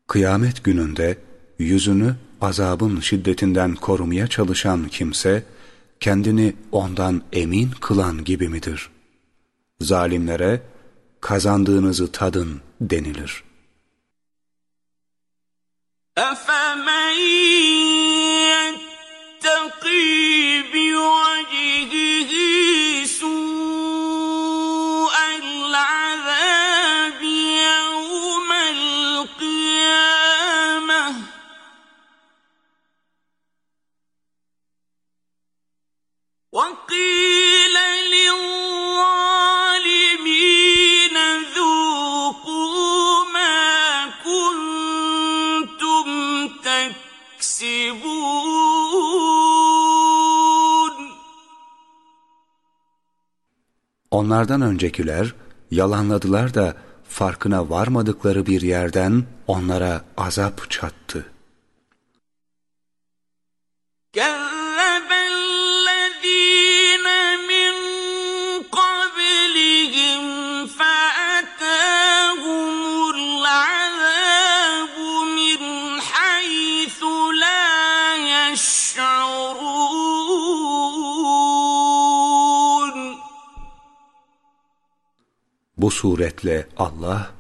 Kıyamet gününde yüzünü azabın şiddetinden korumaya çalışan kimse, kendini ondan emin kılan gibi midir? Zalimlere, kazandığınızı tadın denilir. أَفَمَنْ يَتَّقِي Onlardan öncekiler yalanladılar da farkına varmadıkları bir yerden onlara azap çattı. suretle Allah,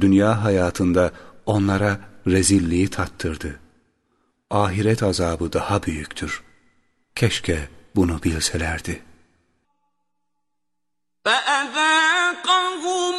dünya hayatında onlara rezilliği tattırdı. Ahiret azabı daha büyüktür. Keşke bunu bilselerdi. فَأَذَاقَهُمُ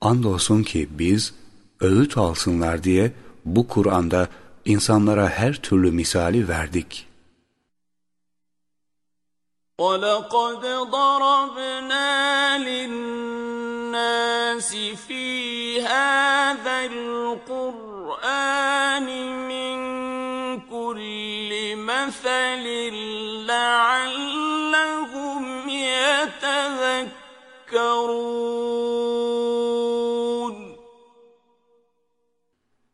Andolsun ki biz öğüt alsınlar diye bu Kur'an'da insanlara her türlü misali verdik. وَلَقَدْ ضَرَبْنَا لِلنَّاسِ فِي هَذَا الْقُرْآنِ مِنْ كُلِّ مَثَلٍ لَعَلَّهُمْ يَتَذَكَّرُونَ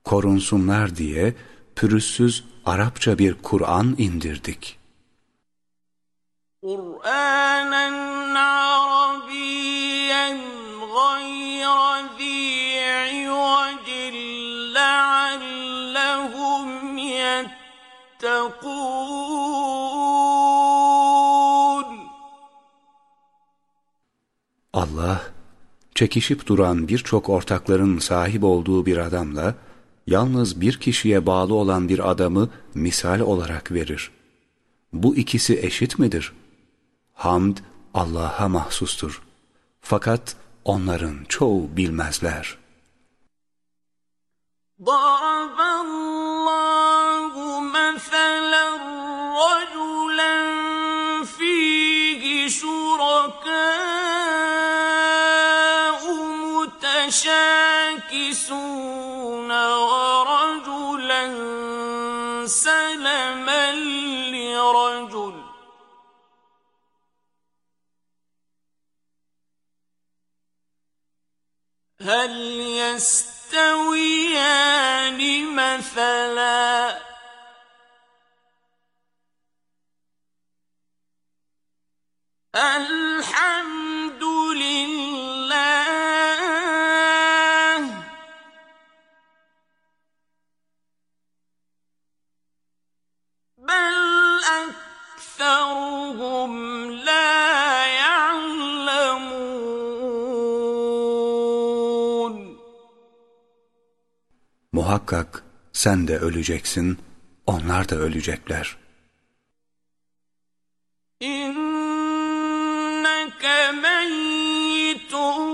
korunsunlar diye pürüzsüz Arapça bir Kur'an indirdik. Kur'anen Arabiyyen gayre Allah, çekişip duran birçok ortakların sahip olduğu bir adamla, yalnız bir kişiye bağlı olan bir adamı misal olarak verir. Bu ikisi eşit midir? Hamd Allah'a mahsustur. Fakat onların çoğu bilmezler. ضرب الله مثلا رجلا فيه شركاء متشاكسون سلما لرجل. هل يستويان مثلا. الحمد لله. Muhakkak sen de öleceksin, onlar da ölecekler. İnneke meyyitun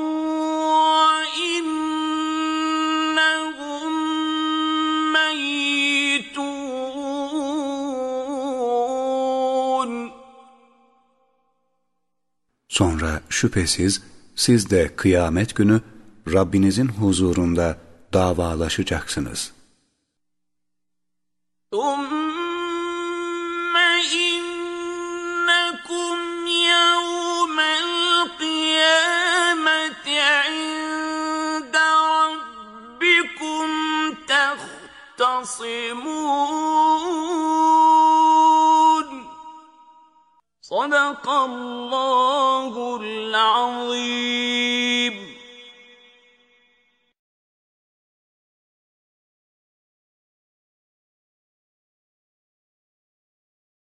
Sonra şüphesiz siz de kıyamet günü Rabbinizin huzurunda davalaşacaksınız. ثُمَّ إِنَّكُمْ يَوْمَ الْقِيَامَةِ عِندَ رَبِّكُمْ تَخْتَصِمُونَ صدق الله العظيم